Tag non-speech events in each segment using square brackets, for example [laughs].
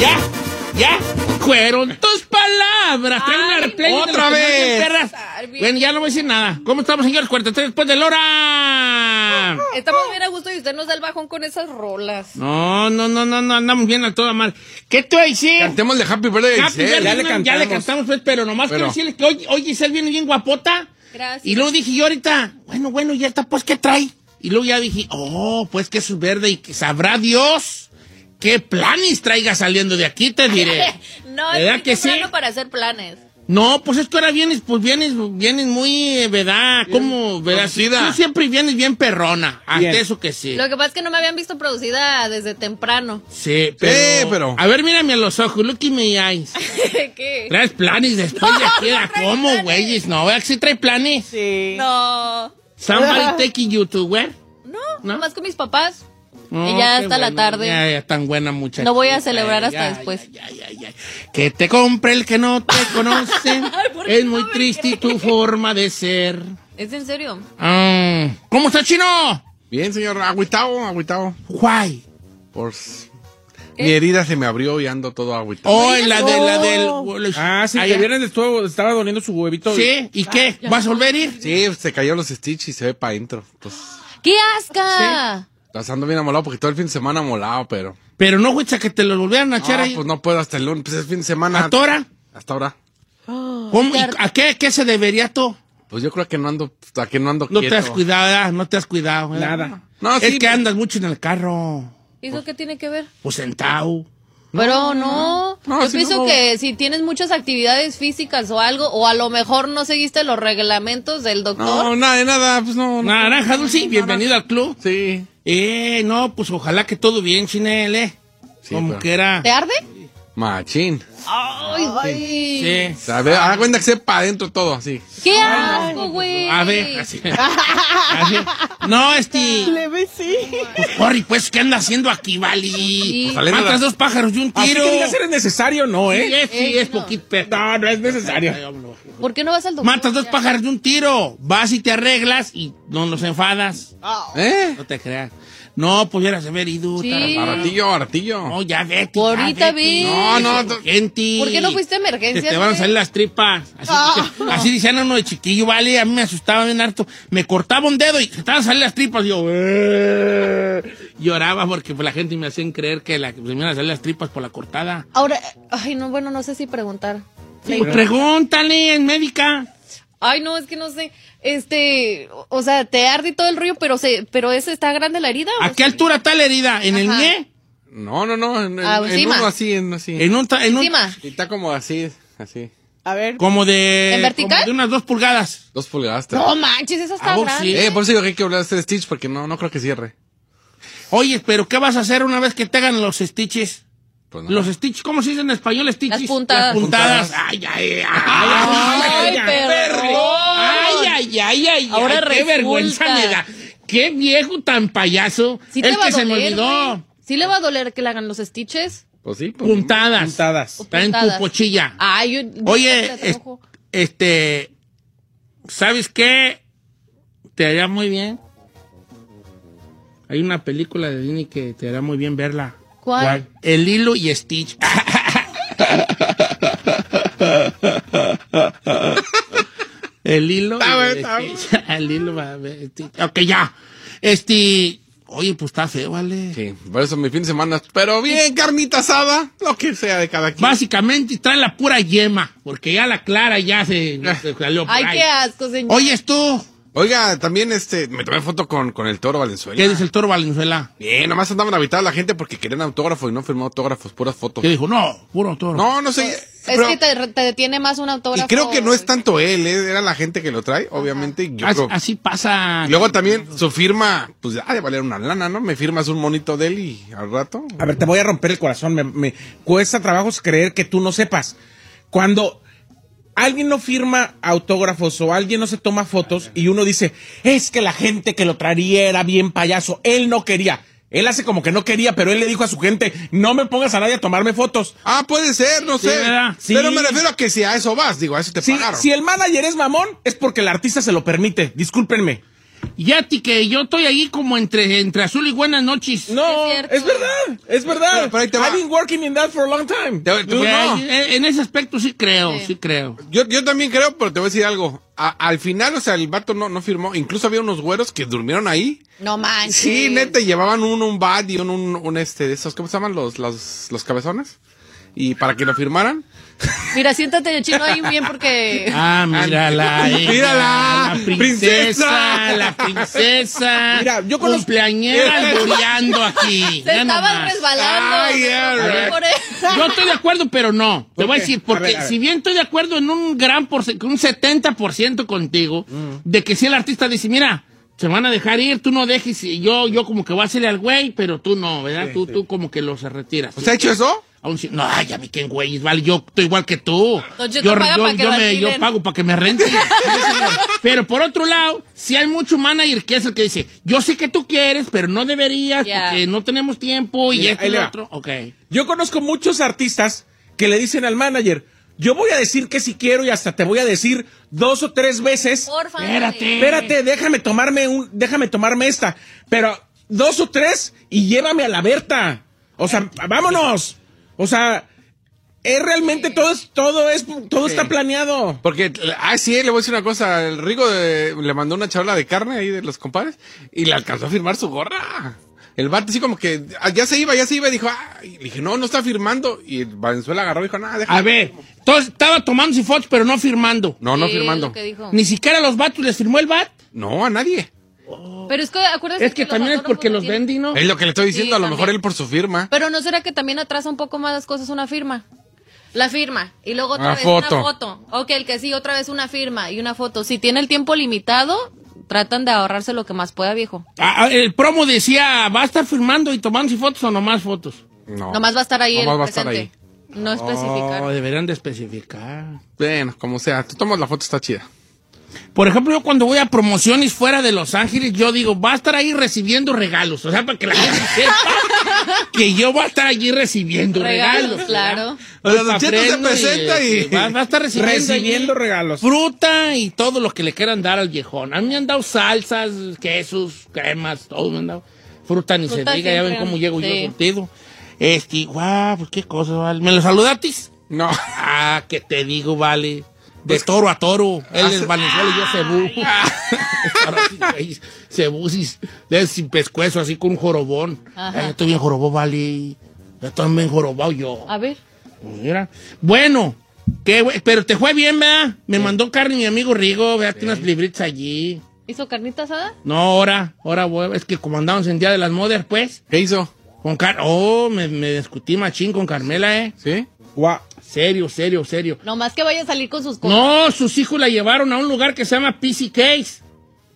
ya, ya. Fueron tus palabras. Trae una otra vez. perras. Bueno, ya no voy a decir nada. ¿Cómo estamos, señores? 43 después de Lora. Estamos bien a gusto y usted nos da el bajón con esas rolas. No, no, no, no, no, andamos bien a toda mal. ¿Qué te voy a decir? Cantemos de Happy Birthday a Happy birthday, ya le man, Ya le cantamos. cantamos, pues, pero nomás Pero- quiero decirle que hoy, hoy Giselle viene bien guapota. Gracias. Y luego dije yo ahorita, bueno, bueno, ya está, pues, ¿qué trae? Y luego ya dije, oh, pues que es verde y que sabrá Dios qué planes traiga saliendo de aquí, te diré. [laughs] no, ¿Verdad es que sí? para hacer planes. No, pues es que ahora vienes, pues vienes, vienes muy, eh, ¿verdad? ¿Cómo, verdad? Tú siempre vienes bien perrona, hasta Bien. eso que sí. Lo que pasa es que no me habían visto producida desde temprano. Sí, pero, pero- A ver, mírame a los ojos, look in my eyes. [laughs] ¿Qué? ¿Traes planes después de [laughs] aquí? ¿Cómo, güeyes? No, ¿verdad que sí trae planes? Sí. No. Somebody taking you to where? No, ¿No? nomás con mis papás. No, Y ya hasta la tarde. Ya, ya, tan buena muchacha. No voy a celebrar hasta después. Ya, ya, ya, ya. Que te compre el que no te [laughs] conoce. Ay, ¿por qué es muy triste tu forma de ser. ¿Es en serio? Ah, ¿Cómo está, chino? Bien, señor. Agüitado, agüitado. Why? Por... s- Mi herida se me abrió y ando todo agüitado. Oh, la de la del. Ah, sí, Ah, que ya. viernes estuvo, estaba doliendo su huevito. Sí, ¿y qué? ¿Vas a volver a ir? Sí, se cayó los stitches y se ve para adentro. Pues, ¡Qué asca! Las ando bien amolado porque todo el fin de semana amolado, pero... Pero no, güey, que te lo volvieran a echar Ah, ahí. pues no puedo hasta el lunes. Pues es fin de semana. Hasta ahora. ¿Cómo? ¿Y ¿A qué, qué se debería tú? Pues yo creo que no ando... A que no ando No quieto. te has cuidado, ¿verdad? no te has cuidado. ¿verdad? Nada. No, es sí, que pero- andas mucho en el carro. ¿Y eso qué tiene que ver? O sentado. Pero no, no, yo sí, pienso no. que si tienes muchas actividades físicas o algo, o a lo mejor no seguiste los reglamentos del doctor. No, nada de nada. Pues no. no. Naranja Dulce, bienvenido al club. Sí. Eh, no, pues ojalá que todo bien, Chinel, eh. Sí, Como pero- que era. ¿Te arde? Machín. Ay, güey. Sí. O sea, ve, haga cuenta que sepa adentro todo así. ¡Qué asco, güey! A ver, así. Así. No, este. Leve, sí. Pues, corre, pues, ¿qué anda haciendo aquí, Vali? Pues, saliendo Matas dos pájaros de un Así tiro. que diga ser necesario, no, Sí, ¿eh? es, sí, es poquito. No, no es necesario. ¿Por qué no vas al doctor? Matas dos pájaros de un tiro. Vas y te arreglas y no nos enfadas. ¿Eh? No te creas. No, pudieras haber ido. Sí. tarde. A ratillo, a ratillo. No, ya vete. Ahorita ya vi. vete. No, no, no. Gente. ¿Por qué no fuiste a Que emergencias? te van a salir las tripas. Así, dice- así decían uno de chiquillo, vale. A mí me asustaba bien harto. Me cortaba un dedo y se estaban a salir las tripas. Y yo, "Eh". lloraba porque la gente me hacían creer que, la, que se me iban a salir las tripas por la cortada. Ahora, ay, no, bueno, no sé si preguntar. Pues, pregúntale, en médica. Ay, no, es que no sé. Este, o- sea, te arde y todo el río, pero se, pero ese está grande la herida. ¿o ¿A qué altura está la herida? ¿En el ñe? No, no, no. En, en- Ah, uno así, en así. En un, en un- Encima. Y está como así, así. A ver. como de. ¿En vertical? como de unas dos pulgadas. Dos pulgadas. tres. No manches, esa está Ah, vos grande. sí. Eh, por eso digo que hay que hablar de Stitch porque no, no creo que cierre. Oye, pero ¿qué vas a hacer una vez que te hagan los stitches? Pues no. Los stitches, ¿cómo se dice en español stitches? Las puntadas. Las puntadas. Ay, ay, ay. Ay, ay, perro. Ay, ay, ay. Ahora ay, Qué resulta. vergüenza me da. Qué viejo tan payaso. Sí es que se me olvidó. güey. ¿Sí le va a doler que le hagan los stitches? Pues sí. Pues, Puntadas. Puntadas. Está en tu pochilla. Ay, yo, yo Oye, es- este, ¿sabes qué? Te haría muy bien. Hay una película de Disney que te hará muy bien verla. ¿Cuál? El Lilo y Stitch. [laughs] El hilo. Bueno, el está Stitch. [laughs] El hilo va a ver, Stitch. Ok, ya. Este. Oye, pues está feo, ¿vale? Sí, por eso mi fin de semana. Pero bien, carnita asada, lo que sea de cada quien. Básicamente trae la pura yema, porque ya la clara ya se, [laughs] se salió por Ay, ahí. qué asco, señor. Oyes tú, Oiga, también este, me tomé foto con, con el toro Valenzuela. ¿qué dice el toro Valenzuela? Bien, nomás andaban a la gente porque querían autógrafo y no firmó autógrafos, puras fotos. ¿Qué dijo? No, puro toro. No, no sé. es pero- que te, te detiene más un y autógrafo. creo que no es tanto él, ¿eh? era la gente que lo trae, obviamente. y Yo Así, creo- así pasa. Y luego también su firma, pues ha de valer una lana, ¿no? Me firmas un monito de él y al rato. A ver, te voy a romper el corazón. Me, me cuesta trabajo creer que tú no sepas. Cuando alguien no firma autógrafos o alguien no se toma fotos y uno dice, es que la gente que lo traería era bien payaso, él no quería. Él hace como que no quería, pero él le dijo a su gente, no me pongas a nadie a tomarme fotos. Ah, puede ser, no Sí, sé. Sí. Pero me refiero a que si a eso vas, digo, a eso te Si, pagaron. si el manager es mamón, es porque el artista se lo permite. Discúlpenme. Ya ti que yo estoy ahí como entre, entre azul y buenas noches. No, Es es, verdad, es verdad. Pero- pero ahí te va. I've been working in that for a long time. Te- no. en, ese aspecto sí creo, Sí. sí, creo. Yo, yo también creo, pero te voy a decir algo. A- al final, o sea, el vato no, no firmó. Incluso había unos güeros que durmieron ahí. No manches. Sí, neta, llevaban un, un bat y un, un, un este de esos, ¿cómo se llaman? Los, los, los cabezones. Y para que lo firmaran. Mira, siéntate chino ahí bien porque... Ah, mírala. ella, Mírala, La princesa, princesa. la princesa. Mira, yo conozco- Cumpleañera [laughs] albureando aquí. Se ya estaban nomás. resbalando. Ay, yeah, Por- right. Yo estoy de acuerdo, pero no. Te ¿Por voy a decir, A porque ver, a ver. si bien estoy de acuerdo en un gran porcentaje, un 70% contigo, Mm. de que si el artista dice, mira, se van a dejar ir, tú no dejes, y yo, yo como que voy a hacerle al güey, pero tú no, ¿verdad? tú, tú como que lo se retiras. ¿Usted ha hecho eso? Aún si- no, ay, ya vi que en güeyes, vale, yo estoy igual que tú. Don yo, me- pago para que me renten. [laughs] pero por otro lado, si hay mucho manager que es el que dice, yo sé que tú quieres, pero no deberías porque no tenemos tiempo y Mira, esto y lo otro. Ok. Yo conozco muchos artistas que le dicen al manager, yo voy a decir que si quiero y hasta te voy a decir dos o tres veces. Porfa. Espérate. Espérate, déjame tomarme un, déjame tomarme esta. Pero dos o tres y llévame a la Berta. O sea, vámonos. O sea, es realmente todo es, todo es, todo está planeado. Porque, ah, sí, le voy a decir una cosa. El Rigo de- le mandó una charla de carne ahí de los compadres y le alcanzó a firmar su gorra. El vato así como que ah, ya se iba, ya se iba y dijo, ah, y le dije, no, no está firmando. Y Valenzuela agarró y dijo, nada, deja. A ver, entonces estaba tomándose fotos, pero no firmando. No, no Sí, firmando. lo que dijo. Ni siquiera los vatos les firmó el bat. No, a nadie. Pero es que acuérdate Es que también es porque los tienen- venden, ¿no? Es lo que le estoy diciendo, Sí, a lo mejor él por su firma. Pero no será que también atrasa un poco más las cosas una firma. La firma y luego otra Una vez foto. una foto. Ok, el que sí, otra vez una firma y una foto. Si tiene el tiempo limitado, tratan de ahorrarse lo que más pueda, viejo. Ah, ah, el promo decía, ¿va a estar firmando y tomándose fotos o nomás fotos? No. Nomás va a estar ahí Nomás el va a estar presente. No Oh, especificar. deberían de especificar. Bueno, como sea, tú tomas la foto, está chida. Por ejemplo, yo cuando voy a promociones fuera de Los Ángeles, yo digo, va a estar ahí recibiendo regalos. O sea, para que la gente [laughs] sepa que yo voy a estar allí recibiendo regalos. Regalos, claro. O sea, Voy Don Cheto se presenta y- Va, va a estar recibiendo, regalos. Fruta y todo lo que le quieran dar al viejón. A mí me han dado salsas, quesos, cremas, todo me han dado. Fruta ni Fruta se diga, ya ven cómo llego yo sí. surtido. Este, guau, pues qué cosa, vale. ¿Me lo saludatis? No. Ah, que te digo, vale. De toro a toro. Él es Valenzuela y yo cebú. Ahora sí, güey, cebú, sí, sin pescuezo, así con un jorobón. Ajá. Ay, yo estoy bien jorobado, vale. Ya estoy bien jorobado yo. A ver. Pues mira. Bueno, qué güey, pero te fue bien, ¿verdad? Me mandó carne mi amigo Rigo, véate unas libritas allí. ¿Hizo carnita asada? No, ahora, ahora, güey, es que como andamos en Día de las Mothers, pues, ¿Qué hizo? con Car... Oh, me, me discutí machín con Carmela, ¿eh? ¿Sí? Guau. Serio, serio, serio. Nomás que vaya a salir con sus cosas. No, sus hijos la llevaron a un lugar que se llama PC Case.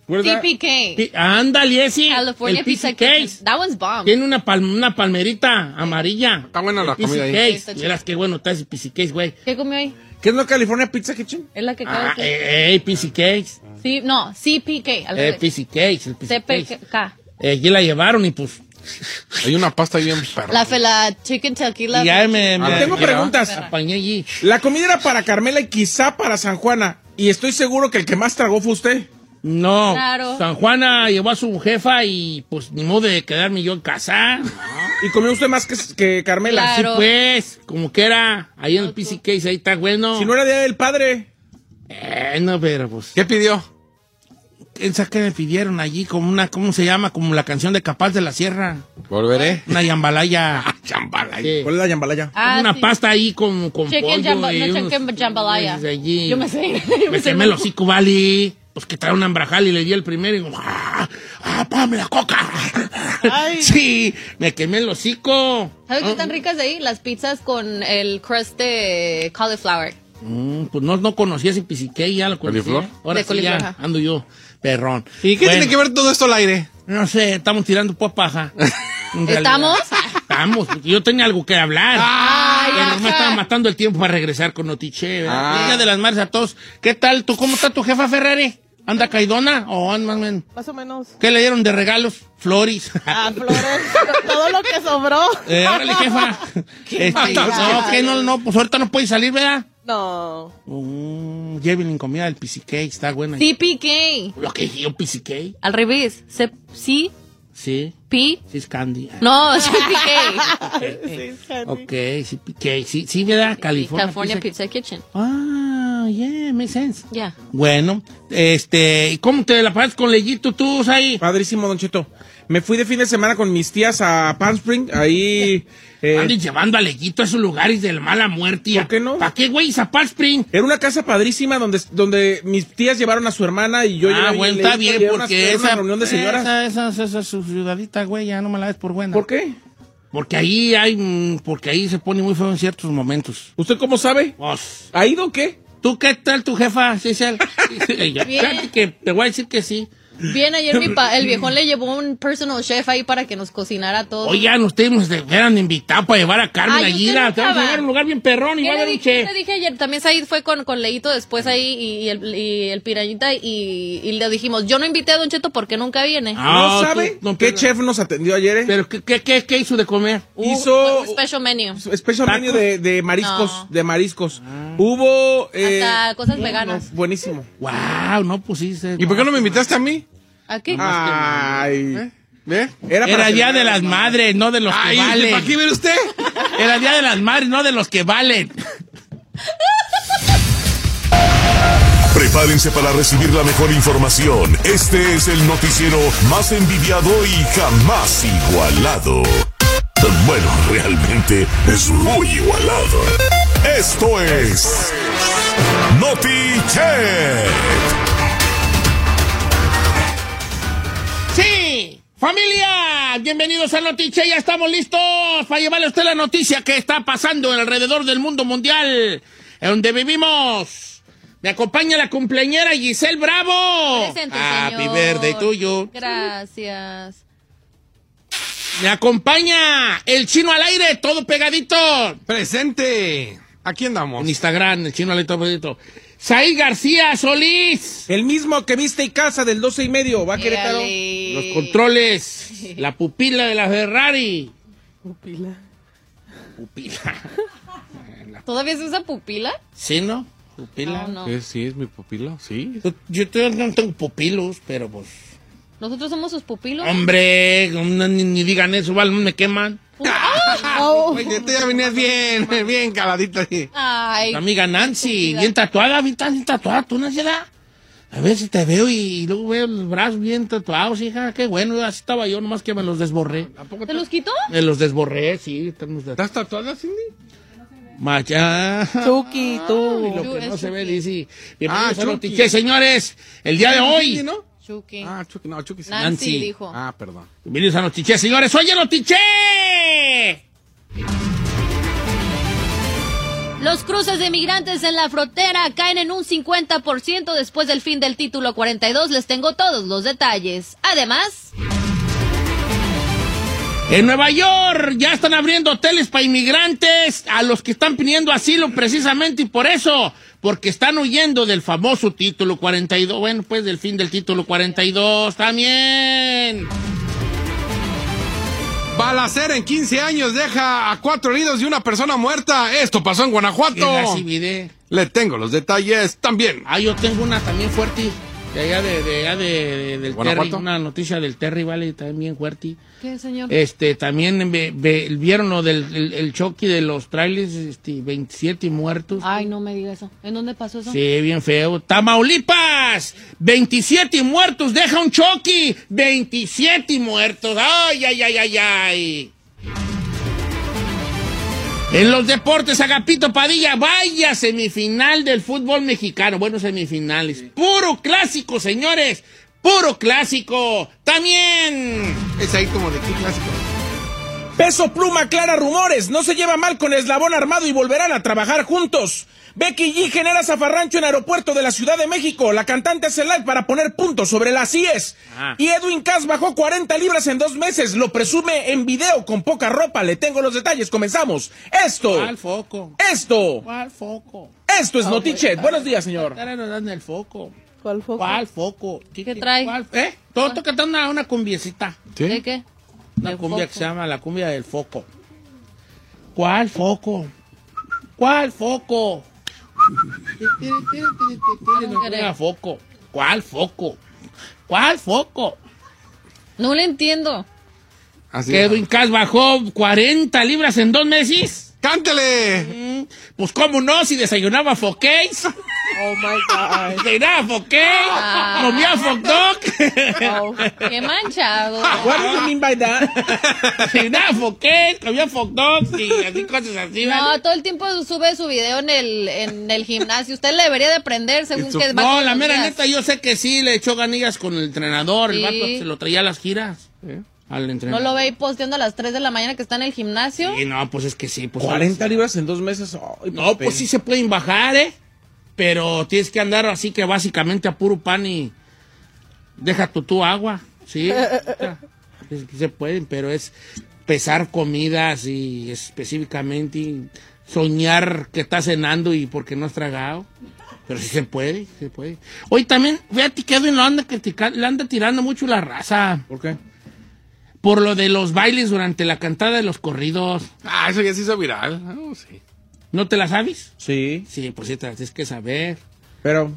TPK. Ándale, ese. California el Pizza PC Kitchen. Case. That one's bomb. Tiene una, pal- una palmerita amarilla. Está buena la comida ahí. Case. Chido. Verás qué bueno está ese PC Case, güey. ¿Qué comió ahí? ¿Qué es la California Pizza Kitchen? Es la que acabo Ah, eh, eh, PC Case. Sí, no, CPK. Eh. PC Case, el PC Case. CPK. Eh, allí la llevaron y pues. Hay una pasta ahí bien perra. La, la chicken tequila. y ya me. me- Ah, Tengo me- preguntas. La comida era para Carmela y quizá para San Juana. Y estoy seguro que el que más tragó fue usted. No. Claro. San Juana llevó a su jefa y pues ni modo de quedarme yo en casa. Y comió usted más que, que Carmela. Claro. Sí, pues, como que era, ahí en el PC Case, ahí está bueno. Si no era Día del Padre. Eh, no, pero pues. ¿Qué pidió? ¿Quién sabe qué me pidieron allí? Como una, ¿cómo se llama? Como la canción de Capaz de la Sierra. Volveré. Una yambalaya. [laughs] Chambala. Sí. ¿Cuál es la yambalaya? Ah, una sí. pasta ahí con, con Chicken pollo jamba- y no, unos- chicken jambalaya. allí. Yo me sé. [laughs] Yo Me sé quemé el hocico, vale. Pues que trae un ambrajal y le di el primero y digo, ¡ah! ¡Ah, pame la coca! [laughs] Sí, me quemé el hocico. ¿Sabes qué están ricas de ahí? Las pizzas con el crust de cauliflower. Mm, pues no, no conocía ese pisique, ya lo conocí. ¿Coliflor? Ahora De sí coliflor, ya ajá. ando yo, perrón. ¿Y qué Bueno, tiene que ver todo esto al aire? No sé, estamos tirando pues paja. [laughs] ¿Estamos? Estamos, yo tenía algo que hablar. Ay, Pero me ajá. estaba matando el tiempo para regresar con Notiche, ¿verdad? Ah. Día de las Madres a todos. ¿Qué tal? ¿Tú cómo está tu jefa Ferrari? ¿Anda caidona o anda más o menos? Más o menos. ¿Qué le dieron de regalos? Flores. A [laughs] flores. todo lo que sobró. Eh, órale, jefa. [laughs] Este, no, que no, no, pues ahorita no puede salir, ¿verdad? No. Mm, Jevelin comía el PCK, está buena. CPK. Lo que dije yo, PCK. Al revés. C, C, Sí, P. sí es candy. Ah, No, CPK. Ok, sí, PK. Sí, sí, ¿verdad? California. California Pizza- Pizza Kitchen. Ah, yeah, makes sense. Ya. Bueno, este, ¿y cómo te la pasas con Leyito tú, ahí? Padrísimo, Don Cheto. Me fui de fin de semana con mis tías a Palm Spring, ahí... eh, Andan llevando a Leyito a esos lugares de la mala muerte. ¿Por qué no? ¿Para qué, güey? Zapal Spring. era una casa padrísima donde, donde mis tías llevaron a su hermana y yo ah, llevé- bueno, le- está bien, una- porque era una esa, reunión de señoras. Esa, esa, esa, esa su ciudadita, güey, ya no me la des por buena. ¿Por qué? Porque ahí hay, mm, porque ahí se pone muy feo en ciertos momentos. ¿Usted cómo sabe? Pues, ¿Ha ido o qué? ¿Tú qué tal tu jefa, Cecil? [laughs] Bien. Fíjate que te voy a decir que sí. Bien, ayer mi pa- el viejón le llevó un personal chef ahí para que nos cocinara todo. Oigan, ustedes nos hubieran invitado para llevar a Carmen Ay, allí. Te vamos a va. llevar a un lugar bien perrón y ¿Qué va a le haber un dije, chef. ¿Qué le dije ayer? También Said fue con, con Leito después ahí y, y el, y el pirañita y, y le dijimos, yo no invité a Don Cheto porque nunca viene. Ah, ¿No sabe tú- no, qué pero- chef nos atendió ayer? eh? ¿Pero qué, qué, qué, qué hizo de comer? Uh, hizo- un special menu. Special ¿Tacos? menu de, de mariscos, No. de mariscos. Hubo... eh, Hasta cosas no, veganas. no, buenísimo. Wow, no pusiste. ¿Y por qué no me invitaste a mí? ¿A qué? Ay. ¿Ve? Era, para Era Día de las Madres, no de los que valen. ¿para qué ver usted? Era Día de las Madres, no de los que valen. Prepárense para recibir la mejor información. Este es el noticiero más envidiado y jamás igualado. Bueno, realmente es muy igualado. Esto es. Sí, familia, bienvenidos a Notiche, ya estamos listos para llevarle a usted la noticia que está pasando alrededor del mundo mundial, en donde vivimos. Me acompaña la cumpleañera Giselle Bravo. Presente, Happy señor. birthday tuyo. Gracias. Me acompaña el chino al aire, todo pegadito. Presente. Aquí andamos. En Instagram, el chino al aire, todo pegadito. Saí García Solís. El mismo que viste y casa del 12 y medio. ¿Va a Querétaro? Los controles, la pupila de la Ferrari. Pupila. Pupila. ¿Todavía se usa pupila? ¿Sí, no? Pupila. No, no. Eh, sí, es mi pupilo, sí. Yo, yo todavía no tengo pupilos, pero pues. ¿Nosotros somos sus pupilos? Hombre, no, ni, ni digan eso, ¿vale? me queman. Oh. Oye, tú ya venías bien, [laughs] bien caladita ahí. Ay. La amiga Nancy, bien tatuada, bien, tan- bien tatuada, tú, Nancy, ¿verdad? A veces te veo y, luego veo los brazos bien tatuados, hija, qué bueno, así estaba yo, nomás que me los desborré. ¿Te los quitó? Me los desborré, sí. estamos ¿Estás tatuada, Cindy? Macha. Chucky, tú. lo que no se ve, Chucky. Lizzy. Ah, Bienvenidos a señores. El día de hoy. ¿no? Chucky. Ah, Chucky, no, Chucky sí. Nancy, Nancy. dijo. Ah, perdón. Bienvenidos a Notiche, señores. Oye, Notiche. Los cruces de migrantes en la frontera caen en un 50% después del fin del título 42. Les tengo todos los detalles. Además, En Nueva York ya están abriendo hoteles para inmigrantes a los que están pidiendo asilo precisamente y por eso, porque están huyendo del famoso título 42. Bueno, pues del fin del título 42 también. Balacera en 15 años deja a cuatro heridos y una persona muerta. Esto pasó en Guanajuato. la. Le tengo los detalles también. Ah, yo tengo una también fuerte. De allá de, de allá de, de- del. Terry, una noticia del Terry, vale, también bien fuerte. ¿qué, señor? Este, también ve- ve- vieron lo del el, el choque de los trailers, este, 27 muertos. Ay, no me diga eso. ¿En dónde pasó eso? Sí, bien feo. Tamaulipas, 27 muertos, deja un choque, 27 muertos. Ay, ay, ay, ay, ay. En los deportes, Agapito Padilla, vaya semifinal del fútbol mexicano. Bueno, semifinales. Puro clásico, señores. Puro clásico. También. Es ahí como de qué clásico. Peso Pluma aclara rumores. No se lleva mal con Eslabón Armado y volverán a trabajar juntos. Becky G genera zafarrancho en aeropuerto de la Ciudad de México. La cantante hace live para poner puntos sobre las IES. Ah. Y Edwin Cass bajó 40 libras en dos meses. Lo presume en video con poca ropa. Le tengo los detalles. Comenzamos. Esto. ¿Cuál foco? Esto. ¿Cuál foco? Esto es Notichet. Buenos días, señor. Dan el foco. ¿Cuál foco? ¿Cuál foco? ¿Qué trae? ¿Cuál? ¿Eh? Todo cantando una, una cumbiecita. ¿De qué? Una cumbia foco. que se llama la cumbia del foco. ¿Cuál foco? ¿Cuál foco? No foco. ¿Cuál foco? ¿Cuál foco? No le entiendo. Así. Que Edwin Cass bajó 40 libras en dos meses. ¡Cántele! Mm, Pues cómo no, si desayunaba foqués, Oh my God. desayunaba foqués, comía foc dog, Oh. Qué manchado. What do you mean by that? desayunaba foqués, comía foc dogs y así cosas así. No, ¿vale? todo el tiempo sube su video en el, en el gimnasio. Usted le debería de aprender según que va No, la mera días. neta, yo sé que sí, le echó ganillas con el entrenador, el vato se lo traía a las giras. ¿eh? Al ¿No lo ve ahí posteando a las 3 de la mañana que está en el gimnasio? Sí, no, pues es que sí. Pues, 40 libras en dos meses. Ay, No, pues sí se pueden bajar, ¿eh? Pero tienes que andar así que básicamente a puro pan y deja tu, tu agua, ¿sí? [laughs] Es que se pueden, pero es pesar comidas y específicamente y soñar que estás cenando y porque no has tragado. Pero sí se puede, se puede. Oye, también, fíjate que Edwin lo anda criticando, le anda tirando mucho la raza ¿Por qué? por lo de los bailes durante la cantada de los corridos. Ah, eso ya se hizo viral. Ah, sí. ¿No te la sabes? Sí, Sí, pues sí, te la tienes que saber. pero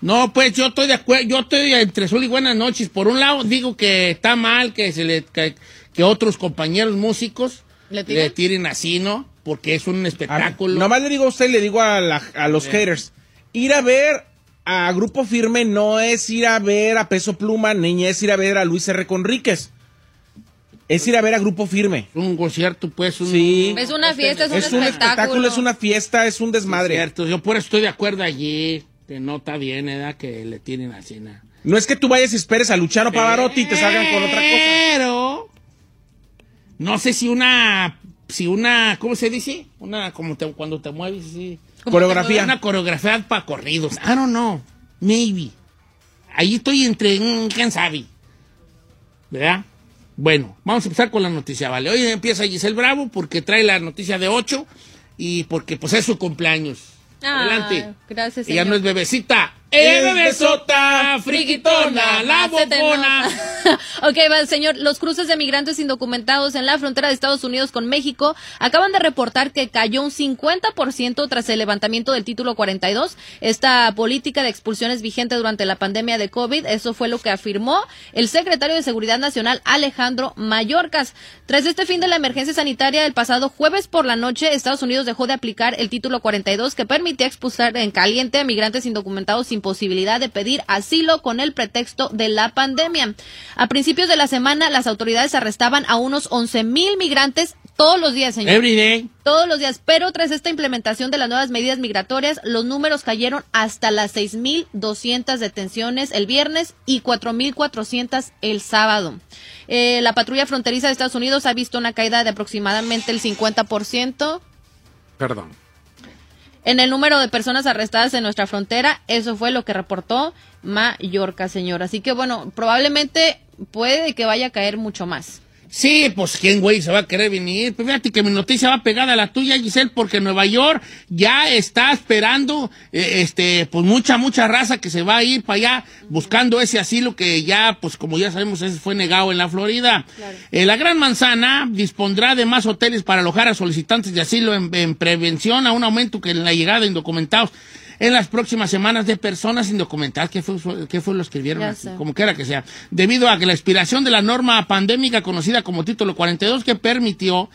No, pues yo estoy de acuerdo, yo estoy entre sol y buenas noches. Por un lado digo que está mal que se le que, que otros compañeros músicos ¿Le le tiren? así, ¿no? Porque es un espectáculo. nomás le digo a usted, le digo a, la- a los haters, ir a ver a Grupo Firme no es ir a ver a Peso Pluma, ni es ir a ver a Luis R. Conríquez. Es ir a ver a Grupo Firme. un concierto, pues, un, Sí. Es una fiesta, es un, Es un espectáculo. espectáculo, es una fiesta, es un desmadre. Cierto, yo por eso estoy de acuerdo allí, que no está bien, ¿verdad? Que le tienen así, ¿no? No es que tú vayas y esperes a Luciano Pavarotti y te salgan con otra cosa. Pero no sé si una, si una, ¿cómo se dice? Una, como te- cuando te mueves, sí. Coreografía. Una coreografía para corridos. I don't know. Maybe. Ahí estoy entre, quién sabe. ¿Verdad? Bueno, vamos a empezar con la noticia, ¿vale? Hoy empieza Giselle Bravo porque trae la noticia de 8 y porque pues es su cumpleaños. Ah, Adelante. gracias, Ella señor. no es bebecita. ¡Es bebesota! ¡Friquitona! ¡La bombona! [laughs] ok, va, señor. Los cruces de migrantes indocumentados en la frontera de Estados Unidos con México acaban de reportar que cayó un 50% tras el levantamiento del título 42. Esta política de expulsiones vigente durante la pandemia de COVID, eso fue lo que afirmó el secretario de Seguridad Nacional Alejandro Mayorkas. Tras este fin de la emergencia sanitaria del pasado jueves por la noche, Estados Unidos dejó de aplicar el título 42 que permitía expulsar en caliente a migrantes indocumentados sin posibilidad de pedir asilo con el pretexto de la pandemia. A principios de la semana, las autoridades arrestaban a unos 11 mil migrantes todos los días, señor. Every day. Todos los días. Pero tras esta implementación de las nuevas medidas migratorias, los números cayeron hasta las 6.200 detenciones el viernes y 4.400 el sábado. Eh, la patrulla fronteriza de Estados Unidos ha visto una caída de aproximadamente el 50%. Perdón. En el número de personas arrestadas en nuestra frontera, eso fue lo que reportó Mallorca, señor. Así que bueno, probablemente puede que vaya a caer mucho más. Sí, pues quién güey se va a querer venir. Pues fíjate que mi noticia va pegada a la tuya, Giselle, porque Nueva York ya está esperando, eh, este, pues mucha, mucha raza que se va a ir para allá buscando ese asilo que ya, pues como ya sabemos, ese fue negado en la Florida. Eh, la Gran Manzana dispondrá de más hoteles para alojar a solicitantes de asilo en, en prevención a un aumento que en la llegada de indocumentados en las próximas semanas de personas indocumentadas. ¿Qué fue, qué fue lo escribieron sé. como quiera que sea, debido a que la expiración de la norma pandémica conocida como Título 42 que permitió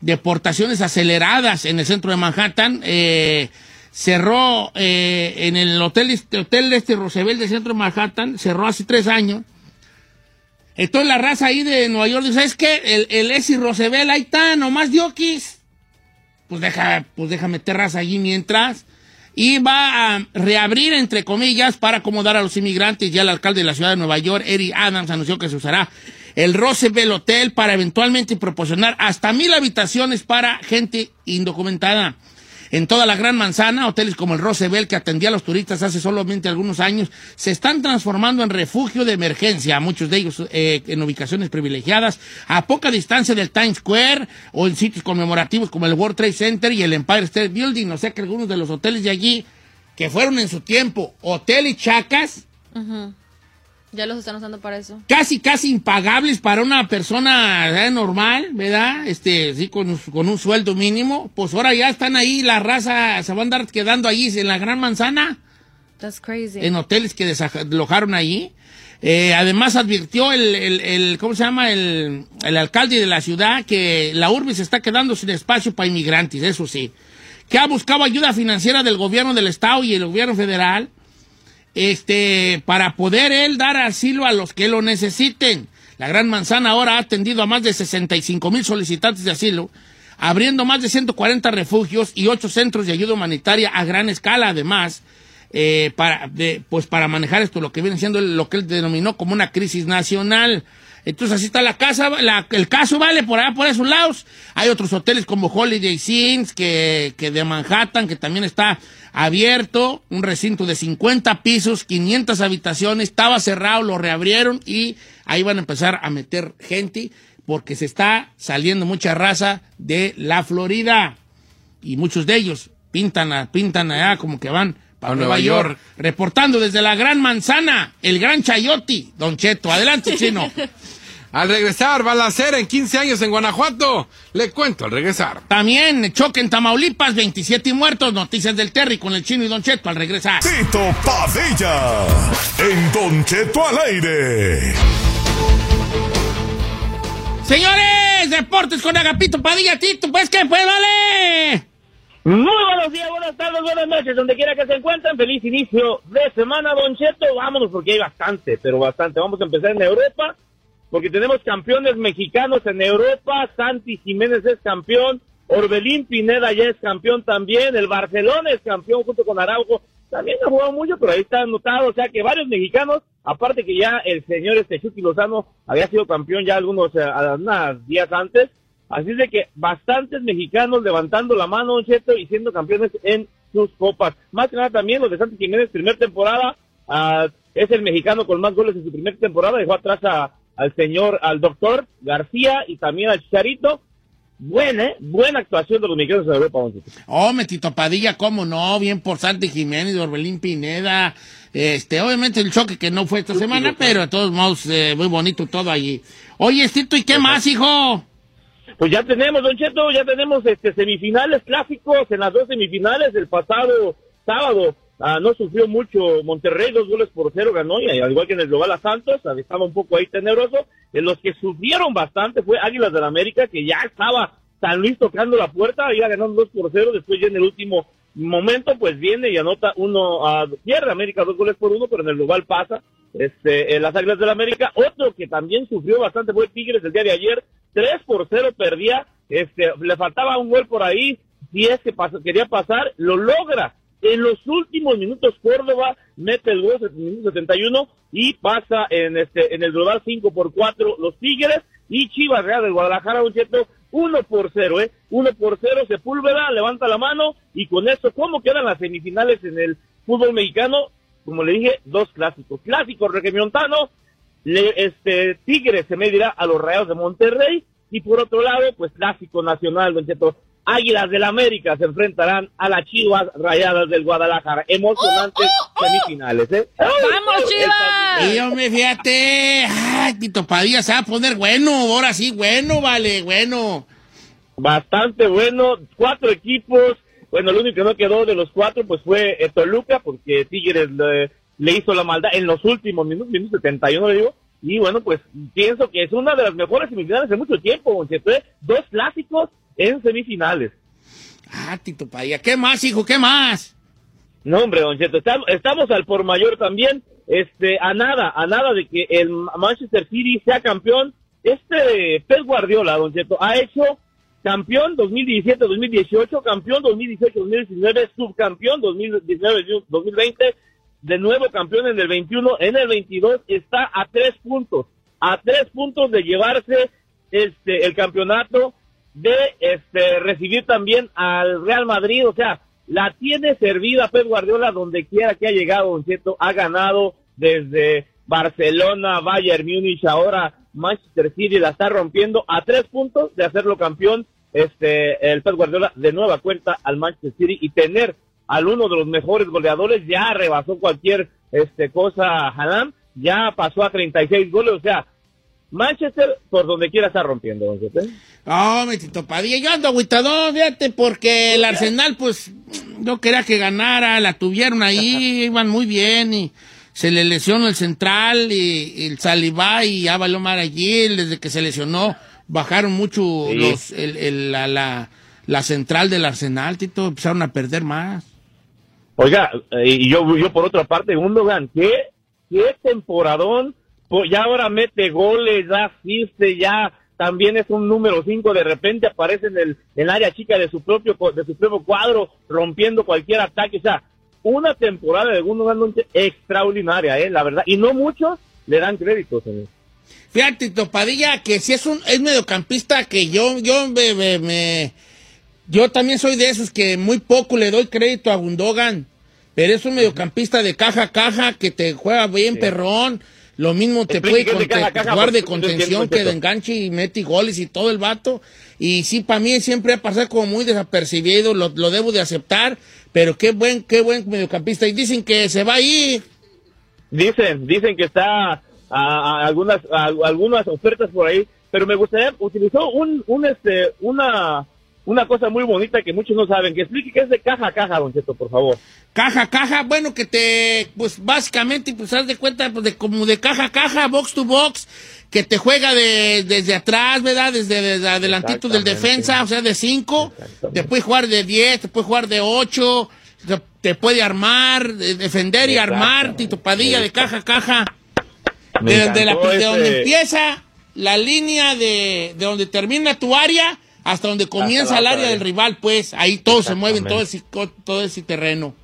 deportaciones aceleradas en el centro de Manhattan, eh, cerró eh, en el hotel, este- hotel este Roosevelt del centro de Manhattan, cerró hace tres años. Entonces la raza ahí de Nueva York dice, ¿sabes qué? El, el Esi Roosevelt ahí está, nomás diokis. Pues deja, pues deja meter raza allí mientras. Y va a reabrir, entre comillas, para acomodar a los inmigrantes. Ya el alcalde de la ciudad de Nueva York, Eric Adams, anunció que se usará el Roosevelt Hotel para eventualmente proporcionar hasta mil habitaciones para gente indocumentada. En toda la Gran Manzana, hoteles como el Roosevelt, que atendía a los turistas hace solamente algunos años, se están transformando en refugio de emergencia, muchos de ellos eh, en ubicaciones privilegiadas, a poca distancia del Times Square o en sitios conmemorativos como el World Trade Center y el Empire State Building. O sea que algunos de los hoteles de allí, que fueron en su tiempo hotel y chacas, Ya los están usando para eso. casi, casi impagables para una persona eh, normal, ¿verdad? Este, sí, con, con un sueldo mínimo. Pues ahora ya están ahí, la raza se va a andar quedando ahí en la Gran Manzana, That's crazy. en hoteles que desalojaron allí. Eh, además advirtió el, el, el- ¿cómo se llama? El, el alcalde de la ciudad que la urbe se está quedando sin espacio para inmigrantes, eso sí. Que ha buscado ayuda financiera del gobierno del estado y el gobierno federal este, para poder él dar asilo a los que lo necesiten. La Gran Manzana ahora ha atendido a más de 65 mil solicitantes de asilo, abriendo más de 140 refugios y 8 centros de ayuda humanitaria a gran escala, además, eh, para, de, pues para manejar esto, lo que viene siendo lo que él denominó como una crisis nacional. Entonces así está la casa, el caso vale por allá, por esos lados. Hay otros hoteles como Holiday Inns, que, que de Manhattan, que también está abierto, un recinto de 50 pisos, 500 habitaciones, estaba cerrado, lo reabrieron y ahí van a empezar a meter gente porque se está saliendo mucha raza de la Florida y muchos de ellos pintan, pintan allá como que van para A Nueva, Nueva York. York. Reportando desde la Gran Manzana, el Gran Chayote, Don Cheto. Adelante, chino. [laughs] Al regresar, balacera en 15 años en Guanajuato. Le cuento al regresar. También choque en Tamaulipas, 27 muertos. Noticias del Terry con el chino y Don Cheto al regresar. Tito Padilla en Don Cheto al aire. Señores, deportes con Agapito Padilla, Tito, pues que pues vale. Muy buenos días, buenas tardes, buenas noches, donde quiera que se encuentren. Feliz inicio de semana, Don Cheto. Vámonos porque hay bastante, pero bastante. Vamos a empezar en Europa, porque tenemos campeones mexicanos en Europa. Santi Jiménez es campeón. Orbelín Pineda ya es campeón también. El Barcelona es campeón junto con Araujo. También ha jugado mucho, pero ahí está anotado. O sea que varios mexicanos, aparte que ya el señor este Lozano había sido campeón ya algunos eh, unos días antes. Así es de que bastantes mexicanos levantando la mano, Don Cheto, y siendo campeones en sus copas. Más que nada también los de Santi Jiménez, primer temporada, ah, es el mexicano con más goles en su primera temporada, dejó atrás a- al señor, al doctor García y también al Chicharito. Buena, ¿eh? buena actuación de los mexicanos en Europa. Oh, Metito Padilla, cómo no, bien por Santi Jiménez, Orbelín Pineda. Este, obviamente el choque que no fue esta semana, pero de todos modos, eh, muy bonito todo allí. Oye, Tito, ¿y qué más, hijo? Pues ya tenemos, Don Cheto, ya tenemos este semifinales clásicos en las dos semifinales del pasado sábado. ah, no sufrió mucho Monterrey, dos goles por cero ganó, y al igual que en el global a Santos, ah, estaba un poco ahí tenebroso. En los que sufrieron bastante fue Águilas del América, que ya estaba San Luis tocando la puerta, iba ganando dos por cero, después ya en el último momento, pues viene y anota uno, a pierde América dos goles por uno, pero en el global pasa. Este, las Águilas del América, otro que también sufrió bastante fue Tigres el día de ayer, 3 por 0 perdía, este, le faltaba un gol por ahí, si es que pas- quería pasar, lo logra. En los últimos minutos Córdoba mete el gol en el minuto 71 y pasa en este en el global 5 por 4 los Tigres y Chivas Real del Guadalajara un cierto 1 por 0, eh, 1 por 0 Sepúlveda levanta la mano y con esto cómo quedan las semifinales en el fútbol mexicano, como le dije, dos clásicos. Clásico regiomontano, le, este, Tigres se medirá a los Rayados de Monterrey y por otro lado, pues clásico nacional, Don Cheto, Águilas del América se enfrentarán a las Chivas Rayadas del Guadalajara. Emocionantes semifinales, ¿eh? ¡Vamos, Chivas! Y hombre, fíjate. Ay, Tito Padilla se va a poner bueno, ahora sí, bueno, vale, bueno. Bastante bueno, cuatro equipos. Bueno, el único que no quedó de los cuatro, pues fue eh, Toluca, porque Tigres le, le hizo la maldad en los últimos minutos, minuto 71, le digo. Y bueno, pues pienso que es una de las mejores semifinales de mucho tiempo, Don Cheto, ¿eh? Dos clásicos en semifinales. Ah, Tito Padilla, ¿qué más, hijo? ¿Qué más? No, hombre, Don Cheto, estamos, estamos al por mayor también, este, a nada, a nada de que el Manchester City sea campeón. Este Pep Guardiola, Don Cheto, ha hecho campeón 2017-2018, campeón 2018-2019, subcampeón 2019-2020, de nuevo campeón en el 21, en el 22 está a tres puntos, a tres puntos de llevarse este el campeonato, de este recibir también al Real Madrid, o sea, la tiene servida Pep Guardiola donde quiera que ha llegado, Cheto, ha ganado desde Barcelona, Bayern Múnich, ahora Manchester City. La está rompiendo a tres puntos de hacerlo campeón, este, el Pep Guardiola de nueva cuenta al Manchester City y tener al uno de los mejores goleadores, ya rebasó cualquier este cosa Haaland. Ya pasó a 36 goles, o sea, Manchester por donde quiera está rompiendo, don Cheto. Oh, mi Tito Padilla, yo ando agüitadón, fíjate, porque el Arsenal, pues, yo quería que ganara, la tuvieron ahí, [laughs] iban muy bien y se le lesionó el central y, y el Salivá y ya valió mar allí, desde que se lesionó, bajaron mucho Sí. los, el- el- la, la, la central del Arsenal, Tito, empezaron a perder más. Oiga, eh, y yo, yo por otra parte, Gundogan, ¿qué, qué temporadón? Pues ya ahora mete goles, ya asiste, ya también es un número 5, de repente aparece en el, en el área chica de su propio de su propio cuadro, rompiendo cualquier ataque, o sea, una temporada de Gundogan Lonche extraordinaria, eh, la verdad, y no muchos le dan crédito, señor. Fíjate, Tito Padilla, que si es un es mediocampista que yo, yo me, me- me- yo también soy de esos que muy poco le doy crédito a Gundogan, pero es un mediocampista de caja a caja que te juega bien perrón. Lo mismo te puede jugar de contención que de enganche y mete goles y todo el vato. Y sí, para mí siempre ha pasado como muy desapercibido, lo, lo debo de aceptar, pero qué buen, qué buen mediocampista. Y dicen que se va a ir. Dicen, dicen que está a, a algunas a algunas ofertas por ahí, pero me gustaría utilizó un, un este una una cosa muy bonita que muchos no saben, que explique qué es de caja a caja, Don Cheto, por favor. Caja a caja, bueno, que te, pues básicamente, pues haz de cuenta, pues de como de caja a caja, box to box, que te juega de, desde atrás, ¿verdad? Desde, desde adelantito del defensa, o sea, de 5, Exactamente. te puede jugar de 10, te puede jugar de 8, te, te puede armar, de- defender y armar. Tito Padilla de caja a caja. De, de la- de ese- donde empieza la línea de, de donde termina tu área hasta donde comienza el área del rival, pues ahí todo se mueve en todo ese, todo ese terreno.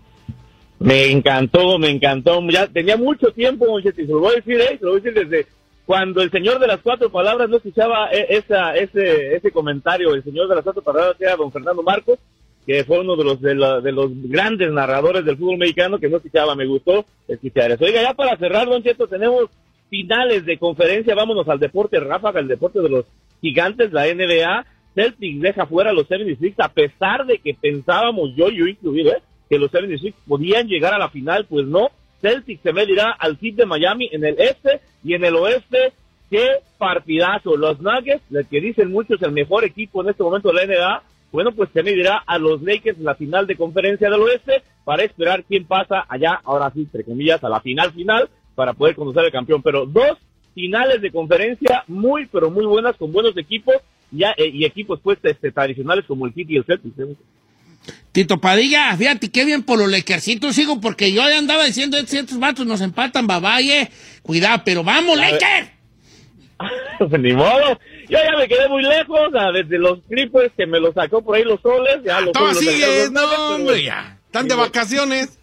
Me encantó, me encantó. Ya tenía mucho tiempo, y se lo voy a decir, ¿eh? Lo voy a decir desde cuando el señor de las cuatro palabras no escuchaba eh, esa, ese, ese comentario. El señor de las cuatro palabras era don Fernando Marcos, que fue uno de los, de, la- de los grandes narradores del fútbol mexicano que no escuchaba. Me gustó escuchar eso. Oiga, ya para cerrar, Don Cheto, tenemos finales de conferencia. Vámonos al deporte ráfaga, al deporte de los gigantes, la NBA. Celtics deja fuera a los 76 a pesar de que pensábamos, yo, yo incluido, ¿eh? que los 76 podían llegar a la final, pues no. Celtics se medirá al Heat de Miami en el este y en el oeste. ¡Qué partidazo! Los Nuggets, el que dicen muchos el mejor equipo en este momento de la NBA, bueno, pues se medirá a los Lakers en la final de conferencia del oeste para esperar quién pasa allá, ahora sí, entre comillas, a la final final para poder conocer al campeón. Pero dos finales de conferencia muy, pero muy buenas, con buenos equipos ya, eh, y equipos pues este, tradicionales como el Heat y el Celtics. ¿eh? Tito Padilla, fíjate qué bien por los Lakercitos, sigo, porque yo ya andaba diciendo, estos vatos nos empatan, babaye, cuidado, pero vamos, Ya, Lakers. [laughs] Pues ni modo. Yo ya me quedé muy lejos, ah, desde los Clippers que me los sacó por ahí los soles. Ya los sigues, sacaron los no, hombre, ya. Están de vacaciones.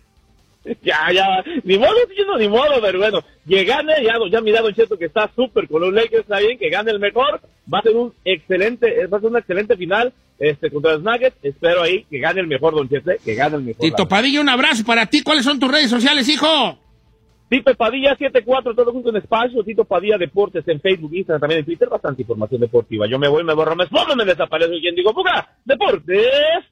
[laughs] Ya, ya, ni modo, diciendo ni modo, pero bueno, que gane, ya, ya mira Don Cheto que está súper con los Lakers, está bien, que gane el mejor, va a ser un excelente, eh, va a ser una excelente final, este, contra los Nuggets, espero ahí que gane el mejor, Don Cheto, que gane el mejor. Tito la Padilla, un abrazo para ti. ¿Cuáles son tus redes sociales, hijo? Tito Padilla 74, todo junto en espacio, Tito Padilla Deportes en Facebook, Instagram, también en Twitter, bastante información deportiva. Yo me voy, me borro, me esposo, me desaparezco y digo, ¡Puga! Deportes,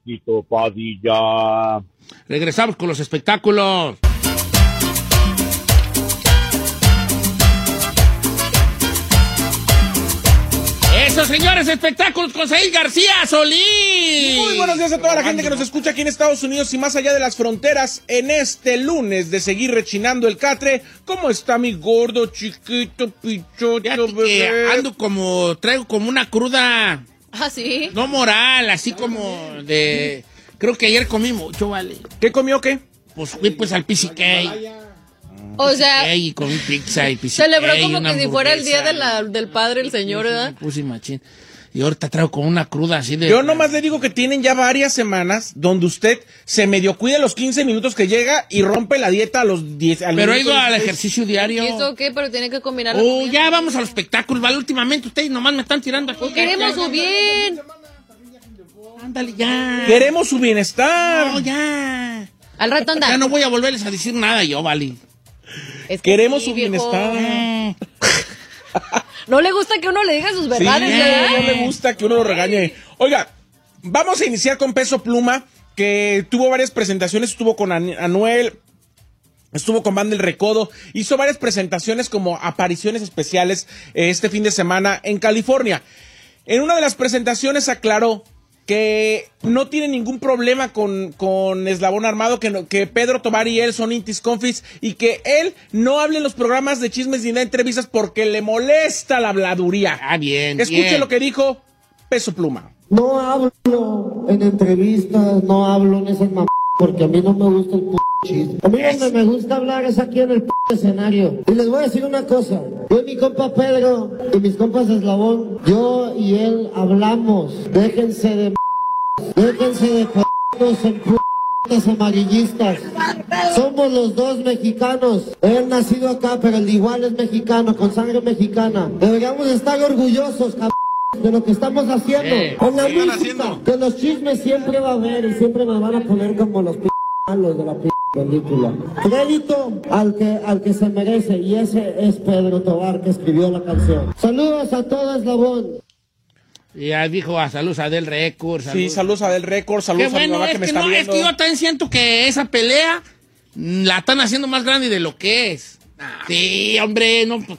Tito Padilla. Regresamos con los espectáculos. Eso, señores, espectáculos con Said García Solís. Muy buenos días a toda la gente que nos escucha aquí en Estados Unidos y más allá de las fronteras en este lunes de seguir rechinando el catre. ¿Cómo está mi gordo, chiquito, pichocho, bebé? ando como, traigo como una cruda, Ah, sí. no moral, así como de... Creo que ayer comí mucho, vale. ¿Qué comió qué? Pues fui pues al PCK. O sea, y comí pizza y PCK. [laughs] celebró como que si fuera el día de la- del padre el señor, ¿verdad? Me puse machín. Y ahorita traigo como una cruda así de... Yo nomás le digo que tienen ya varias semanas donde usted se medio cuida los 15 minutos que llega y rompe la dieta a los 10. al Pero minuto ido al 16. ejercicio diario. ¿Y eso qué? Pero tiene que combinar Oh, ya vamos a los espectáculos, vale. Últimamente ustedes nomás me están tirando aquí. Pues queremos su bien. Ándale, ya. Queremos su bienestar. No, ya. Al rato anda. Ya no voy a volverles a decir nada yo, vale. Es que Queremos sí, su viejo. bienestar. Eh, [laughs] No le gusta que uno le diga sus Sí, verdades, ¿verdad? no le gusta que uno lo regañe. Oiga, vamos a iniciar con Peso Pluma, que tuvo varias presentaciones, estuvo con An- Anuel, Estuvo con Banda El Recodo, hizo varias presentaciones como apariciones especiales eh, este fin de semana en California. En una de las presentaciones aclaró que no tiene ningún problema con, con Eslabón Armado, que, no- que Pedro Tobar y él son intis confis y que él no hable en los programas de chismes ni de entrevistas porque le molesta la habladuría. Ah, bien. Escuche bien. lo que dijo Peso Pluma. No hablo en entrevistas, no hablo en esas mam porque a mí no me gusta el p. A mí donde me gusta hablar es aquí en el p escenario. Y les voy a decir una cosa. Yo y mi compa Pedro y mis compas Eslabón, yo y él hablamos. Déjense de m déjense de p en p amarillistas. Somos los dos mexicanos. Él nacido acá, pero el igual es mexicano, con sangre mexicana. Deberíamos estar orgullosos, cabrón de lo que estamos haciendo. Sí, con la música, haciendo. que los chismes siempre va a haber y siempre me van a poner como los p malos de la p película. Crédito al que, al que se merece y ese es Pedro Tobar que escribió la canción. Saludos a todo Eslabón. Ya dijo a salud a Del Record. Sí, saludos a Del Record, saludos a mi mamá es que me está no, es viendo. que yo también siento que esa pelea mm, la están haciendo más grande de lo que es. Sí, hombre, no. pues,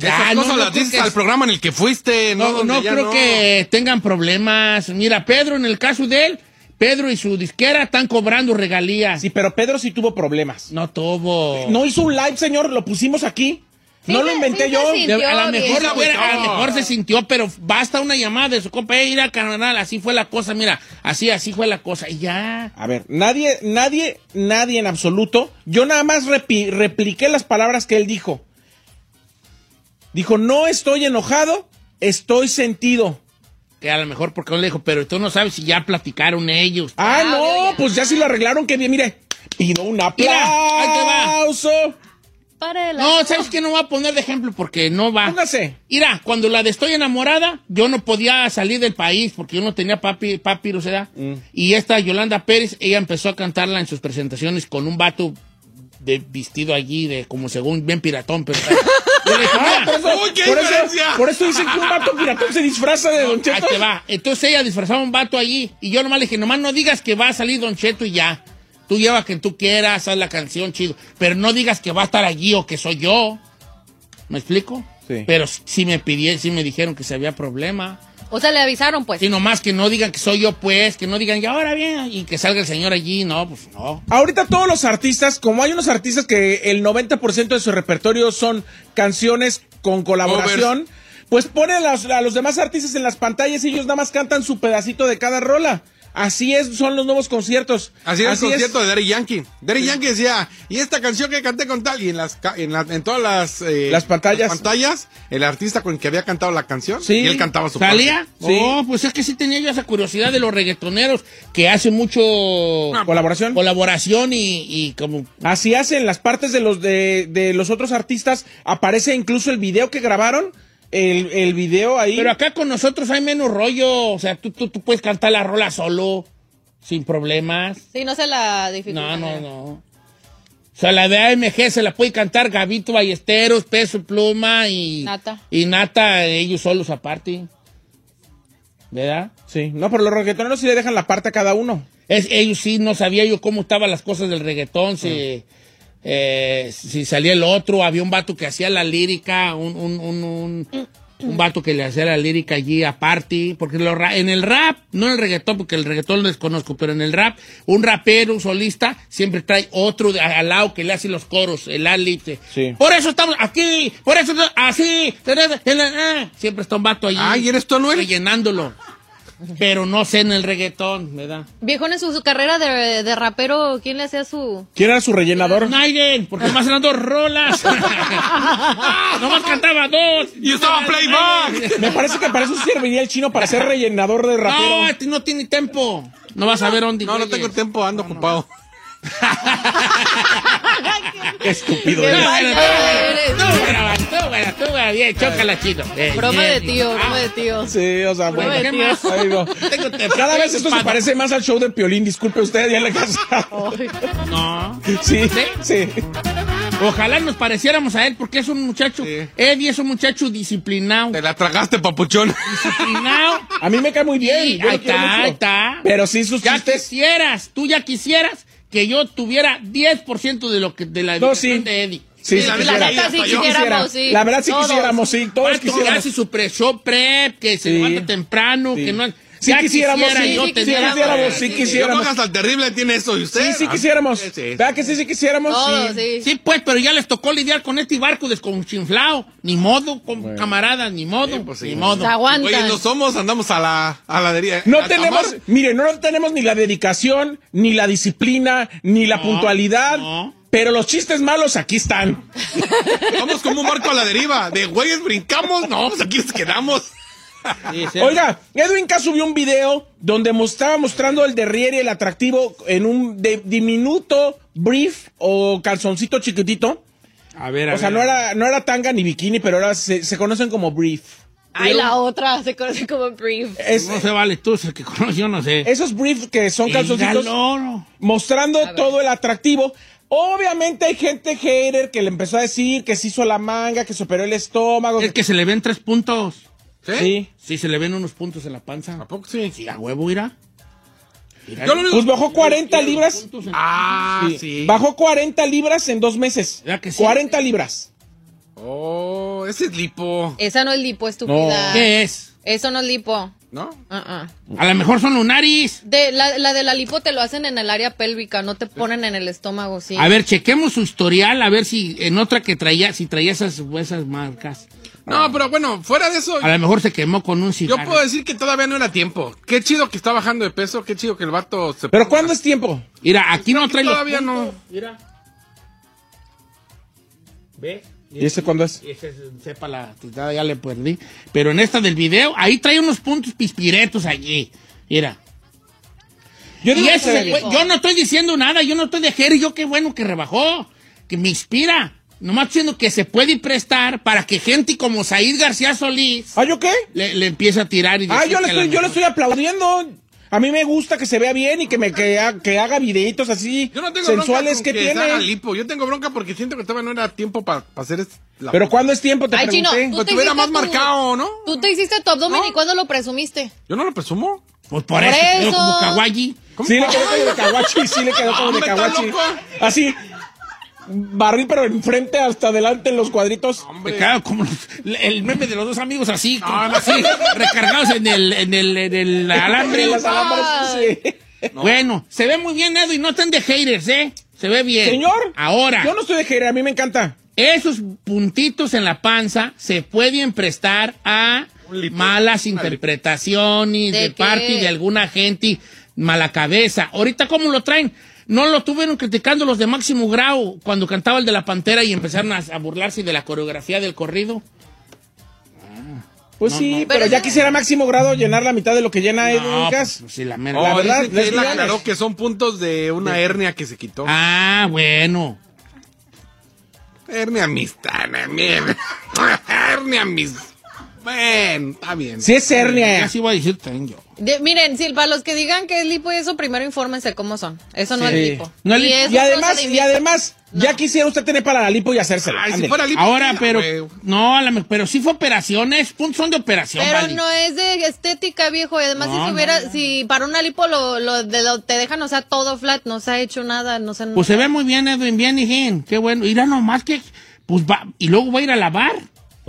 Esas ya, no, cosas no las dices que- al programa en el que fuiste, ¿no? No, no creo que tengan problemas. Mira, Pedro, en el caso de él, Pedro y su disquera están cobrando regalías. Sí, pero Pedro sí tuvo problemas. No tuvo. No hizo un live, señor, lo pusimos aquí. Sí no lo inventé sí yo. se sintió a lo mejor, a lo mejor se sintió, pero basta una llamada de su compa, "Eh, ir al canal, así fue la cosa, mira, así, así fue la cosa, y ya. A ver, nadie, nadie, nadie en absoluto. Yo nada más repi- repliqué las palabras que él dijo. Dijo, no estoy enojado, estoy sentido. Que a lo mejor porque no le dijo, pero tú no sabes si ya platicaron ellos. Ah, Ah, no, ya. pues ya sí lo arreglaron, que bien, mire. Pido un Mira, ahí te va. aplauso. Para No, ¿sabes qué? No voy a poner de ejemplo porque no va. Póngase. Mira, cuando la de Estoy enamorada, yo no podía salir del país porque yo no tenía papi, papyrus, ¿verdad? Mm. Y esta Yolanda Pérez, ella empezó a cantarla en sus presentaciones con un vato de vestido allí, de como según bien piratón, pero... [laughs] Yo le dije, Ah, "Mira, por eso, Uy, qué por, eso, diferencia. por eso dicen que un vato piratón se disfraza de Don Ahí Cheto. te va. Entonces ella disfrazaba un vato allí y yo nomás le dije, nomás no digas que va a salir Don Cheto y ya. Tú lleva quien tú quieras, haz la canción chido, pero no digas que va a estar allí o que soy yo. ¿Me explico? Sí. Pero sí me pidieron, sí me dijeron que si había problema. O sea, le avisaron, pues. Sí, nomás que no digan que soy yo, pues, que no digan, y ahora bien, y que salga el señor allí, no, pues no. Ahorita todos los artistas, como hay unos artistas que el 90% de su repertorio son canciones con colaboración, pues ponen a los, a los demás artistas en las pantallas y ellos nada más cantan su pedacito de cada rola. Así es, son los nuevos conciertos. Así era el concierto de Daddy Yankee. Daddy Yankee decía, y esta canción que canté con tal, y en las en, la- en todas las, eh, Las pantallas. pantallas, el artista con el que había cantado la canción, Sí. y él cantaba su ¿Salía? Sí. Oh, pues es que sí tenía yo esa curiosidad de los reggaetoneros que hacen mucho Colaboración. colaboración y, y como Así hacen las partes de los de, de los otros artistas. Aparece incluso el video que grabaron. El, el video ahí. Pero acá con nosotros hay menos rollo. O sea, tú, tú, tú puedes cantar la rola solo, sin problemas. Sí, no se la dificulta. No, no, no. O sea, la de AMG se la puede cantar Gavito Ballesteros, Peso Pluma y Nata. Y Nata, ellos solos aparte. ¿Verdad? Sí, no, pero los reggaetoneros sí le dejan la parte a cada uno. Es, ellos sí, no sabía yo cómo estaban las cosas del reggaetón, si, Ah. Eh, si salía el otro, había un vato que hacía la lírica, un, un, un, un, un vato que le hacía la lírica allí aparte, porque lo ra- en el rap, no en el reggaetón, porque el reggaetón lo desconozco, pero en el rap, un rapero, un solista, siempre trae otro de- al lado que le hace los coros, el ad-lib, eh. Sí. Por eso estamos aquí, por eso así, ah, siempre está un vato allí. Ah, ¿y eres tú, Anuel? Rellenándolo. Pero no sé en el reggaetón, ¿verdad? Viejón en su, su carrera de, de rapero, ¿quién le hacía su...? ¿Quién era su rellenador? Naiden, porque más eran dos rolas. [laughs] Nomás cantaba dos. Y estaba playback. Me parece que para eso serviría el chino para ser rellenador de rapero. No, este no tiene tiempo. No vas a ver dónde. No, no tengo tiempo, ando ocupado. Qué [laughs] estúpido. Qué eres. mal Tú, buena, bien, chócala, chino. Broma bien, de tío, broma de tío. Sí, o sea, bueno. ¿Qué más? [laughs] No. Cada vez esto se parece más al show de Piolín, disculpe usted, ya le casa. Ay. [laughs] No. Sí, ¿Sí? sí. Ojalá nos pareciéramos a él, porque es un muchacho. Sí. Eddie es un muchacho disciplinado. Te la tragaste, papuchón. Disciplinado. A mí me cae muy bien. Sí, ahí está, ahí está. Pero sí sus Ya chistes. quisieras, tú ya quisieras que yo tuviera 10% de lo que de la No, educación sí. de Eddie. Sí, sí, la quisiera. La neta sí quisiéramos, sí. La verdad sí Todos. quisiéramos, sí, todos quisiéramos. hace su pre-show prep, que se Sí. levanta temprano, Sí. que no... Sí Ya quisiéramos, quisiera sí, yo sí tener- quisiéramos, sí quisiéramos. hasta el terrible tiene eso, ¿y usted? Sí, sí Ah, quisiéramos. sí, sí. ¿Verdad que sí, sí quisiéramos? Sí. sí. Sí, pues, pero ya les tocó lidiar con este barco desconchinflado. Ni modo, con camaradas, ni modo, Sí, pues sí. ni modo. Oye, no somos, andamos a la, a la deriva. No a tenemos, mire, no tenemos ni la dedicación, ni la disciplina, ni la No, puntualidad. no. Pero los chistes malos aquí están. Vamos como un barco a la deriva. De güeyes brincamos, no, pues aquí nos quedamos. Sí, sí. Oiga, Edwin K subió un video donde estaba mostrando el derrier y el atractivo en un de- diminuto brief o calzoncito chiquitito. A ver, a O sea, ver. no era, no era tanga ni bikini, pero ahora se, se conocen como brief. Ay, la otra se conoce como brief. Es, No se vale tú, es el que conoce, yo no sé. esos brief que son calzoncitos Dígalo. mostrando todo el atractivo. Obviamente hay gente hater que le empezó a decir que se hizo la manga, que se operó el estómago. Es que se le ven tres puntos. ¿Sí? Sí. Sí, se le ven unos puntos en la panza. ¿A poco sí? Sí, a huevo irá. Yo lo Pues bajó 40 libras. En- Ah, Sí. sí. Bajó 40 libras en dos meses. ¿Verdad que sí? 40 libras. Oh, ese es lipo, Esa no es lipo, estúpida. ¿Qué es? Eso no es lipo. ¿no? Ah, ah. A lo mejor son lunaris. De, la, la de la lipo te lo hacen en el área pélvica, no te ponen en el estómago, sí. A ver, chequemos su historial, a ver si en otra que traía, si traía esas, esas marcas. No, pero bueno, fuera de eso, A lo mejor se quemó con un yo cigarro. puedo decir que todavía no era tiempo. Qué chido que está bajando de peso, qué chido que el vato se... Pero ¿cuándo es tiempo? Mira, aquí no trae Todavía no. Mira. ¿Ve? ¿Y ese cuándo es? Ese es- sepa la ya, ya le perdí. Pero en esta del video, ahí trae unos puntos pispiretos allí. Mira. Yo Y digo que eso se se ve puede- bien. yo no estoy diciendo nada, yo no estoy de Jerry, yo qué bueno que rebajó, que me inspira. Nomás diciendo que se puede prestar para que gente como Said García Solís ¿Ah, yo qué? le, le empiece a tirar y Ah, decir yo le estoy, yo le estoy aplaudiendo. A mí me gusta que se vea bien y que me que, ha- que haga videitos así Yo no tengo sensuales bronca que que se haga tiene. lipo. Yo tengo bronca porque siento que todavía no era tiempo para hacer es- la... Pero ¿cuándo es tiempo? Te Ay, chino, pregunté. tú Pues te más tu- marcado, ¿no? Tú te hiciste tu abdomen ¿No? y cuándo lo presumiste. Yo no lo presumo. Pues por, Por eso, eso. como kawaii. Sí le quedó como de Kawachi, sí le quedó como de Hombre, está Kawachi. loco. Así, barril pero enfrente hasta adelante en los cuadritos. Me cago como los- el meme de los dos amigos así, como así, recargados en el, en el, en el alambre. [laughs] En las alambres, sí. [laughs] Bueno, se ve muy bien, Edu, y no están de haters, ¿eh? Se ve bien. Señor, Ahora, yo no estoy de hater, a mí me encanta. esos puntitos en la panza se pueden prestar a malas interpretaciones ¿De de, parte de alguna gente mala cabeza. Ahorita, ¿cómo lo traen? No lo tuvieron criticando los de Máximo Grau cuando cantaba el de la Pantera y empezaron a, a burlarse de la coreografía del corrido. Pues No, sí, no. pero, Pero ya quisiera máximo grado llenar la mitad de lo que llena Edwin No, Cass. pues, sí, la mera- Oh, La verdad, dice que él aclaró que son puntos de una hernia que se quitó. Ah, bueno. Hernia amistad, hernia. [laughs] hernia mis. Bueno, está bien. Sí es hernia. Así voy a decir también yo. De- miren, si para los que digan que es lipo y eso, primero infórmense cómo son. Eso no Sí. es lipo. No es Y lipo. es Y además, y además, ya quisiera usted tener para la lipo y hacérsela. Ay, si Ándele. fuera lipo. Ahora, pero güey. no, a la pero sí fue operaciones, son de operación, Pero vale. no es de estética, viejo. Y además, No, si no, hubiera, no. si para una lipo lo, lo, de lo- te dejan, o sea, todo flat, no se ha hecho nada, no se Pues se ve muy bien, Edwin, bien, hijín. Qué bueno. Irá nomás que, pues va, y luego va a ir a lavar.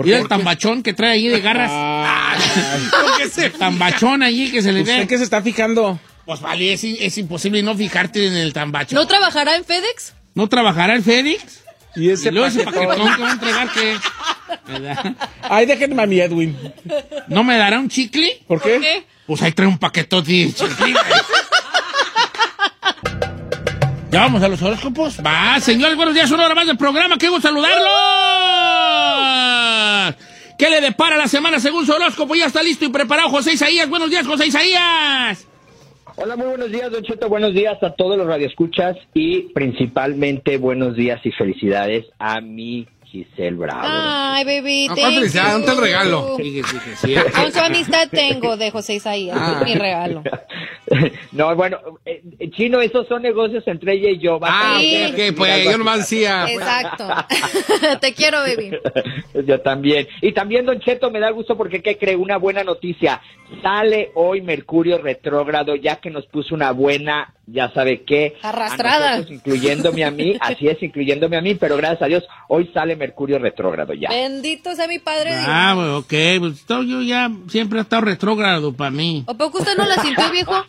Mira el tambachón que trae ahí de garras. [laughs] ¿Por qué se tambachón allí que se le ¿Usted ve. qué se está fijando? Pues vale, es, es imposible no fijarte en el tambachón. ¿No trabajará en FedEx? ¿No trabajará el Félix? Y ese Y luego ese paquetón. que va a entregar que... ¿verdad? Ay, déjenme a mi Edwin. ¿No me dará un chicle? ¿Por qué? ¿Qué? Pues ahí trae un paquetote de chicle. Ya vamos a los horóscopos. Va, señores, buenos días, una hora más del programa. ¡Qué gusto saludarlos! ¿Qué le depara la semana según su horóscopo? Ya está listo y preparado José Isaías. Buenos días, José Isaías. Hola, muy buenos días, Don Cheto. Buenos días a todos los radioescuchas y principalmente buenos días y felicidades a mi Giselle Bravo. Ay, baby, Ah, thank ¿cuál felicidad? you. ¿Dónde está el regalo? Con su amistad tengo de José Isaías, Ah. mi regalo. [laughs] no, bueno, eh, Chino, esos son negocios entre ella y yo. Ah, Sí. ok, ok, pues yo nomás decía. pues, Exacto. [laughs] Te quiero, baby. [laughs] Yo también. Y también, Don Cheto, me da gusto porque, ¿qué cree? Una buena noticia. Sale hoy Mercurio retrógrado, ya que nos puso una buena ya sabe qué. Arrastrada. A nosotros, incluyéndome a mí, [laughs] así es, incluyéndome a mí, pero gracias a Dios, hoy sale Mercurio retrógrado ya. Bendito sea mi padre. Ah, bueno, ok. Pues todo yo ya siempre he estado retrógrado para mí. ¿O poco usted no la sintió, viejo? [laughs]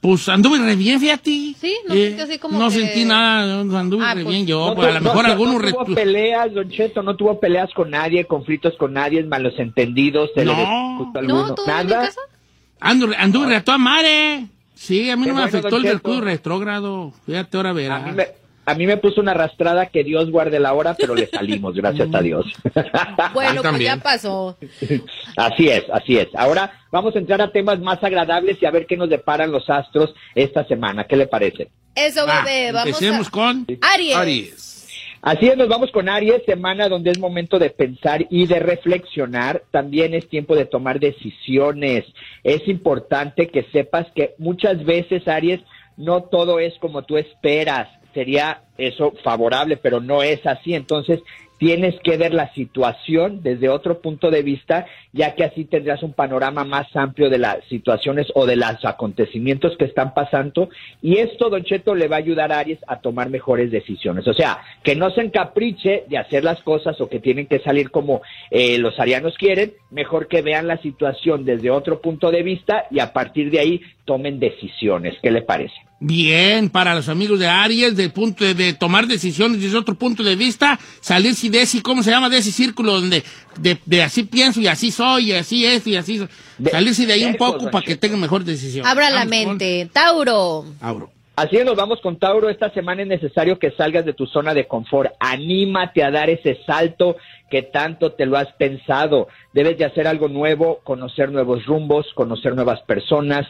Pues anduve re bien, fíjate. Sí, no Eh, así como No que- sentí nada, anduve Ah, re pues, bien yo. No pues, a lo no- mejor no- algunos... no re- tuvo peleas, Don Cheto, no tuvo peleas con nadie, conflictos con nadie, malos entendidos, se No. ¿No? alguno, ¿Todo bien en nada. casa? Andu- anduve re a toda madre. Sí, a mí no me bueno, afectó el mercurio retrógrado. Fíjate, ahora A mí, verás. me, a mí me puso una arrastrada que Dios guarde la hora, pero le salimos, gracias a Dios. [laughs] Bueno, pues ya pasó. Así es, así es. Ahora vamos a entrar a temas más agradables y a ver qué nos deparan los astros esta semana. ¿Qué le parece? Eso, Va, bebé, vamos empecemos a... con... Aries. Aries. Así es, nos vamos con Aries, semana donde es momento de pensar y de reflexionar. También es tiempo de tomar decisiones. Es importante que sepas que muchas veces, Aries, no todo es como tú esperas. Sería eso favorable, pero no es así. Entonces, tienes que ver la situación desde otro punto de vista, ya que así tendrás un panorama más amplio de las situaciones o de los acontecimientos que están pasando. Y esto, Don Cheto, le va a ayudar a Aries a tomar mejores decisiones. O sea, que no se encapriche de hacer las cosas o que tienen que salir como eh, los arianos quieren, mejor que vean la situación desde otro punto de vista y a partir de ahí tomen decisiones. ¿Qué le parece? Bien, para los amigos de Aries, del punto de, de tomar decisiones desde otro punto de vista, salirse de ese, ¿cómo se llama? De ese círculo donde de, de así pienso y así soy y así es y así soy. De- salirse de ahí un poco para que tengan mejor decisión. Abra la con mente. Tauro. Tauro. Así es, nos vamos con Tauro. Esta semana es necesario que salgas de tu zona de confort. Anímate a dar ese salto que tanto te lo has pensado. Debes de hacer algo nuevo, conocer nuevos rumbos, conocer nuevas personas.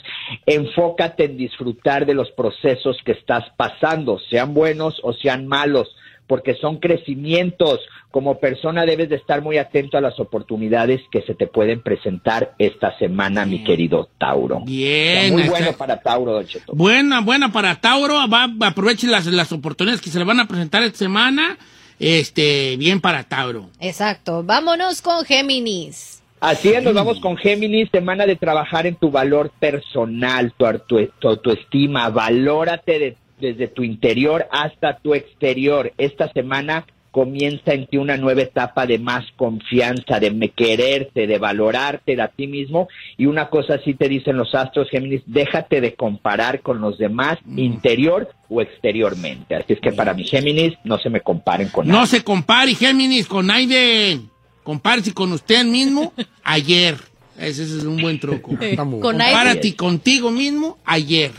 Enfócate en disfrutar de los procesos que estás pasando, sean buenos o sean malos, porque son crecimientos. Como persona debes de estar muy atento a las oportunidades que se te pueden presentar esta semana, mi querido Tauro. Bien. Muy bueno para Tauro, Don Cheto. Buena, buena para Tauro. Va, aproveche las, las oportunidades que se le van a presentar esta semana. Este, bien para Tauro. Exacto. Vámonos con Géminis. Así es, nos vamos con Géminis, semana de trabajar en tu valor personal, tu, artu- tu autoestima, valórate de- desde tu interior hasta tu exterior. Esta semana comienza en ti una nueva etapa de más confianza, de me quererte, de valorarte a ti mismo. Y una cosa así te dicen los astros, Géminis, déjate de comparar con los demás, interior o exteriormente. Así es que para mi Géminis, no se me comparen con No nadie. se compare, Géminis, con Aiden. Compárese con usted mismo ayer. Ese es un buen truco. [laughs] Con. Compárate contigo mismo ayer.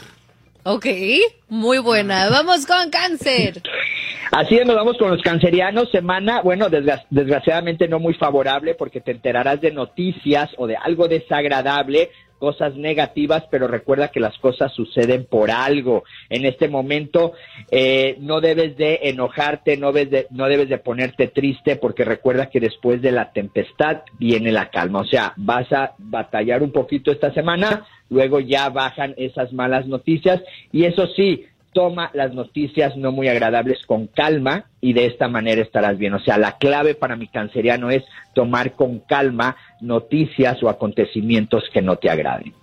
Ok. Muy buena. Vamos con Cáncer. Así es, nos vamos con los cancerianos. Semana, bueno, desgra- desgraciadamente no muy favorable porque te enterarás de noticias o de algo desagradable, cosas negativas, pero recuerda que las cosas suceden por algo. En este momento eh, no debes de enojarte, no debes de, no debes de ponerte triste porque recuerda que después de la tempestad viene la calma. O sea, vas a batallar un poquito esta semana, luego ya bajan esas malas noticias y eso sí, toma las noticias no muy agradables con calma y de esta manera estarás bien. O sea, la clave para mi canceriano es tomar con calma noticias o acontecimientos que no te agraden.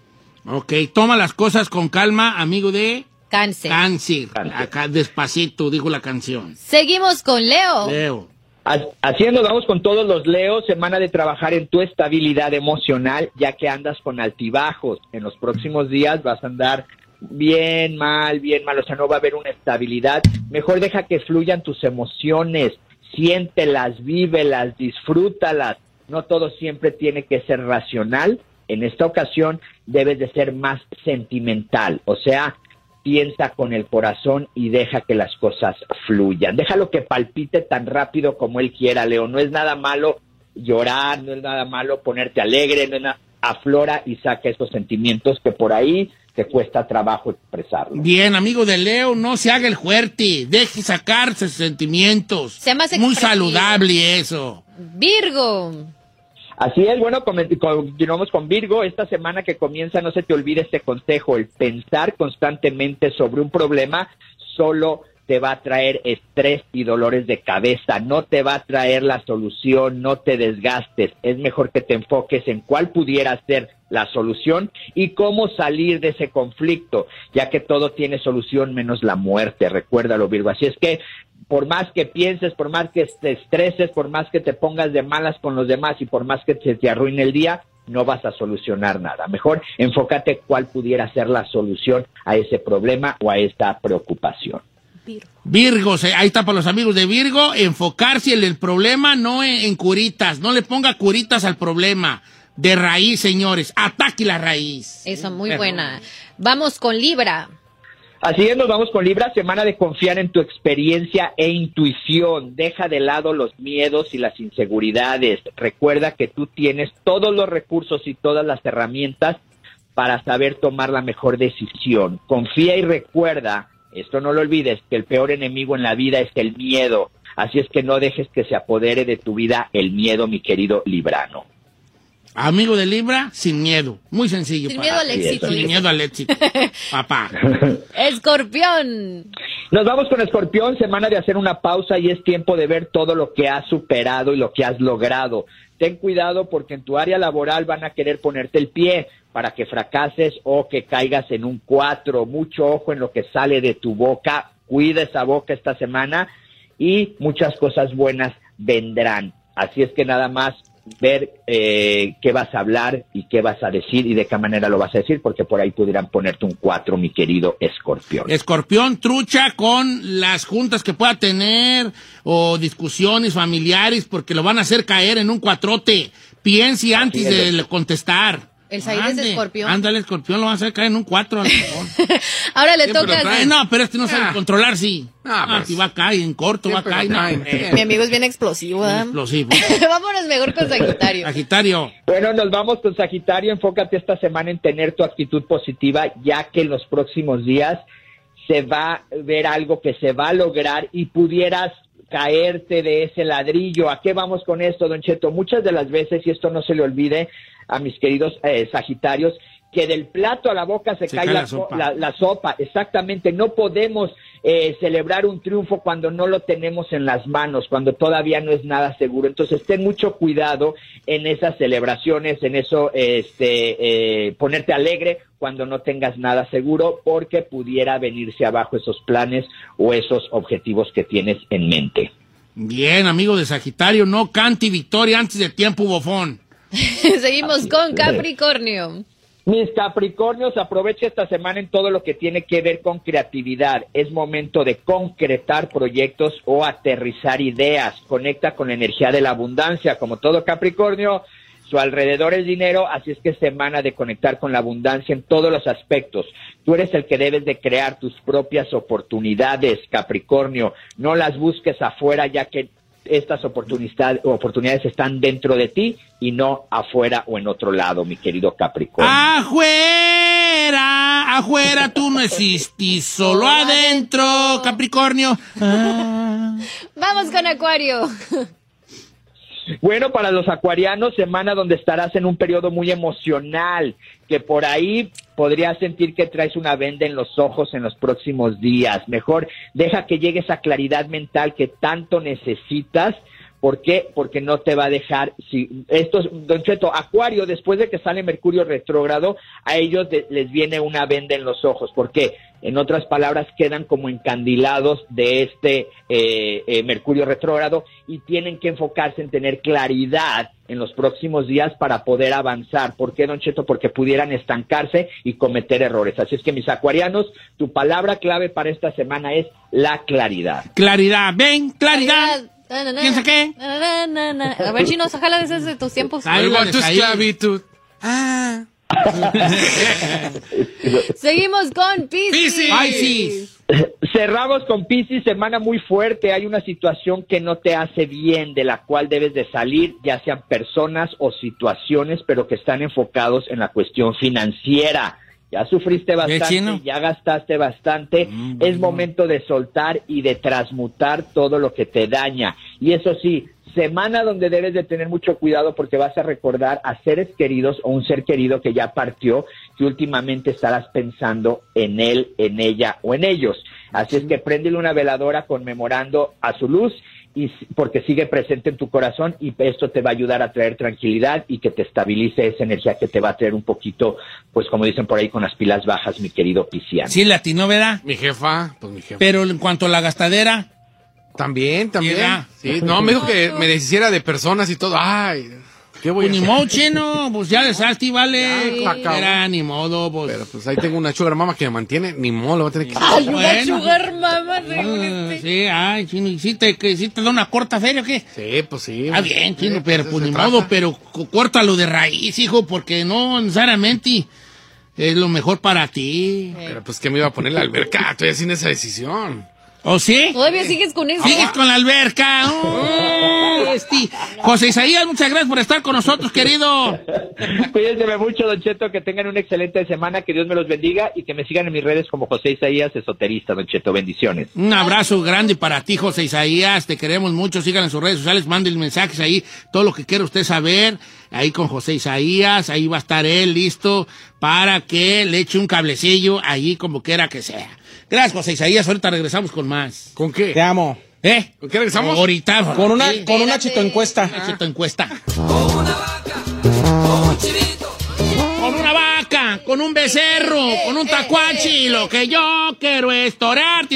Ok, toma las cosas con calma, amigo de Cáncer. Cáncer. Cáncer. Acá despacito, dijo la canción. Seguimos con Leo. Leo. Nos vamos con todos los leos, semana de trabajar en tu estabilidad emocional, ya que andas con altibajos. En los próximos días vas a andar bien mal, bien mal, o sea, no va a haber una estabilidad. Mejor deja que fluyan tus emociones, siéntelas, vívelas, disfrútalas. No todo siempre tiene que ser racional. En esta ocasión debes de ser más sentimental, o sea, piensa con el corazón y deja que las cosas fluyan. Déjalo que palpite tan rápido como él quiera, Leo. No es nada malo llorar, no es nada malo ponerte alegre, no es nada. Aflora y saca esos sentimientos que por ahí te cuesta trabajo expresarlos. Bien, amigo de Leo, no se haga el fuerte. Deje sacarse sus sentimientos. Sea más Muy saludable eso. Virgo. Así es, bueno, continuamos con Virgo. Esta semana que comienza, no se te olvide este consejo, el pensar constantemente sobre un problema solo te va a traer estrés y dolores de cabeza, no te va a traer la solución, no te desgastes. Es mejor que te enfoques en cuál pudiera ser la solución y cómo salir de ese conflicto, ya que todo tiene solución menos la muerte, recuérdalo Virgo. Así es que por más que pienses, por más que te estreses, por más que te pongas de malas con los demás y por más que se te arruine el día, no vas a solucionar nada. Mejor enfócate cuál pudiera ser la solución a ese problema o a esta preocupación. Virgo, se- ahí está para los amigos de Virgo, enfocarse en el problema, no en, en curitas, no le ponga curitas al problema. De raíz, señores, ataque la raíz. Esa muy buena. Vamos con Libra. Así es, nos vamos con Libra, semana de confiar en tu experiencia e intuición. Deja de lado los miedos y las inseguridades. Recuerda que tú tienes todos los recursos y todas las herramientas para saber tomar la mejor decisión. Confía y recuerda, esto no lo olvides, que el peor enemigo en la vida es el miedo. Así es que no dejes que se apodere de tu vida el miedo, mi querido Librano. Amigo de Libra, sin miedo. Muy sencillo. Sin para- miedo al éxito. Sin miedo al éxito. [laughs] Papá. [laughs] Escorpión. Nos vamos con Escorpión, semana de hacer una pausa y es tiempo de ver todo lo que has superado y lo que has logrado. Ten cuidado porque en tu área laboral van a querer ponerte el pie para que fracases o que caigas en un cuatro. Mucho ojo en lo que sale de tu boca. Cuida esa boca esta semana y muchas cosas buenas vendrán. Así es que nada más ver eh, qué vas a hablar y qué vas a decir y de qué manera lo vas a decir, porque por ahí pudieran ponerte un cuatro, mi querido escorpión. Escorpión trucha con las juntas que pueda tener o discusiones familiares porque lo van a hacer caer en un cuatrote. Piense antes es. de contestar. El Said es Ande, escorpión. Ándale, escorpión, lo van a hacer caer en un cuatro. a lo mejor. [laughs] Ahora le toca. lo traen. no, pero este no sabe Ah. controlar, sí. Ah, Ah, pues. si va a caer en corto, va a caer. No, hombre. Mi amigo es bien explosivo, ¿verdad? Explosivo. [laughs] Vámonos mejor con Sagitario. Sagitario. Bueno, nos vamos con Sagitario. Enfócate esta semana en tener tu actitud positiva, ya que en los próximos días se va a ver algo que se va a lograr y pudieras caerte de ese ladrillo. ¿A qué vamos con esto, Don Cheto? Muchas de las veces, y esto no se le olvide a mis queridos eh, Sagitarios, que del plato a la boca se, Se cae cae la, la so- sopa. la- la sopa. Exactamente. No podemos eh, celebrar un triunfo cuando no lo tenemos en las manos, cuando todavía no es nada seguro. Entonces, ten mucho cuidado en esas celebraciones, en eso, este, eh, ponerte alegre cuando no tengas nada seguro, porque pudiera venirse abajo esos planes o esos objetivos que tienes en mente. Bien, amigo de Sagitario, no cante victoria antes de tiempo, bofón. [laughs] Seguimos con Capricornio. Mis Capricornios, aprovecha esta semana en todo lo que tiene que ver con creatividad. Es momento de concretar proyectos o aterrizar ideas. Conecta con la energía de la abundancia. Como todo Capricornio, su alrededor es dinero, así es que es semana de conectar con la abundancia en todos los aspectos. Tú eres el que debes de crear tus propias oportunidades, Capricornio. No las busques afuera, ya que estas oportunidades, oportunidades están dentro de ti y no afuera o en otro lado, mi querido Capricornio. Afuera, afuera tú no [laughs] existís, solo adentro, Capricornio. [laughs] Vamos con Acuario. Bueno, para los acuarianos, semana donde estarás en un periodo muy emocional, que por ahí podrías sentir que traes una venda en los ojos en los próximos días. Mejor deja que llegue esa claridad mental que tanto necesitas. ¿Por qué? Porque no te va a dejar. Si, estos, Don Cheto, Acuario, después de que sale Mercurio retrógrado, a ellos de- les viene una venda en los ojos. ¿Por qué? En otras palabras, quedan como encandilados de este eh, eh, Mercurio retrógrado y tienen que enfocarse en tener claridad en los próximos días para poder avanzar. ¿Por qué, Don Cheto? Porque pudieran estancarse y cometer errores. Así es que, mis acuarianos, tu palabra clave para esta semana es la claridad. Claridad, ven, claridad. Na, na, ¿Piensa qué? na, na, na, na. A ver, chinos, ojalá desde de tus tiempos. Ay, Vuelvo la a de tu esclavitud. Ah. [laughs] Seguimos con Pisces. Sí. Cerramos con Piscis, semana muy fuerte. Hay una situación que no te hace bien, de la cual debes de salir, ya sean personas o situaciones, pero que están enfocados en la cuestión financiera. Ya sufriste bastante, ya gastaste bastante. Mm, es momento de soltar y de transmutar todo lo que te daña. Y eso sí, semana donde debes de tener mucho cuidado porque vas a recordar a seres queridos o un ser querido que ya partió, que últimamente estarás pensando en él, en ella o en ellos. Así es que préndele una veladora conmemorando a su luz y porque sigue presente en tu corazón y esto te va a ayudar a traer tranquilidad y que te estabilice esa energía que te va a traer un poquito, pues como dicen por ahí, con las pilas bajas, mi querido Pisciano. Sí, latino, ¿verdad? Mi jefa, pues mi jefa. Pero en cuanto a la gastadera, También, también. Sí, no, me dijo que me deshiciera de personas y todo. Ay, ¿qué voy pues a ni modo, chino, pues ya de salti, vale. Ya. Era ni modo, pues. Pero pues ahí tengo una sugar mama que me mantiene, ni modo, lo voy a tener que... Ay, una Bueno. sugar mama. Ah, sí. ay, chino, ¿y si te, que, si te da una corta feria o qué? Sí, pues sí. Está bien, chino, Sí, pero pues eso ni modo, pero córtalo de raíz, hijo, porque no necesariamente es lo mejor para ti. Pero pues que me iba a poner la alberca, estoy haciendo esa decisión. ¿O sí? ¿Todavía sigues con eso? Sigues con la alberca. Oh, este. José Isaías, muchas gracias por estar con nosotros, querido. Cuídense mucho, Don Cheto, que tengan una excelente semana, que Dios me los bendiga y que me sigan en mis redes como José Isaías, esoterista, Don Cheto. Bendiciones. Un abrazo grande para ti, José Isaías. Te queremos mucho. Síganlo en sus redes sociales. Manden mensajes ahí. Todo lo que quiera usted saber. Ahí con José Isaías. Ahí va a estar él listo para que le eche un cablecillo allí como quiera que sea. Gracias, José Isaías. Ahorita regresamos con más. ¿Con qué? Te amo. ¿Eh? ¿Con qué regresamos? Ahorita. Con una, Sí. con una chito encuesta. Una chito encuesta. Con una vaca, con un becerro, con un tacuachi, lo que yo quiero es torar.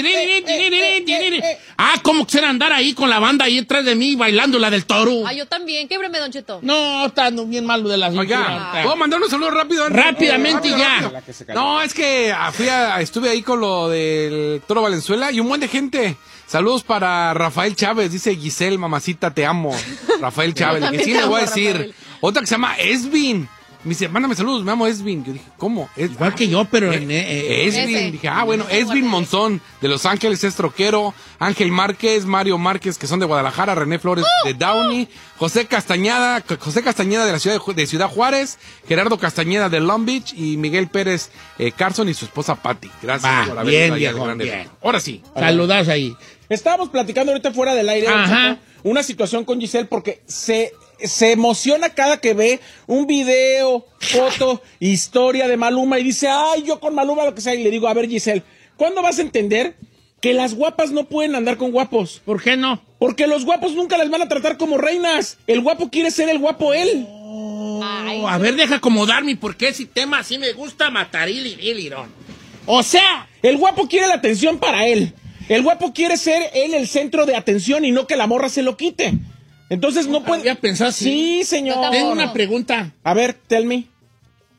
Ah, ¿cómo quisiera andar ahí con la banda ahí detrás de mí bailando la del toro? Ay, yo también. Québreme, Don Cheto. No, está bien malo de las Oiga, ¿puedo mandar un saludo rápido? antes? Rápidamente Rápido, ya. rápido. No, es que ah, fui a- estuve ahí con lo del Toro Valenzuela y un buen de gente. Saludos para Rafael Chávez, dice Giselle, mamacita, te amo. [laughs] Rafael Chávez, que sí le voy a decir. Rafael. Otra que se llama Esvin. Me dice, mándame saludos, me amo Esvin. Yo dije, ¿cómo? Es- Igual que yo, pero en... eh, eh, Esvin, Ese. dije, ah, bueno, Esvin. Monzón, de Los Ángeles, es troquero, Ángel Márquez, Mario Márquez, que son de Guadalajara, René Flores de Downey, José Castañeda, José Castañeda de la ciudad de, Ciudad Juárez, Gerardo Castañeda de Long Beach y Miguel Pérez eh, Carson y su esposa Patty. Gracias Va, por haber bien, viejo, Grande bien. Ahora sí. Saludas ahí. Estábamos platicando ahorita fuera del aire Ajá. Una situación con Giselle porque se, se emociona cada que ve un video, foto, historia de Maluma y dice, ay, yo con Maluma lo que sea. Y le digo, a ver Giselle, ¿cuándo vas a entender que las guapas no pueden andar con guapos? ¿Por qué no? Porque los guapos nunca las van a tratar como reinas. El guapo quiere ser el guapo él. Ay, a ver, deja acomodarme porque ese tema así me gusta matar y lirón. O sea, El guapo quiere la atención para él. El guapo quiere ser él el centro de atención y no que la morra se lo quite. Entonces no puede. había pensado así. Sí, señor. Tengo una pregunta. A ver, tell me.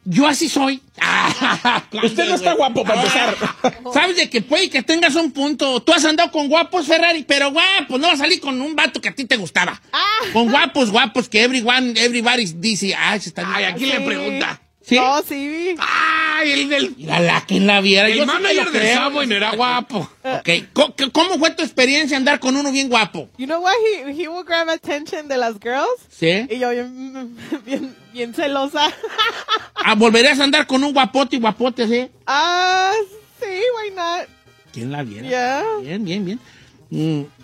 Yo así soy. [laughs] Usted no está guapo para empezar. Sabes de que puede que tengas un punto. Tú has andado con guapos, Ferrari, pero guapos, no vas a salir con un vato que a ti te gustaba. Con guapos, guapos, que everyone, everybody dice, ay, se está Ay, ¿a quién le pregunta? ¿Sí? No, sí. Ay, el del... Mira la que la viera. El Yo sí manager del no era guapo. Ok, ¿Cómo, cómo fue tu experiencia andar con uno bien guapo? You know what? He, he will grab attention de las girls. ¿Sí? Y yo bien, [laughs] bien, bien celosa. Ah, ¿Volverías a andar con un guapote y guapote así? Ah, sí, why not? ¿Quién la viera? Yeah. Bien, bien, bien. Mm.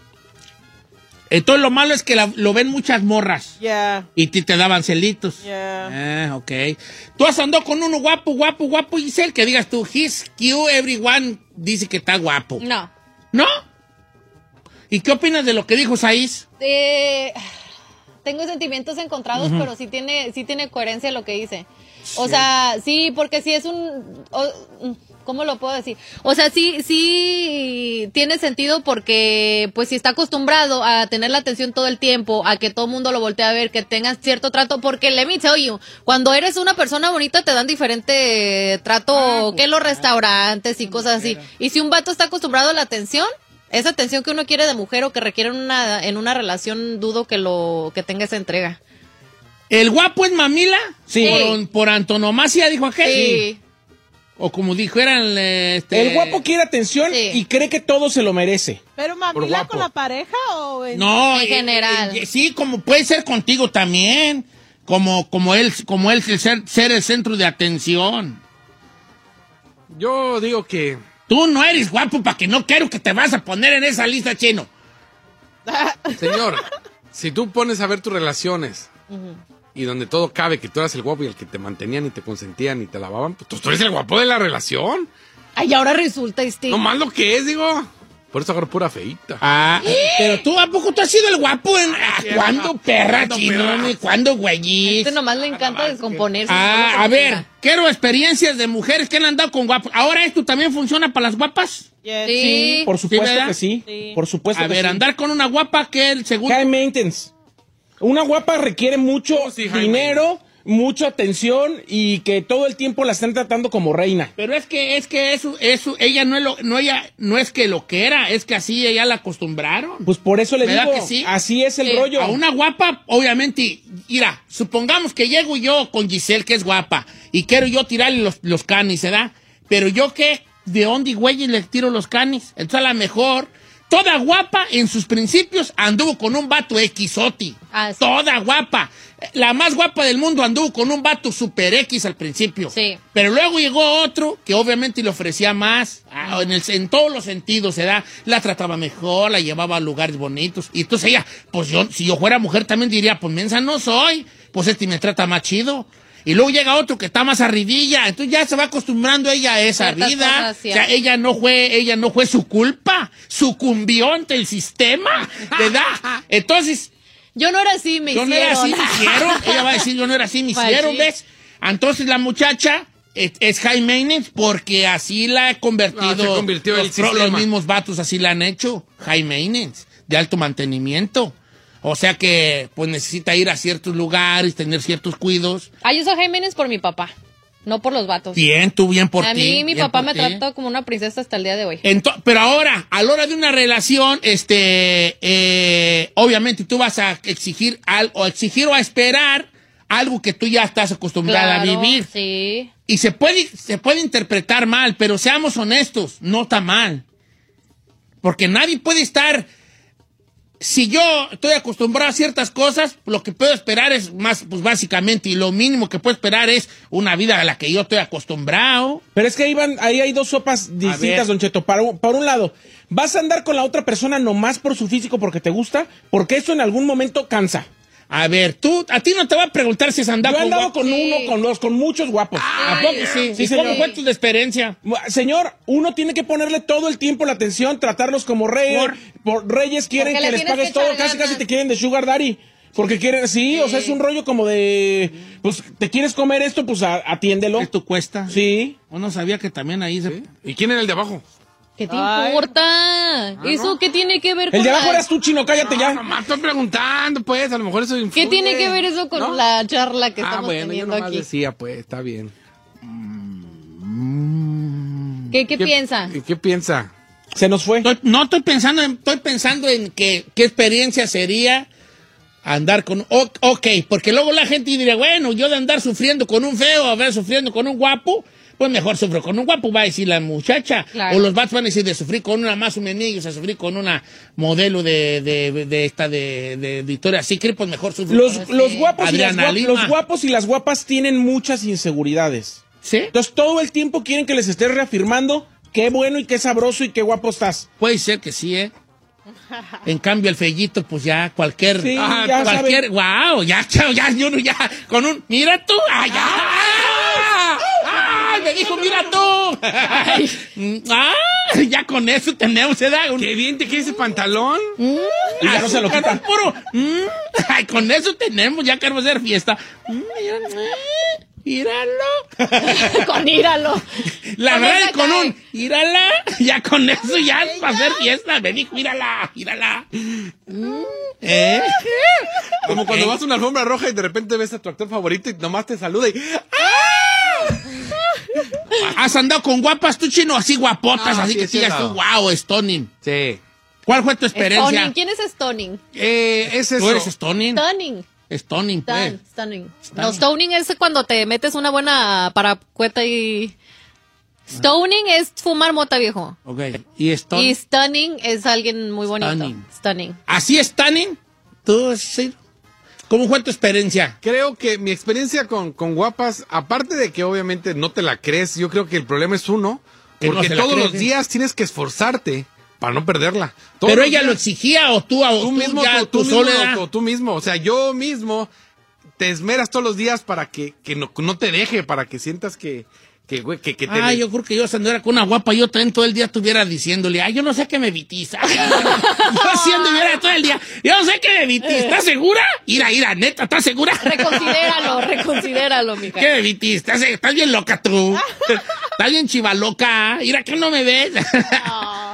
Entonces lo malo es que la- lo ven muchas morras Yeah, y ti te daban celitos. yeah. Ah, ok. Tú has andado con uno guapo, guapo, guapo, Giselle, que digas tú, he's cute, everyone dice que está guapo. No. ¿No? ¿Y qué opinas de lo que dijo Saiz? Eh, tengo sentimientos encontrados, pero sí tiene, sí tiene coherencia lo que dice. O sea, sí, porque sí es un... ¿Cómo lo puedo decir? O sea, sí, sí tiene sentido porque, pues, si está acostumbrado a tener la atención todo el tiempo, a que todo el mundo lo voltee a ver, que tengas cierto trato, porque me tell you, cuando eres una persona bonita te dan diferente trato que en los restaurantes y cosas así. Y si un vato está acostumbrado a la atención, esa atención que uno quiere de mujer o que requiere en una, en una relación, dudo que lo que tenga esa entrega. ¿El guapo es mamila? Sí. Por, por antonomasia, dijo aquel. Sí. O como dijeran, eh, este... El guapo quiere atención Sí. y cree que todo se lo merece. Pero mamila con la pareja o en- No, En eh, general. eh, sí, como puede ser contigo también. Como, como él, como él ser, ser el centro de atención. Yo digo que... Tú no eres guapo para que no quiero que te vas a poner en esa lista, chino. Señor, [laughs] si tú pones a ver tus relaciones y donde todo cabe, que tú eras el guapo y el que te mantenían y te consentían y te lavaban, pues tú eres el guapo de la relación. Ay, ahora resulta este. No más lo que es, digo. Por eso agarro pura feita. Ah, pero tú, ¿a poco tú has sido el guapo? En, ah, ¿Cuándo, perra, ¿Cuándo, chino? ¿Cuándo, güeyis? Este nomás le encanta descomponerse. Ah, a ver, quiero experiencias de mujeres que han andado con guapos. ¿Ahora esto también funciona para las guapas? Yes. Sí. Por supuesto que sí. Sí. Por supuesto A que ver, sí. andar con una guapa que el segundo... High maintenance. Una guapa requiere mucho sí, dinero, mucha atención y que todo el tiempo la estén tratando como reina. Pero es que, es que eso, eso, ella no es lo, no ella, no es que lo que era, es que así ella la acostumbraron. Pues por eso le ¿Verdad digo, que sí? así es el Sí. rollo. A una guapa, obviamente, mira, supongamos que llego yo con Giselle, que es guapa, y quiero yo tirarle los, los canis, ¿verdad? Pero yo qué, de dónde, güey, le tiro los canis. Entonces a lo mejor, toda guapa en sus principios anduvo con un vato Xoti. Ah, sí. Toda guapa. La más guapa del mundo anduvo con un vato super X al principio. Sí. Pero luego llegó otro que obviamente le ofrecía más, ah, en, el- en todos los sentidos, ¿verdad? La trataba mejor, la llevaba a lugares bonitos. Y entonces ella, pues yo, si yo fuera mujer también diría, pues mensa no soy, pues este me trata más chido. Y luego llega otro que está más arribilla, entonces ya se va acostumbrando ella a esa Ciertas vida. o sea, ella no fue, ella no fue su culpa, sucumbió ante el sistema, ¿verdad? [laughs] Entonces, Yo no era así, me yo no hicieron. era así, me hicieron. [laughs] Ella va a decir, yo no era así, me Pues hicieron. ¿ves? Entonces la muchacha es, es high maintenance porque así la he convertido. Ah, se convirtió los, el pro- sistema. los mismos vatos así la han hecho. High maintenance, de alto mantenimiento. O sea que, pues necesita ir a ciertos lugares, tener ciertos cuidos. Ah, yo soy Jiménez por mi papá, no por los vatos. Bien, tú bien por a ti. mí mi papá me ti. trató como una princesa hasta el día de hoy. Ento- pero ahora, a la hora de una relación, este, eh, obviamente tú vas a exigir algo, o exigir o a esperar algo que tú ya estás acostumbrada Claro, a vivir. Sí. Y se puede, se puede interpretar mal, pero seamos honestos, no está mal. Porque nadie puede estar. Si yo estoy acostumbrado a ciertas cosas, lo que puedo esperar es más, pues básicamente, y lo mínimo que puedo esperar es una vida a la que yo estoy acostumbrado. Pero es que ahí, van, ahí hay dos sopas distintas, Don Cheto. Para por un lado, ¿vas a andar con la otra persona nomás por su físico porque te gusta? Porque eso en algún momento cansa. A ver, tú, a ti no te va a preguntar si has andado Yo he con andado con Sí. uno, con dos, con muchos guapos. ¿A poco sí? Sí, ¿Y cómo señor. fue tu experiencia? Señor, uno tiene que ponerle todo el tiempo la atención, tratarlos como reyes. Por, reyes quieren Porque que le les pagues que todo, casi ganas. casi te quieren de sugar daddy. Porque quieren, sí, o sea, es un rollo como de, pues, te quieres comer esto, pues a- atiéndelo. ¿Esto cuesta? Sí. Uno sabía que también ahí se... ¿Y quién era el de abajo? ¿Qué te Ay. importa? ¿Eso qué tiene que ver con El de abajo la- eras tú, chino, cállate No, ya. nomás estoy preguntando, pues, a lo mejor eso influye. ¿Qué tiene que ver eso con ¿No? la charla que Ah, estamos bueno, yo teniendo nomás aquí? decía, pues, está bien. ¿Qué, qué, piensa? ¿Y ¿Qué piensa? Se nos fue. Estoy- no estoy pensando en, estoy pensando en que, qué experiencia sería andar con ok, porque luego la gente diría, bueno, yo de andar sufriendo con un feo, a ver sufriendo con un guapo, pues mejor sufro con un guapo, va a decir la muchacha. Claro. O los vatos van a decir de sufrir con una más humilde, a sufrir con una modelo de, de, de esta de, de Victoria Secret, pues mejor sufro Los, con- los guapos y las Adriana guap- Lima. los guapos y las guapas tienen muchas inseguridades. ¿Sí? Entonces todo el tiempo quieren que les estés reafirmando qué bueno y qué sabroso y qué guapo estás. Puede ser que sí, ¿eh? En cambio, el fellito, pues ya cualquier. Sí, ah, ya cualquier. ¡Wow! Ya, ya, ya, yo no- ya. Con un. ¡Mira tú! ¡Ay, ya! ¡Ay! Me dijo, ¡mira tú! ¡Ay! ¡Ay! [laughs] Ya con eso tenemos, ¿eh? Un- Qué bien te queda ese pantalón. Y ya no se lo quitan. puro. Mm. Ay, con eso tenemos, ya queremos hacer fiesta. Mm, mira, mm, Míralo. [laughs] con íralo. La Con verdad, con cae. un, mírala, ya con eso ya es para hacer fiesta. Me dijo, mírala, mírala. ¿Eh? Como cuando vas a una alfombra roja y de repente ves a tu actor favorito y nomás te saluda y... ¡Ah! [laughs] ¿Has andado con guapas tú, chino? Así guapotas, así sí, que sí, sigas no. tú, wow, Stunning. Sí. ¿Cuál fue tu experiencia? Stunning. ¿Quién es Stunning? Eh, es eso. Tú eres Stunning. Stunning. Stunning, pues. Stun- Stunning. No, stoning es cuando te metes una buena paracueta y... Stoning es fumar mota, viejo. Ok. ¿Y Stunning? Y stunning es alguien muy bonito. Stunning. Stunning. ¿Así Stunning? ¿Tú, sí? ¿Cómo fue tu experiencia? Creo que mi experiencia con, con guapas, aparte de que obviamente no te la crees, yo creo que el problema es uno, Que no porque todos cree, los días tienes que esforzarte para no perderla. Todos ¿Pero ella lo exigía o tú, o tú tú mismo, ya, tú, tu tú mismo, tú, tú mismo, o sea, yo mismo te esmeras todos los días para que, que no, no te deje, para que sientas que, Que, güey, que, que te... Ah, yo creo que yo si anduviera con una guapa, yo también todo el día estuviera diciéndole, ay, yo no sé qué me vitís. [laughs] Ay, yo anduviera todo el día, yo no sé qué me vitís. ¿Estás segura? Ira, ira, neta, ¿estás segura? Reconsidéralo, [laughs] reconsidéralo, mija. ¿Qué me vitís? ¿Estás, estás bien loca tú. [laughs] Estás bien chivaloca. Mira, que no me ves.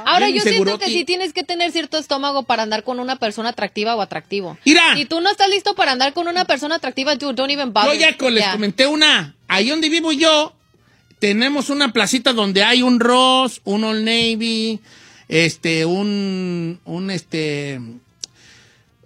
Ahora yo siento que sí tienes que tener cierto estómago para andar con una persona atractiva o atractivo. Mira. Si tú no estás listo para andar con una persona atractiva, dude, don't even bother. Yo ya con- les comenté una. Ahí donde vivo yo, tenemos una placita donde hay un Ross, un Old Navy, este, un, un este,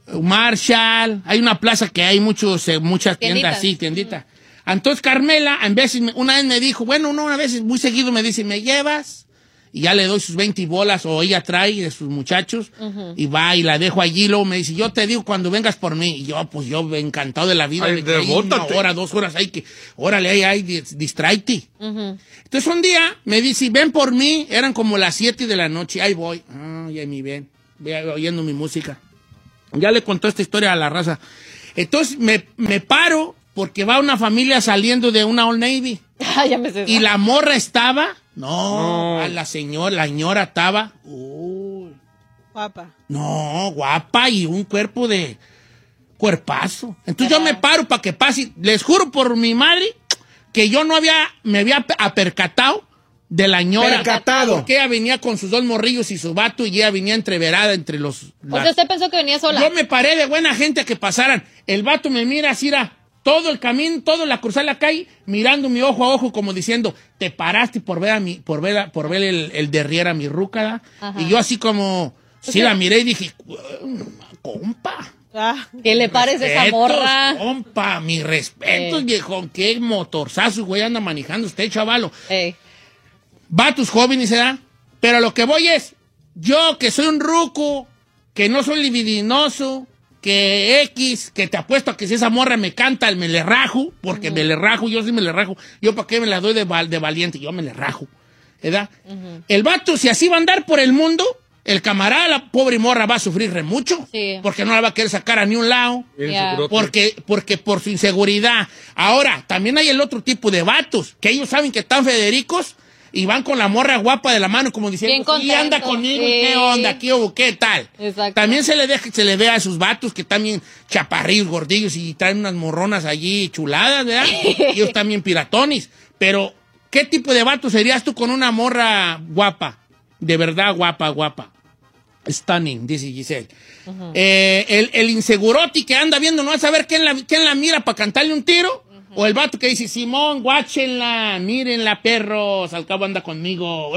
un Marshall. Hay una plaza que hay muchos, eh, muchas tiendas, Tienditas. sí, tiendita. Entonces Carmela, en veces, una vez me dijo, bueno, no, una vez muy seguido me dice, ¿me llevas? Y ya le doy sus 20 bolas o ella trae de sus muchachos y va y la dejo allí. Luego me dice, yo te digo cuando vengas por mí. Y yo, pues yo encantado de la vida. Ay, ahí una hora, dos horas ahí que, órale, ahí, ahí, dis- distráete. Ujú. Entonces un día me dice, ven por mí. Eran como las 7 de la noche. Ahí voy. Ay, ahí mi ven. Ve oyendo mi música. Ya le contó esta historia a la raza. Entonces me, me paro porque va una familia saliendo de una Old Navy. [laughs] Ah, ya me sé. Y la morra estaba. No, No. a la señora, la señora estaba. Uy, Guapa. no, guapa y un cuerpo de cuerpazo. Entonces yo me paro para que pase. Les juro por mi madre que yo no había, me había pe- apercatado de la señora. Percatado. Porque ella venía con sus dos morrillos y su vato y ella venía entreverada entre los. O sea, usted pensó que venía sola. yo me paré de buena gente a que pasaran. El vato me mira así, era todo el camino, todo la cruzar la calle, mirando mi ojo a ojo, como diciendo, te paraste por ver a mi, por ver, a- por ver el, el derrier a mi rúcada. Ajá. Y yo así como, sí la miré y dije, compa. Ah, ¿Qué le parece esa respetos, morra? Compa, mi respeto, Eh. viejo. Qué motorzazo, güey, anda manejando usted, chavalo. Ey. Vatos jóvenes, ¿verdad? Pero a lo que voy es, yo que soy un ruco, que no soy libidinoso, que X, que te apuesto a que si esa morra me canta, me le rajo, porque me le rajo, yo sí me le rajo. Yo para qué me la doy de, val- de valiente, yo me le rajo. ¿Verdad? El vato, si así va a andar por el mundo, el camarada, la pobre morra va a sufrir re mucho. Sí. Porque no la va a querer sacar a ni un lado. Porque, porque por su inseguridad. Ahora, también hay el otro tipo de vatos, que ellos saben que están Federicos y van con la morra guapa de la mano, como diciendo, Bien "Sí, contentos, anda conmigo, sí. ¿qué onda? ¿Qué hubo? ¿Qué tal? Exacto. También se le deja, se le ve a esos vatos que también chaparrillos, gordillos y traen unas morronas allí chuladas, ¿verdad? [laughs] ellos también piratones. Pero, ¿qué tipo de vato serías tú con una morra guapa? De verdad, guapa, guapa. Stunning, dice Giselle. Eh, el, el inseguroti que anda viendo, no va a saber quién la, quién la mira para cantarle un tiro. O el vato que dice, Simón, guáchenla, mírenla, perros, al cabo anda conmigo.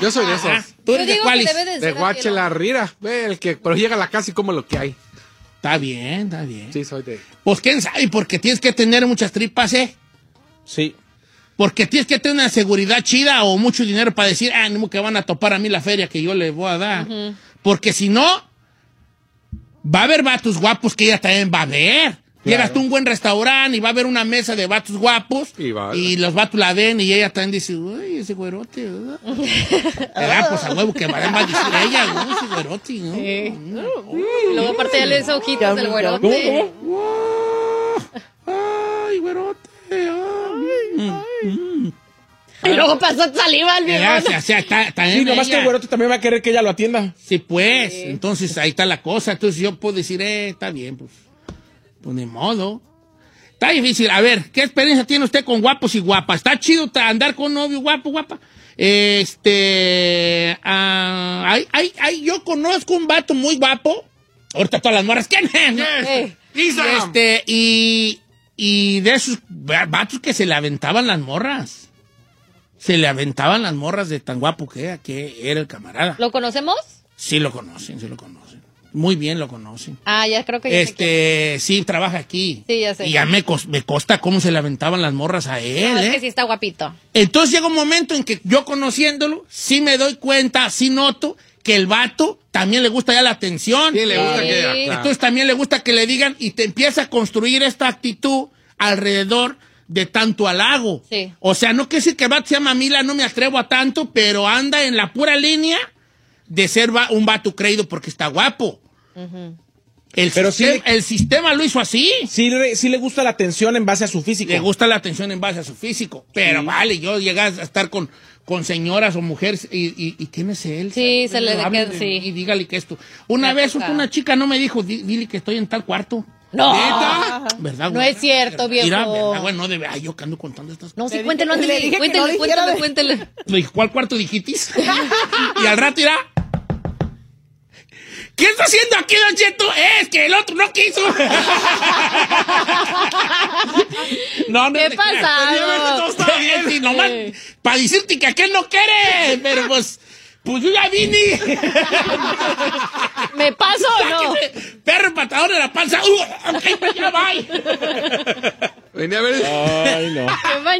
Yo soy de esos. ¿Tú Yo eres de cuáles? debe de De ser guache así, la ¿no? rira. Ve, el que, pero llega a la casa y como lo que hay. Está bien, está bien. Sí, soy de. Pues quién sabe, porque tienes que tener muchas tripas, ¿eh? Sí. Porque tienes que tener una seguridad chida o mucho dinero para decir, ah, no que van a topar a mí la feria que yo le voy a dar. Porque si no, va a haber vatos guapos que ella también va a ver. Llegas tú a un buen restaurante y va a haber una mesa de vatos guapos Y va- los vatos la ven y ella también dice, uy, ese güerote, ¿verdad? [laughs] ¿Verdad? Pues a huevo que va a decir ella, ¿no? Ese güerote, ¿no? Y Luego aparte ya le hizo ojitos del güerote. Ay, güerote, ay. Y luego pasó saliva al viejo. o sea, está, está Sí, nomás que el güerote también va a querer que ella lo atienda. Sí, pues. Entonces ahí está la cosa. Entonces yo puedo decir, eh, está bien, pues. Pues ni modo. Está difícil. A ver, ¿qué experiencia tiene usted con guapos y guapas? ¿Está chido andar con un novio guapo, guapa? Este. ah, hay, hay, hay- yo conozco un vato muy guapo. Ahorita todas las morras, ¿quién es? Eh. Este, y, y de esos va- vatos que se le aventaban las morras. Se le aventaban las morras de tan guapo que era, que era el camarada. ¿Lo conocemos? Sí lo conocen, sí lo conocen. Muy bien lo conocen. Ah, ya creo que ya sé Este, sí, trabaja aquí. Sí, ya sé. Y ya me, cos- me consta cómo se le aventaban las morras a él, No, es que ¿eh? sí está guapito. Entonces llega un momento en que yo conociéndolo, sí me doy cuenta, sí noto que el vato también le gusta ya la atención. Sí, le gusta Sí. que. claro. Entonces también le gusta que le digan y te empieza a construir esta actitud alrededor de tanto halago. Sí. O sea, no quiere decir que el vato sea mamila, no me atrevo a tanto, pero anda en la pura línea de ser va- un vato creído porque está guapo. El, Pero sí sistema, el sistema lo hizo así. Sí, le- sí le gusta la atención en base a su físico. Le gusta la atención en base a su físico. Pero vale, yo llegas a estar con, con señoras o mujeres y, y, y ¿quién es él? Sí, se le queda- de- sí. Y dígale que esto. Una Me vez una chica no me dijo, "Di- dile que estoy en tal cuarto. No. ¿Verdad, No es cierto, viejo. Mira, ¿verdad, güey? No debe. Ay, yo que ando contando estas No, cosas. sí, cuéntelo, no cuéntele, de- cuéntele. Le dije, ¿cuál cuarto dijiste? [laughs] y al rato irá. ¿Qué está haciendo aquí, Don Cheto? Es que el otro no quiso. [laughs] no, no ¿Qué. Obviamente todo está bien. Sí, nomás para decirte que aquel no quiere. Pero pues, pues yo ya vine. ¿Me paso o no? Perro patador de la panza. Uh, ok, pues ya bye. Venía a ver. Ay, no. Qué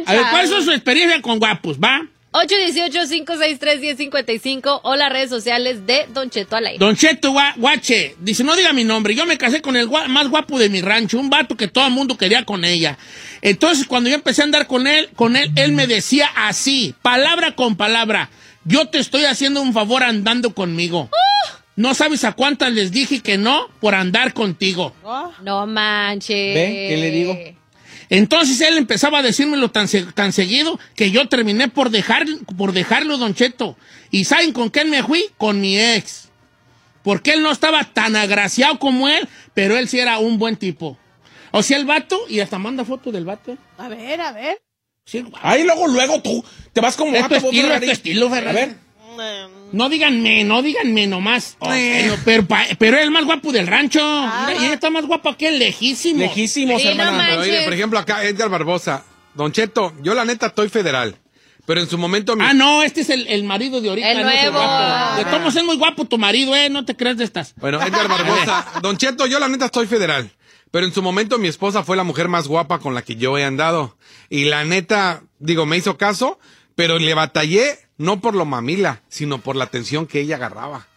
A ver. ¿cuál es su experiencia con guapos? ¿Va? 818-563-1055 o las redes sociales de Don Cheto al aire. Don Cheto Gua- Guache, dice, no diga mi nombre, yo me casé con el gua- más guapo de mi rancho, un vato que todo el mundo quería con ella. Entonces, cuando yo empecé a andar con él, con él, él me decía así, palabra con palabra, yo te estoy haciendo un favor andando conmigo. No sabes a cuántas les dije que no por andar contigo. No manches. ¿Ve? ¿Qué le digo? Entonces él empezaba a decírmelo tan, se- tan seguido que yo terminé por, dejar, por dejarlo, Don Cheto. ¿Y saben con quién me fui? Con mi ex. Porque él no estaba tan agraciado como él, pero él sí era un buen tipo. O sea, el vato, y hasta manda foto del vato. A ver, a ver. Sí, guau. Ahí luego, luego tú te vas como Es tu estilo, es tu estilo, A Ferrari. ver. Mm, No díganme, no díganme nomás. pero, pero, pa- pero él es el más guapo del rancho. Mira, y ella está más guapa que él, lejísimo. Lejísimos, Sí, no hermana. Pero, oye, por ejemplo, acá Edgar Barbosa. Don Cheto, yo la neta estoy federal. Pero en su momento. mi- Ah, no, este es el, el marido de ahorita. El no es nuevo. guapo. De todos modos es muy guapo tu marido, ¿eh? No te creas de estas. Bueno, Edgar Barbosa. [laughs] Don Cheto, yo la neta estoy federal. Pero en su momento mi esposa fue la mujer más guapa con la que yo he andado. Y la neta, digo, me hizo caso, pero le batallé no por lo mamila, sino por la atención que ella agarraba.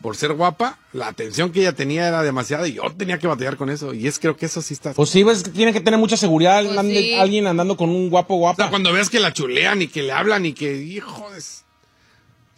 Por ser guapa, la atención que ella tenía era demasiada y yo tenía que batallar con eso. Y es creo que eso sí está... Pues sí, pues tiene que tener mucha seguridad Pues sí. alguien andando con un guapo o guapa. sea, cuando veas que la chulean y que le hablan y que, hijo de...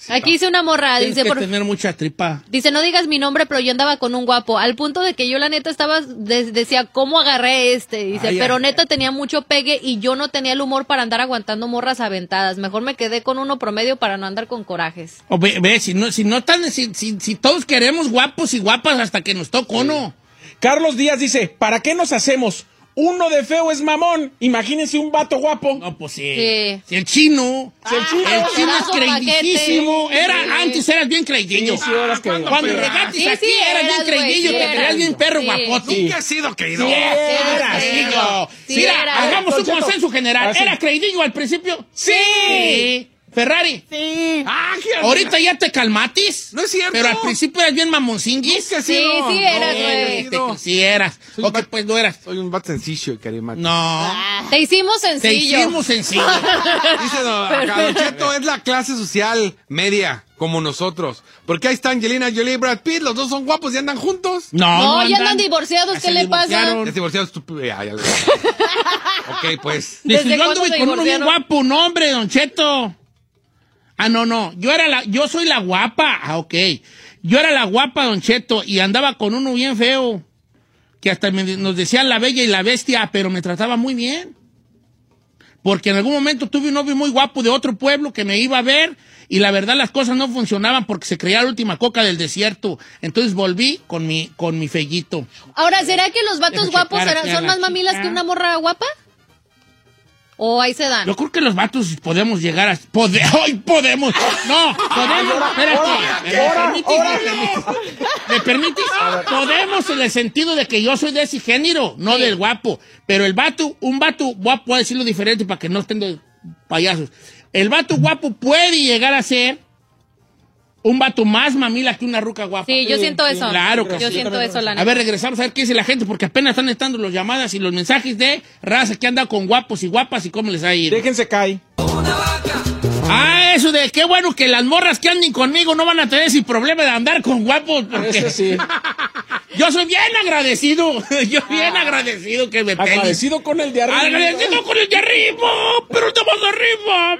Aquí dice una morra, Tienes dice que por... tener mucha tripa. Dice, no digas mi nombre, pero yo andaba con un guapo. Al punto de que yo, la neta, estaba. de- decía, ¿cómo agarré este? Dice, Ay, pero ay, neta tenía mucho pegue y yo no tenía el humor para andar aguantando morras aventadas. Mejor me quedé con uno promedio para no andar con corajes. O ve, ve, si no, si no si, si, si todos queremos guapos y guapas hasta que nos toque uno. Carlos Díaz dice, ¿para qué nos hacemos? Uno de feo es mamón. Imagínense un vato guapo. No, pues sí. Sí. Si el chino. Si el chino- El chino es creidísimo. Era, Sí. antes eras bien creidillo. Sí, sí, eras creidillo. Cuando Sí, regates sí, aquí sí, eras bien creidillo, sí, te creías bien perro Sí. guapote. Nunca he sido creído. Sí, eras, Sí, hijo. sí, Mira, era. hagamos un consenso general. Ah, sí. ¿Era creidillo al principio? Sí. Ferrari. Sí. Ah, qué- Ahorita ya te calmatis. No es cierto. Pero al principio eras bien mamoncinguis. Sí, sí eras, No, güey. Te- Sí eras. Soy Ok, un va- pues no eras. Soy un vato sencillo y carismático. No. Te hicimos Te sencillo. hicimos sencillo. [laughs] Dice Don Cheto es la clase social media, como nosotros. Porque ahí está Angelina Jolie y Brad Pitt, los dos son guapos y andan juntos. No, No, ya andan divorciados, Ya ¿qué se le pasa? divorciaron. Es divorciado estúpido. Ya, ya [laughs] ok, pues. Dice, ¿Desde yo cuándo anduve se con uno bien divorciaron? guapo, no, hombre, Don Cheto. Ah, no, no. Yo era la, yo soy la guapa. Ah, ok. Yo era la guapa, Don Cheto, y andaba con uno bien feo. Que hasta me- nos decían la bella y la bestia, pero me trataba muy bien. Porque en algún momento tuve un novio muy guapo de otro pueblo que me iba a ver y la verdad las cosas no funcionaban porque se creía la última coca del desierto. Entonces volví con mi, con mi fellito. Ahora, ¿será que los vatos guapos serán- son más mamilas que una morra guapa? ¿O ahí se dan? Yo creo que los vatos podemos llegar a... Pode, [laughs] ¡Ay, podemos! No, podemos... Espérate. ¿Me permites? ¿Me permites? Podemos en el sentido de que yo soy de ese género, no Sí. del guapo. Pero el vato, un vato guapo, voy a decirlo diferente para que no estén de payasos. El vato guapo puede llegar a ser un vato más mamila que una ruca guapa. Sí, yo siento eso. Claro que Yo sí. siento eso, la A neta. ver, regresamos a ver qué dice la gente, porque apenas están entrando las llamadas y los mensajes de raza que anda con guapos y guapas y cómo les ha ido. Déjense caer. Ah, eso de qué bueno que las morras que anden conmigo no van a tener ese problema de andar con guapos. porque Eso sí. [laughs] Yo soy bien agradecido. [laughs] Yo bien agradecido que me. Agradecido con el de arriba. Agradecido con el de arriba, pero el de arriba.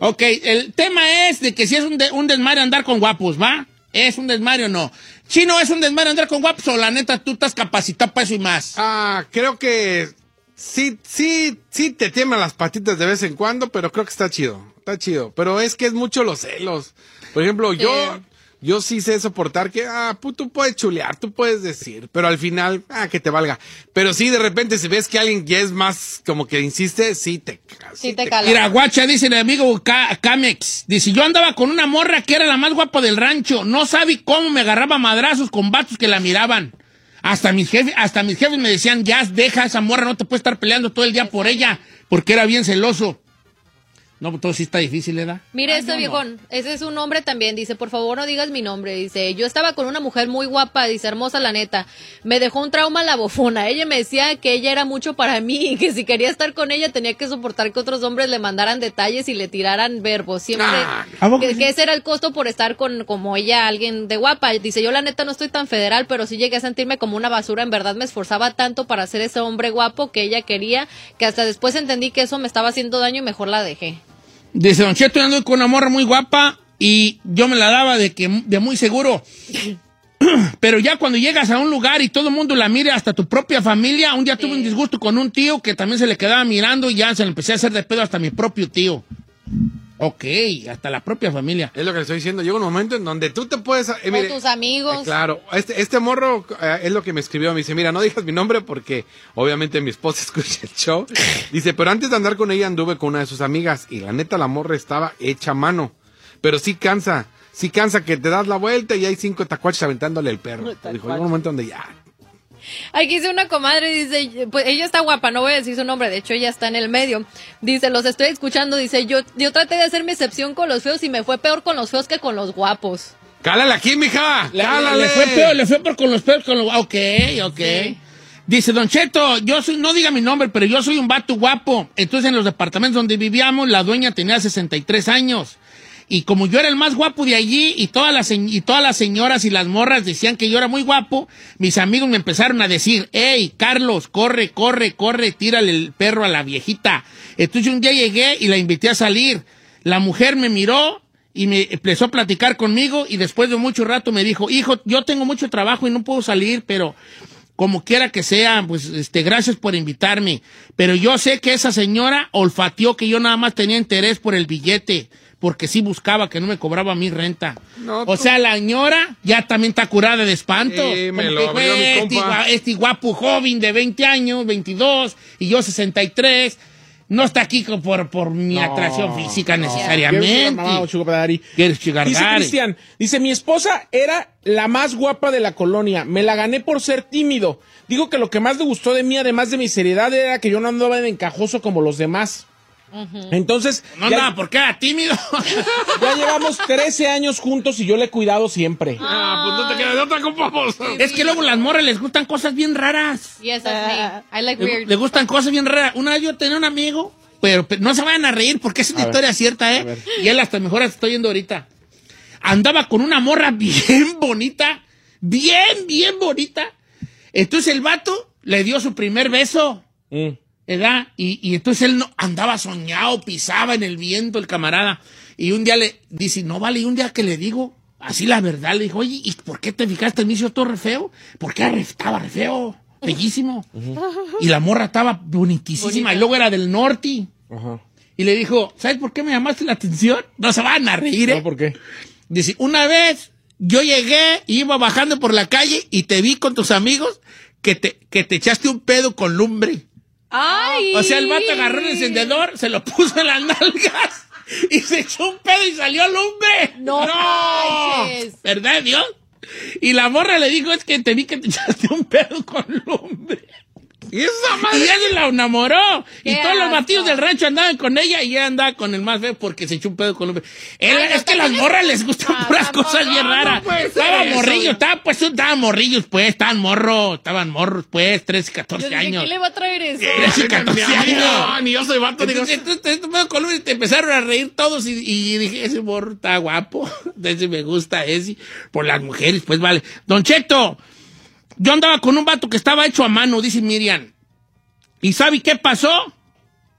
Ok, el tema es de que si es un, de- un desmadre andar con guapos, ¿va? ¿Es un desmario o no? Chino, ¿es un desmario andar con guapos o la neta tú estás capacitado para eso y más? Ah, creo que sí, sí, sí te tiemblan las patitas de vez en cuando, pero creo que está chido. Está chido. Pero es que es mucho los celos. Por ejemplo, yo, yo sí sé soportar que, ah, tú puedes chulear, tú puedes decir, pero al final, ah, que te valga. Pero sí, de repente, si ves que alguien ya es más como que insiste, sí te. Sí te cala. Mira, guacha, dice el amigo Ca- Camex. Dice, yo andaba con una morra que era la más guapa del rancho. No sabe cómo me agarraba madrazos con vatos que la miraban. Hasta mis jefes, hasta mis jefes me decían, ya deja a esa morra, no te puedes estar peleando todo el día por ella, porque era bien celoso. No, todo sí está difícil, ¿verdad? Mire Ah, este no, viejón, ese es un hombre también, dice, por favor no digas mi nombre, dice, yo estaba con una mujer muy guapa, dice, hermosa la neta, me dejó un trauma la bofona, ella me decía que ella era mucho para mí y [laughs] que si quería estar con ella tenía que soportar que otros hombres le mandaran detalles y le tiraran verbos, siempre, Ah, ¿a poco que, que ese era el costo por estar con como ella, alguien de guapa, dice, yo la neta no estoy tan federal, pero sí llegué a sentirme como una basura, en verdad me esforzaba tanto para ser ese hombre guapo que ella quería, que hasta después entendí que eso me estaba haciendo daño y mejor la dejé. Dice, Don Cheto, yo ando con una morra muy guapa y yo me la daba de, que, de muy seguro. [clears throat] Pero ya cuando llegas a un lugar y todo el mundo la mire, hasta tu propia familia, un día tuve un disgusto con un tío que también se le quedaba mirando y ya se le empecé a hacer de pedo hasta mi propio tío. Ok, hasta la propia familia. Es lo que le estoy diciendo. Llega un momento en donde tú te puedes. eh, Con tus amigos. eh, claro, este, este morro eh, es lo que me escribió. Me dice: Mira, no digas mi nombre porque obviamente mi esposa [laughs] escucha el show. Dice: Pero antes de andar con ella anduve con una de sus amigas y la neta la morra estaba hecha a mano. Pero sí cansa. Sí cansa que te das la vuelta y hay cinco tacuaches aventándole el perro. Dijo: Llega un momento donde ya. Aquí dice una comadre, dice, pues ella está guapa, no voy a decir su nombre, de hecho ella está en el medio. Dice, los estoy escuchando, dice, yo, yo traté de hacer mi excepción con los feos y me fue peor con los feos que con los guapos. ¡Cálale aquí, mija! Le, ¡Cálale! le fue peor, le fue peor con los peores, con los... Ok, ok. Dice, Don Cheto, yo soy, no diga mi nombre, pero yo soy un vato guapo. Entonces, en los departamentos donde vivíamos, la dueña tenía 63 años. Y como yo era el más guapo de allí, y todas las, y todas las señoras y las morras decían que yo era muy guapo, mis amigos me empezaron a decir, hey, Carlos, corre, corre, corre, tírale el perro a la viejita. Entonces un día llegué y la invité a salir. La mujer me miró y me empezó a platicar conmigo y después de mucho rato me dijo, hijo, yo tengo mucho trabajo y no puedo salir, pero como quiera que sea, pues este, gracias por invitarme. Pero yo sé que esa señora olfateó que yo nada más tenía interés por el billete, porque sí buscaba que no me cobraba mi renta. No, o sea, la señora ya también está curada de espanto. Sí, me Como lo que, abrió mi "Güey, este, compa". gua- este guapo joven de 20 años, 22, y yo 63, no está aquí por, por mi atracción física necesariamente. Quieres chigar Dice. Cristian, dice, mi esposa era la más guapa de la colonia. Me la gané por ser tímido. Digo que lo que más le gustó de mí, además de mi seriedad, era que yo no andaba de encajoso como los demás. Entonces, No, ya, no, ¿por qué era tímido? [laughs] ya llevamos 13 años juntos y yo le he cuidado siempre. Ah, pues no te queda de otra, compa. pues. es que luego las morras les gustan cosas bien raras. Yes, that's me. I like Le, weird. le gustan cosas bien raras. Una vez yo tenía un amigo, pero, pero no se vayan a reír porque es una A ver, historia cierta, ¿eh? Y él hasta mejor hasta estoy yendo ahorita. Andaba con una morra [laughs] bien bonita, bien, bien bonita. Entonces el vato le dio su primer beso, Mm. ¿Verdad? Y, y entonces él no, andaba soñado, pisaba en el viento el camarada. Y un día le dice, no vale, y un día que le digo, así la verdad, le dijo, oye, ¿y por qué te fijaste en mí si yo estoy re feo? Porque estaba re feo, bellísimo. Y la morra estaba bonitísima, y luego era del norte. Y le dijo, ¿sabes por qué me llamaste la atención? No se van a reír, ¿eh? No, ¿por qué? Dice, una vez yo llegué, iba bajando por la calle y te vi con tus amigos que te, que te echaste un pedo con lumbre. ¡Ay! O sea, el vato agarró el encendedor, se lo puso en las [laughs] nalgas y se echó un pedo y salió lumbre. No manches. ¿Verdad, Dios? Y la morra le dijo, es que te vi que te echaste un pedo con lumbre. ¿Y esa madre? ella se la enamoró. Y Qué todos los batidos del rancho andaban con ella y ella andaba con el más feo porque se echó un pedo con lumbre. Él- Ay, es que las morras es- les gustan puras cosas bien raras. Estaban eso. morrillos, estaban pues, estaban morrillos, pues, estaban morros, estaban morros, pues, 13, Yo 14 dije, años. ¿quién le va a traer eso? 13, 14 Ni a mí, años. no, ni yo soy vato, digo. Entonces, entonces, te empezaron a reír todos y, y dije, ese morro está guapo, [laughs] ese me gusta, ese, por las mujeres, pues vale. Don Cheto, yo andaba con un vato que estaba hecho a mano, dice Miriam. ¿Y sabe qué pasó?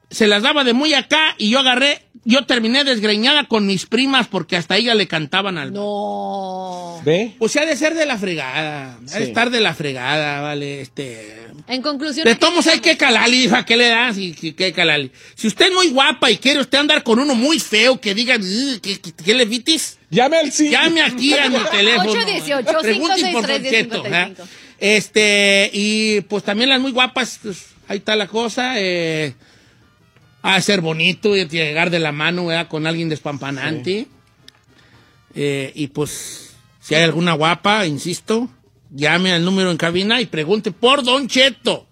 Se las daba de muy acá y yo agarré yo terminé desgreñada con mis primas porque hasta ella le cantaban al... No. ¿Ve? O sea, ha de ser de la fregada. Ha de Sí. estar de la fregada, ¿vale? Este... En conclusión. De todos hay que calali, dijo, ¿a qué le das? Y que- que calali. Si usted es muy guapa y quiere usted andar con uno muy feo que diga, "Ugh, ¿qué, qué, qué le vitis? Llame al sí. Llame aquí a mi [laughs] teléfono. 818 Pregunten por 563 Don Cheto, 1055. ¿eh? Este, y pues también las muy guapas, pues, ahí está la cosa. Eh, a ser bonito y llegar de la mano ¿verdad? con alguien despampanante. Eh, y pues, si hay alguna guapa, insisto, llame al número en cabina y pregunte por Don Cheto.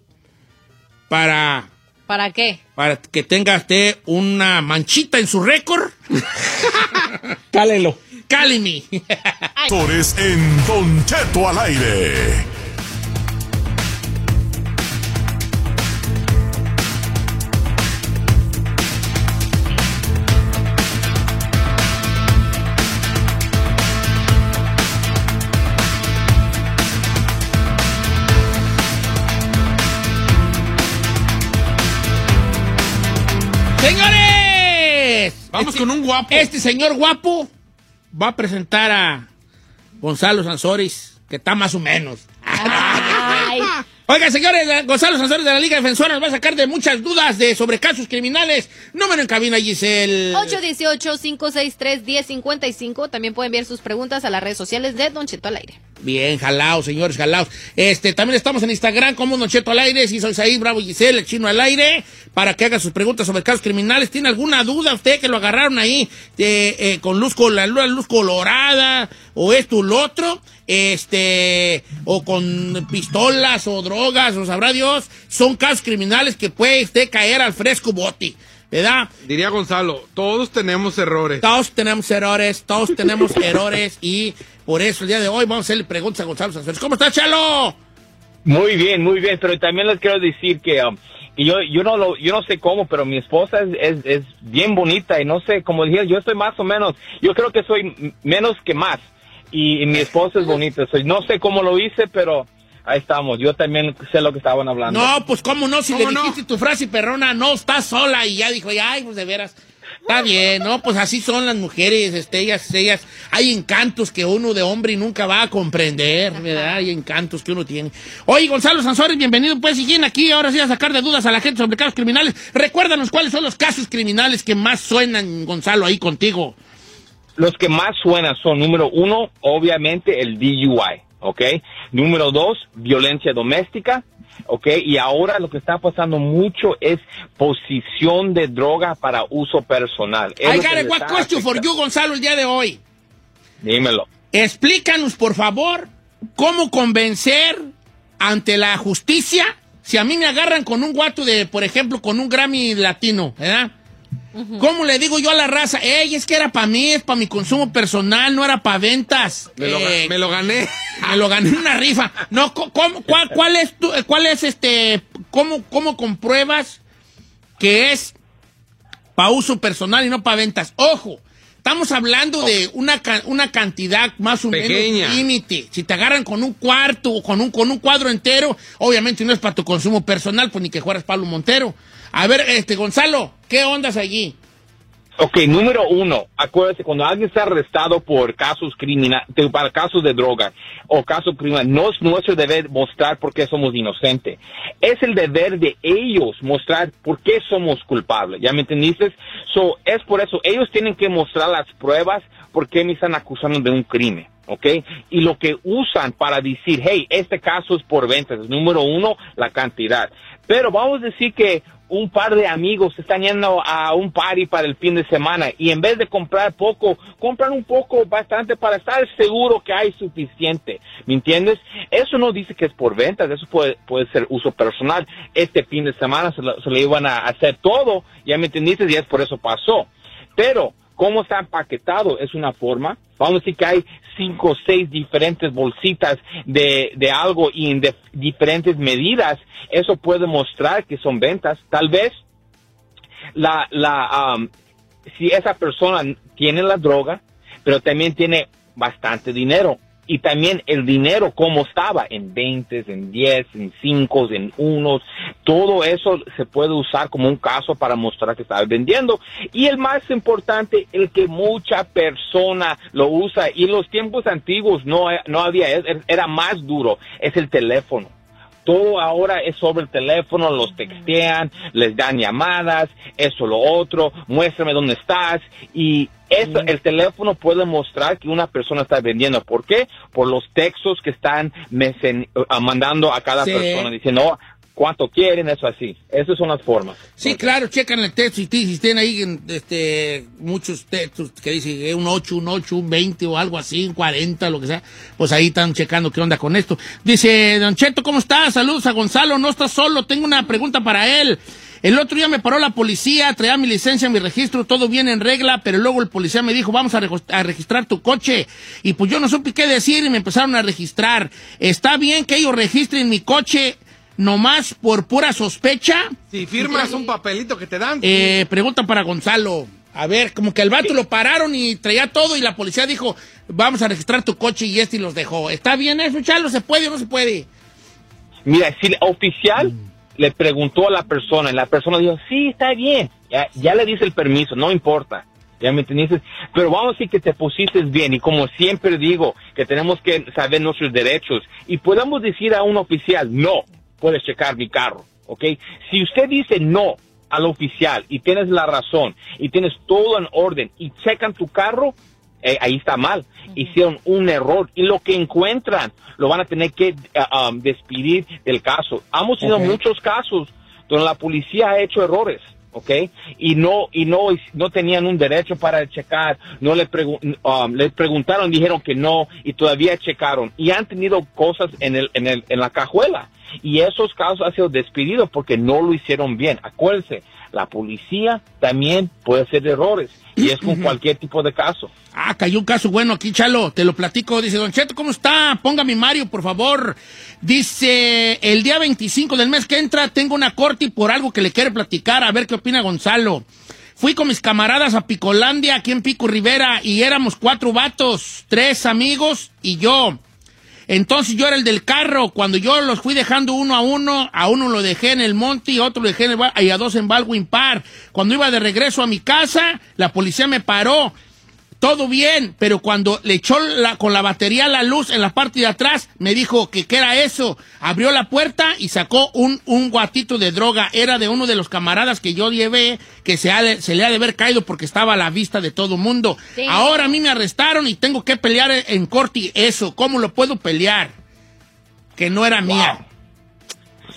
Para, ¿Para qué? para que tenga usted una manchita en su récord. [laughs] Cálelo. Cáleme. Actores en Don Cheto al aire. Vamos Este- con un guapo. Este señor guapo va a presentar a Gonzalo Sanzores, que está más o menos. [laughs] Oiga, señores, la- Gonzalo Sanzores de la Liga Defensora nos va a sacar de muchas dudas de sobre casos criminales. Número en cabina, Giselle. 818-563-1055. También pueden enviar sus preguntas a las redes sociales de Don Cheto al aire. Bien, jalaos, señores, jalaos. Este, también estamos en Instagram como Don Cheto al aire, si soy Said Bravo Giselle, el chino al aire, para que haga sus preguntas sobre casos criminales. ¿Tiene alguna duda usted que lo agarraron ahí eh, eh, con luz, con la luz, colorada, o esto o lo otro? Este, o con pistolas o drogas, o sabrá Dios, son casos criminales que puede usted caer al fresco bote, ¿verdad? Diría Gonzalo, todos tenemos errores. Todos tenemos errores, todos tenemos [laughs] errores y por eso el día de hoy vamos a hacerle preguntas a Gonzalo Sanzores. ¿Cómo está, Chalo? Muy bien, muy bien, pero también les quiero decir que, um, que yo, yo no lo, yo no sé cómo, pero mi esposa es, es, es bien bonita y no sé, como dije, yo estoy más o menos, yo creo que soy menos que más y, y mi esposa es bonita, soy, no sé cómo lo hice, pero ahí estamos, yo también sé lo que estaban hablando. No, pues cómo no, si le dijiste tu frase perrona, no, estás sola y ya dijo, ay, pues de veras. Está bien, ¿no? Pues así son las mujeres, este, ellas, ellas, hay encantos que uno de hombre nunca va a comprender, ¿verdad? Hay encantos que uno tiene. Oye, Gonzalo Sanzores, bienvenido, pues, siguen aquí, ahora sí a sacar de dudas a la gente sobre casos criminales. Recuérdanos cuáles son los casos criminales que más suenan, Gonzalo, ahí contigo. Los que más suenan son, número uno, obviamente el DUI, ¿ok? Número dos, violencia doméstica, ¿ok? Y ahora lo que está pasando mucho es posición de droga para uso personal. Es I got one question for you, Gonzalo, el día de hoy. Dímelo. Explícanos, por favor, cómo convencer ante la justicia si a mí me agarran con un guato de, por ejemplo, con un Grammy latino, ¿verdad? ¿Cómo le digo yo a la raza? Ey, es que era para mí, es para mi consumo personal, no era para ventas. Me, lo, ga- Eh, me lo gané. [laughs] me lo gané en una rifa. No, ¿cómo- cuál, cuál es tu- cuál es este, cómo, cómo compruebas que es para uso personal y no para ventas? Ojo, estamos hablando de una, una cantidad más o Pequeña. menos límite. Si te agarran con un cuarto o con un, con un cuadro entero, obviamente no es para tu consumo personal, pues ni que fueras Pablo Montero. A ver, este, Gonzalo, ¿qué ondas allí? Ok, número uno, acuérdate, cuando alguien está arrestado por casos criminales, para casos de droga o casos criminales, no es nuestro deber mostrar por qué somos inocentes. Es el deber de ellos mostrar por qué somos culpables. ¿Ya me entendiste? So, es por eso, ellos tienen que mostrar las pruebas por qué me están acusando de un crimen. ¿ok? Y lo que usan para decir, hey, este caso es por ventas, número uno, la cantidad. Pero vamos a decir que un par de amigos están yendo a un party para el fin de semana y en vez de comprar poco, compran un poco bastante para estar seguro que hay suficiente. ¿Me entiendes? Eso no dice que es por ventas, eso puede, puede ser uso personal. Este fin de semana se, lo- se le iban a hacer todo, ya me entendiste, y es por eso pasó. Pero, ¿cómo está empaquetado? Es una forma. Vamos a decir que hay cinco o seis diferentes bolsitas de, de algo y en de- diferentes medidas. Eso puede mostrar que son ventas. Tal vez la, la, um, si esa persona tiene la droga, pero también tiene bastante dinero y también el dinero cómo estaba en 20, en 10, en 5, en unos, todo eso se puede usar como un caso para mostrar que estaba vendiendo. Y el más importante, el que mucha persona lo usa y en los tiempos antiguos no, no había, era más duro, es el teléfono todo ahora es sobre el teléfono, los textean, les dan llamadas, eso, lo otro, muéstrame dónde estás y eso, el teléfono puede mostrar que una persona está vendiendo. ¿Por qué? Por los textos que están mesen- uh, mandando a cada Sí. persona diciendo, oh, cuánto quieren, eso así. Esas son las formas. Sí, claro, checan el texto y si tienen ahí este, muchos textos que dicen un 8, un 8, un 20 o algo así, un 40, lo que sea, pues ahí están checando qué onda con esto. Dice, Don Cheto, ¿cómo estás? Saludos a Gonzalo, no estás solo, tengo una pregunta para él. El otro día me paró la policía, traía mi licencia, mi registro, todo bien en regla, pero luego el policía me dijo, vamos a, a registrar tu coche. Y pues yo no supe qué decir y me empezaron a registrar. ¿Está bien que ellos registren mi coche nomás por pura sospecha? Si firmas un papelito que te dan. Eh, pregunta para Gonzalo. A ver, como que el vato lo pararon y traía todo y la policía dijo, vamos a registrar tu coche y este y los dejó. ¿Está bien eso, Chalo? ¿Se puede o no se puede? Mira, si el oficial le preguntó a la persona y la persona dijo, sí, está bien, ya, ya le dice el permiso, no importa. Ya me entendiste, pero vamos a decir que te pusiste bien y como siempre digo, que tenemos que saber nuestros derechos y podemos decir a un oficial, no, puedes checar mi carro, ¿ok? Si usted dice no al oficial y tienes la razón y tienes todo en orden y checan tu carro, eh, ahí está mal. Hicieron un error y lo que encuentran lo van a tener que uh, um, despedir del caso. Hemos tenido muchos casos donde la policía ha hecho errores. ¿ok? Y no, y no, no tenían un derecho para checar, no le, pregu- um, le preguntaron, dijeron que no, y todavía checaron, y han tenido cosas en el, en el, en la cajuela, y esos casos han sido despedidos porque no lo hicieron bien. Acuérdense, la policía también puede hacer errores, y es con cualquier tipo de caso. Ah, cayó un caso bueno aquí, Chalo. Te lo platico. Dice, Don Cheto, ¿cómo está? Ponga mi Mario, por favor. Dice, el día 25 del mes que entra tengo una corte por algo que le quiere platicar. A ver qué opina Gonzalo. Fui con mis camaradas a Picolandia, aquí en Pico Rivera, y éramos cuatro vatos, tres amigos y yo. Entonces yo era el del carro. Cuando yo los fui dejando uno a uno, a uno lo dejé en el monte y otro lo dejé en el y a dos en Baldwin Park. Cuando iba de regreso a mi casa, la policía me paró. Todo bien, pero cuando le echó la- con la batería la luz en la parte de atrás, me dijo que qué era eso. Abrió la puerta y sacó un, un guatito de droga. Era de uno de los camaradas que yo llevé, que se, ha de- se le ha de haber caído porque estaba a la vista de todo mundo. Sí. Ahora a mí me arrestaron y tengo que pelear en, corte eso. ¿Cómo lo puedo pelear? Que no era mía.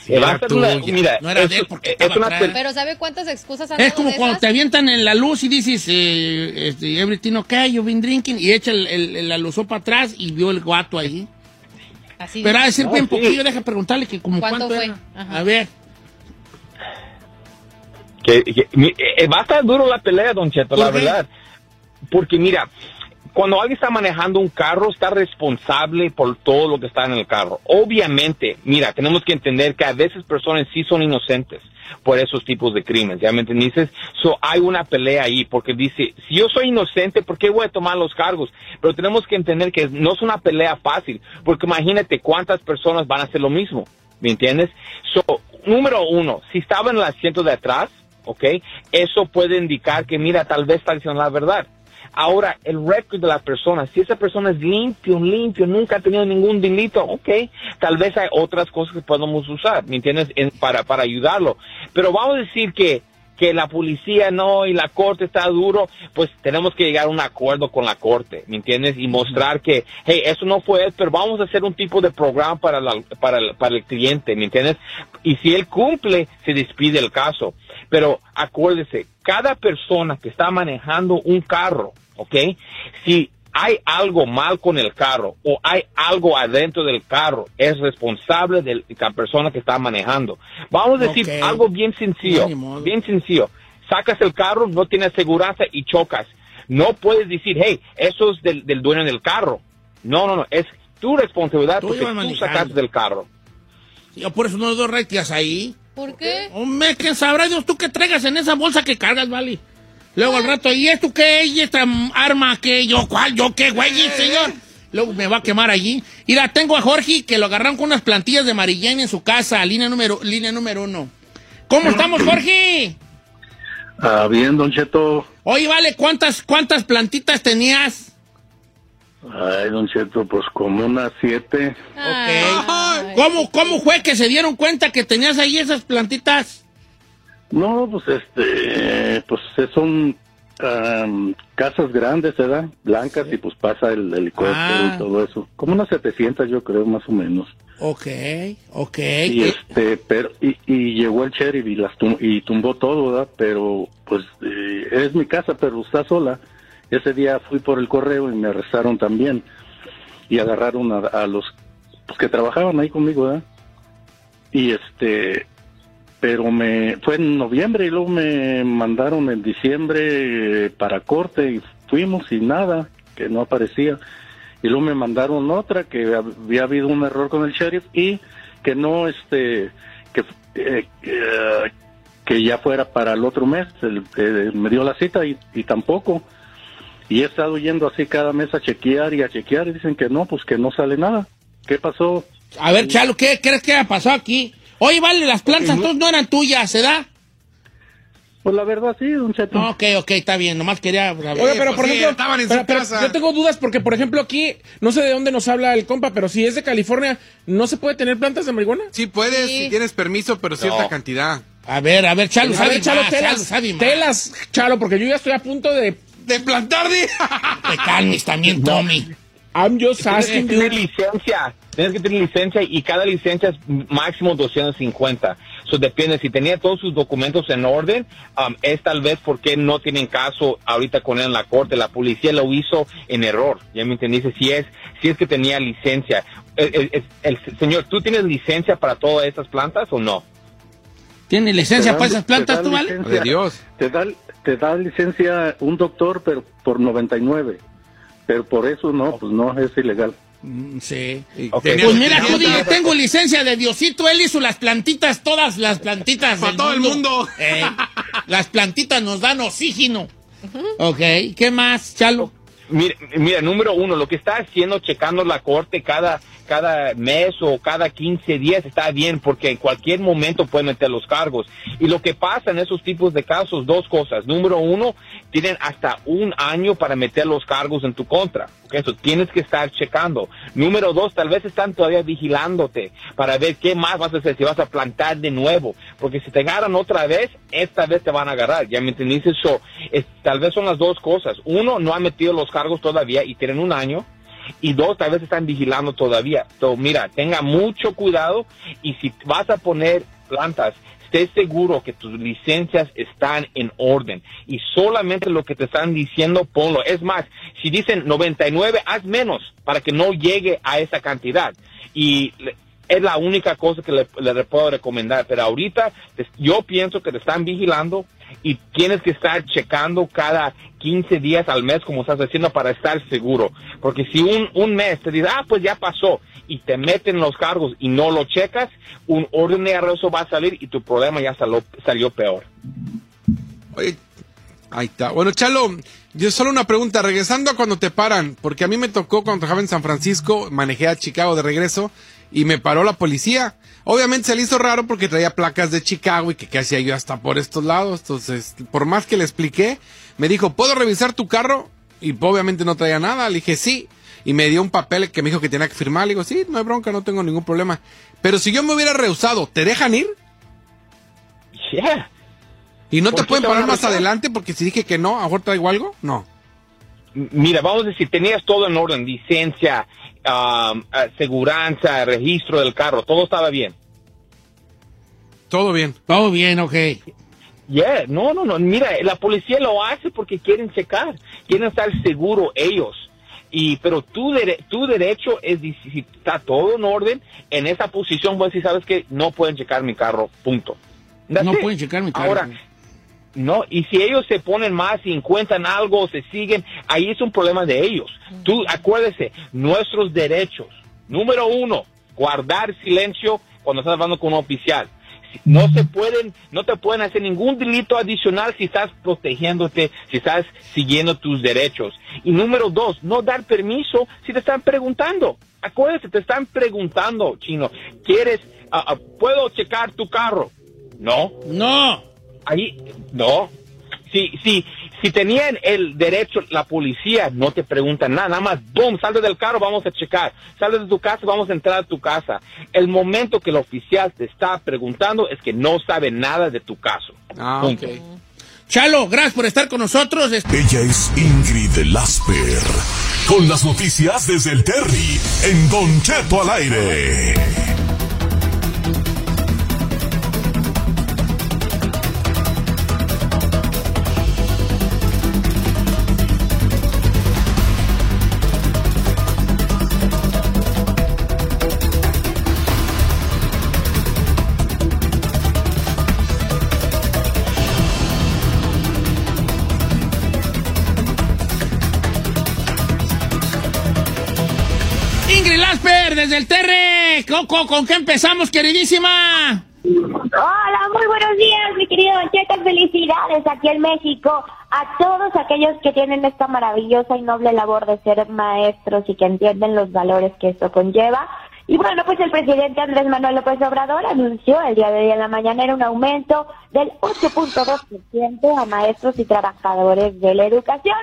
Eh, va a ser una- mira, no era de él eso- porque es estaba una atrás. Pero ¿sabe cuántas excusas han Es dado como de cuando esas? te avientan en la luz y dices, eh, este, everything okay, you've been drinking, y echa el, el- la luzó para atrás y vio el guato ahí. Así Pero ha de dice. ser bien poquillo, deja preguntarle que como ¿Cuánto cuánto, fue? era. Ajá. A ver. que, que- mi- eh, va a estar duro la pelea, Don Cheto, la verdad. Porque mira, cuando alguien está manejando un carro, está responsable por todo lo que está en el carro. Obviamente, mira, tenemos que entender que a veces personas sí son inocentes por esos tipos de crímenes, ¿ya me entendiste? So, hay una pelea ahí, porque dice, si yo soy inocente, ¿por qué voy a tomar los cargos? Pero tenemos que entender que no es una pelea fácil, porque imagínate cuántas personas van a hacer lo mismo, ¿me entiendes? So, número uno, si estaba en el asiento de atrás, ¿ok? Eso puede indicar que, mira, tal vez está diciendo la verdad. Ahora, el récord de la persona, si esa persona es limpio, limpio, nunca ha tenido ningún delito, ok, tal vez hay otras cosas que podemos usar, ¿me entiendes? En- para, para ayudarlo. Pero vamos a decir que, que la policía no y la corte está duro, pues tenemos que llegar a un acuerdo con la corte, ¿me entiendes? Y mostrar que, hey, eso no fue él, pero vamos a hacer un tipo de programa para, la- para, el, para el cliente, ¿me entiendes? Y si él cumple, se despide el caso. Pero acuérdese, cada persona que está manejando un carro, ¿ok? Si hay algo mal con el carro o hay algo adentro del carro, es responsable de la persona que está manejando. Vamos a decir algo bien sencillo, No, bien sencillo. Sacas el carro, no tienes aseguranza y chocas. No puedes decir, hey, eso es del, del dueño del carro. No, no, no, es tu responsabilidad Tú porque tú sacaste del carro. Yo por eso no doy rectias ahí. ¿Por qué? Hombre, ¿quién sabrá Dios tú qué traigas en esa bolsa que cargas, vale? Luego al rato, ¿y esto qué? ¿Y esta arma qué? ¿Yo cuál? ¿Yo qué, güey, señor? Luego me va a quemar allí. Y la tengo a Jorge que lo agarraron con unas plantillas de Marillén en su casa, línea número, línea número uno. ¿Cómo estamos, Jorge? Ah, bien, Don Cheto. Oye, vale, ¿cuántas, cuántas plantitas tenías? Ay, Don Cheto, pues como unas siete. Ok. ¿Cómo, ¿Cómo fue que se dieron cuenta que tenías ahí esas plantitas? No, pues este, pues son am, casas grandes, ¿verdad? Blancas y pues pasa el helicóptero Ah. y todo eso. Como unas 700 yo creo, más o menos. Ok, ok. Y este, pero, y, y llegó el sheriff y las tum- y tumbó todo, ¿verdad? Pero, pues, eh, es mi casa, pero está sola. Ese día fui por el correo y me arrestaron también. Y agarraron a, a los pues, que trabajaban ahí conmigo, ¿verdad? Y este, pero me, fue en noviembre y luego me mandaron en diciembre eh, para corte y fuimos y nada, que no aparecía. Y luego me mandaron otra que había habido un error con el sheriff y que no, este, que, eh, eh, que ya fuera para el otro mes. Me dio la cita y, y tampoco. Y he estado yendo así cada mes a chequear y a chequear y dicen que no, pues que no sale nada. ¿Qué pasó? A ver, Chalo, ¿qué crees que ha pasado aquí? Oye, vale, las plantas entonces no eran tuyas, ¿se da? Pues la verdad sí, don Cheto. Ok, ok, está bien, nomás quería... Oiga, pero por ejemplo, pero- pero yo tengo dudas porque, por ejemplo, aquí, no sé de dónde nos habla el compa, pero si es de California, ¿no se puede tener plantas de marihuana? Sí puedes, si tienes permiso, pero cierta cantidad. A ver, a ver, Chalo, A sabe ver, Chalo, más, telas, Chalo, sabe más. telas, Chalo, porque yo ya estoy a punto de... De plantar, de... Te calmes también, Tommy. I'm just Tienes que asking tener you. licencia. Tienes que tener licencia y cada licencia es máximo 250. Eso depende. Si tenía todos sus documentos en orden, um, es tal vez porque no tienen caso ahorita con él en la corte. La policía lo hizo en error. Ya me entendiste. Si es, si es que tenía licencia. El, el- el- el- señor, ¿tú tienes licencia para todas estas plantas o no? ¿Tiene licencia Te para dan- esas plantas tú, dan vale? licencia- Te da, te da licencia un doctor, pero por 99. Pero por eso no, pues no, es ilegal. Mm, Sí. Pues mira, tú dile, tengo licencia de Diosito, él hizo las plantitas, todas las plantitas Pa' del todo el mundo. Eh, las plantitas nos dan oxígeno. Ok, ¿qué más, Chalo? Mira, mira, número uno, lo que está haciendo, checando la corte cada, cada mes o cada 15 días está bien porque en cualquier momento puede meter los cargos. Y lo que pasa en esos tipos de casos, dos cosas. Número uno, tienen hasta un año para meter los cargos en tu contra. Eso tienes que estar checando. Número dos, tal vez están todavía vigilándote para ver qué más vas a hacer, si vas a plantar de nuevo. Porque si te agarran otra vez, esta vez te van a agarrar. ¿Ya me entendiste? So, es- tal vez son las dos cosas. Uno, no han metido los cargos todavía y tienen un año. Y dos, tal vez están vigilando todavía. So, mira, tenga mucho cuidado y si vas a poner plantas, esté seguro que tus licencias están en orden y solamente lo que te están diciendo ponlo. Es más, si dicen 99, haz menos para que no llegue a esa cantidad. Y es la única cosa que le, le puedo recomendar. Pero ahorita yo pienso que te están vigilando y tienes que estar checando cada 15 días al mes como estás haciendo para estar seguro. Porque si un, un mes te dice, ah, pues ya pasó y te meten los cargos y no lo checas, un orden de arresto va a salir y tu problema ya salió, peor. Oye, ahí está. Bueno, Chalo, yo solo una pregunta, regresando a cuando te paran, porque a mí me tocó cuando trabajaba en San Francisco, manejé a Chicago de regreso y me paró la policía. Obviamente se le hizo raro porque traía placas de Chicago y que qué hacía yo hasta por estos lados. Entonces, por más que le expliqué, me dijo, ¿puedo revisar tu carro? Y obviamente no traía nada. Le dije, sí. Y me dio un papel que me dijo que tenía que firmar. Le digo, sí, no hay bronca, no tengo ningún problema. Pero si yo me hubiera rehusado, ¿te dejan ir? [laughs] Yeah. ¿Y no ¿Por te pueden parar más adelante porque si dije que no, a lo mejor traigo algo? No. Mira, vamos a decir, tenías todo en orden, licencia, um, aseguranza, registro del carro, todo estaba bien. Todo bien. Todo bien, ok. Yeah, no, no, no. Mira, la policía lo hace porque quieren checar, quieren estar seguros ellos. Y, pero tu, dere- tu derecho es, si está todo en orden, en esa posición, pues si sabes que no pueden checar mi carro, punto. That's No it. pueden checar mi carro. Ahora, no, y si ellos se ponen más y encuentran algo, se siguen, ahí es un problema de ellos. Tú, acuérdese, nuestros derechos. Número uno, guardar silencio cuando estás hablando con un oficial. No se pueden, no te pueden hacer ningún delito adicional si estás protegiéndote, si estás siguiendo tus derechos. Y número dos, no dar permiso si te están preguntando. Acuérdate, te están preguntando, chino. ¿Quieres, ah, puedo checar tu carro? No. No. Ahí, no. Si, si, si tenían el derecho, la policía no te preguntan nada, nada más, boom, sal del carro, vamos a checar. Sal de tu casa, vamos a entrar a tu casa. El momento que el oficial te está preguntando es que no sabe nada de tu caso. Ah, Punto. ok. Chalo, gracias por estar con nosotros. Ella es Ingrid Lasper. Con las noticias desde el Terry. En Don Cheto al aire. Lasper, desde el Terre. Coco, ¿con qué empezamos, queridísima? Hola, muy buenos días, mi querido Cheto. Felicidades aquí en México a todos aquellos que tienen esta maravillosa y noble labor de ser maestros y que entienden los valores que esto conlleva. Y bueno, pues el presidente Andrés Manuel López Obrador anunció el día de hoy en la mañana un aumento del 8.2% a maestros y trabajadores de la educación.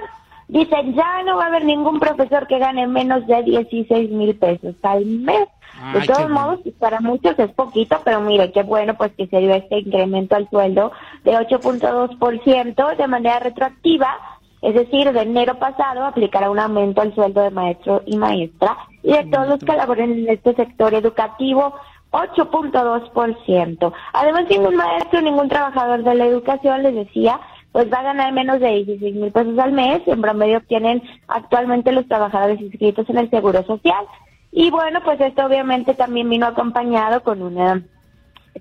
Dicen, ya no va a haber ningún profesor que gane menos de 16 mil pesos al mes. De todos modos, para muchos es poquito, pero mire, qué bueno pues que se dio este incremento al sueldo de 8.2% de manera retroactiva, es decir, de enero pasado aplicará un aumento al sueldo de maestro y maestra y de todos los que laboren en este sector educativo 8.2%. Además, ningún maestro, ningún trabajador de la educación, les decía, pues va a ganar menos de 16 mil pesos al mes. En promedio obtienen actualmente los trabajadores inscritos en el Seguro Social. Y bueno, pues esto obviamente también vino acompañado con una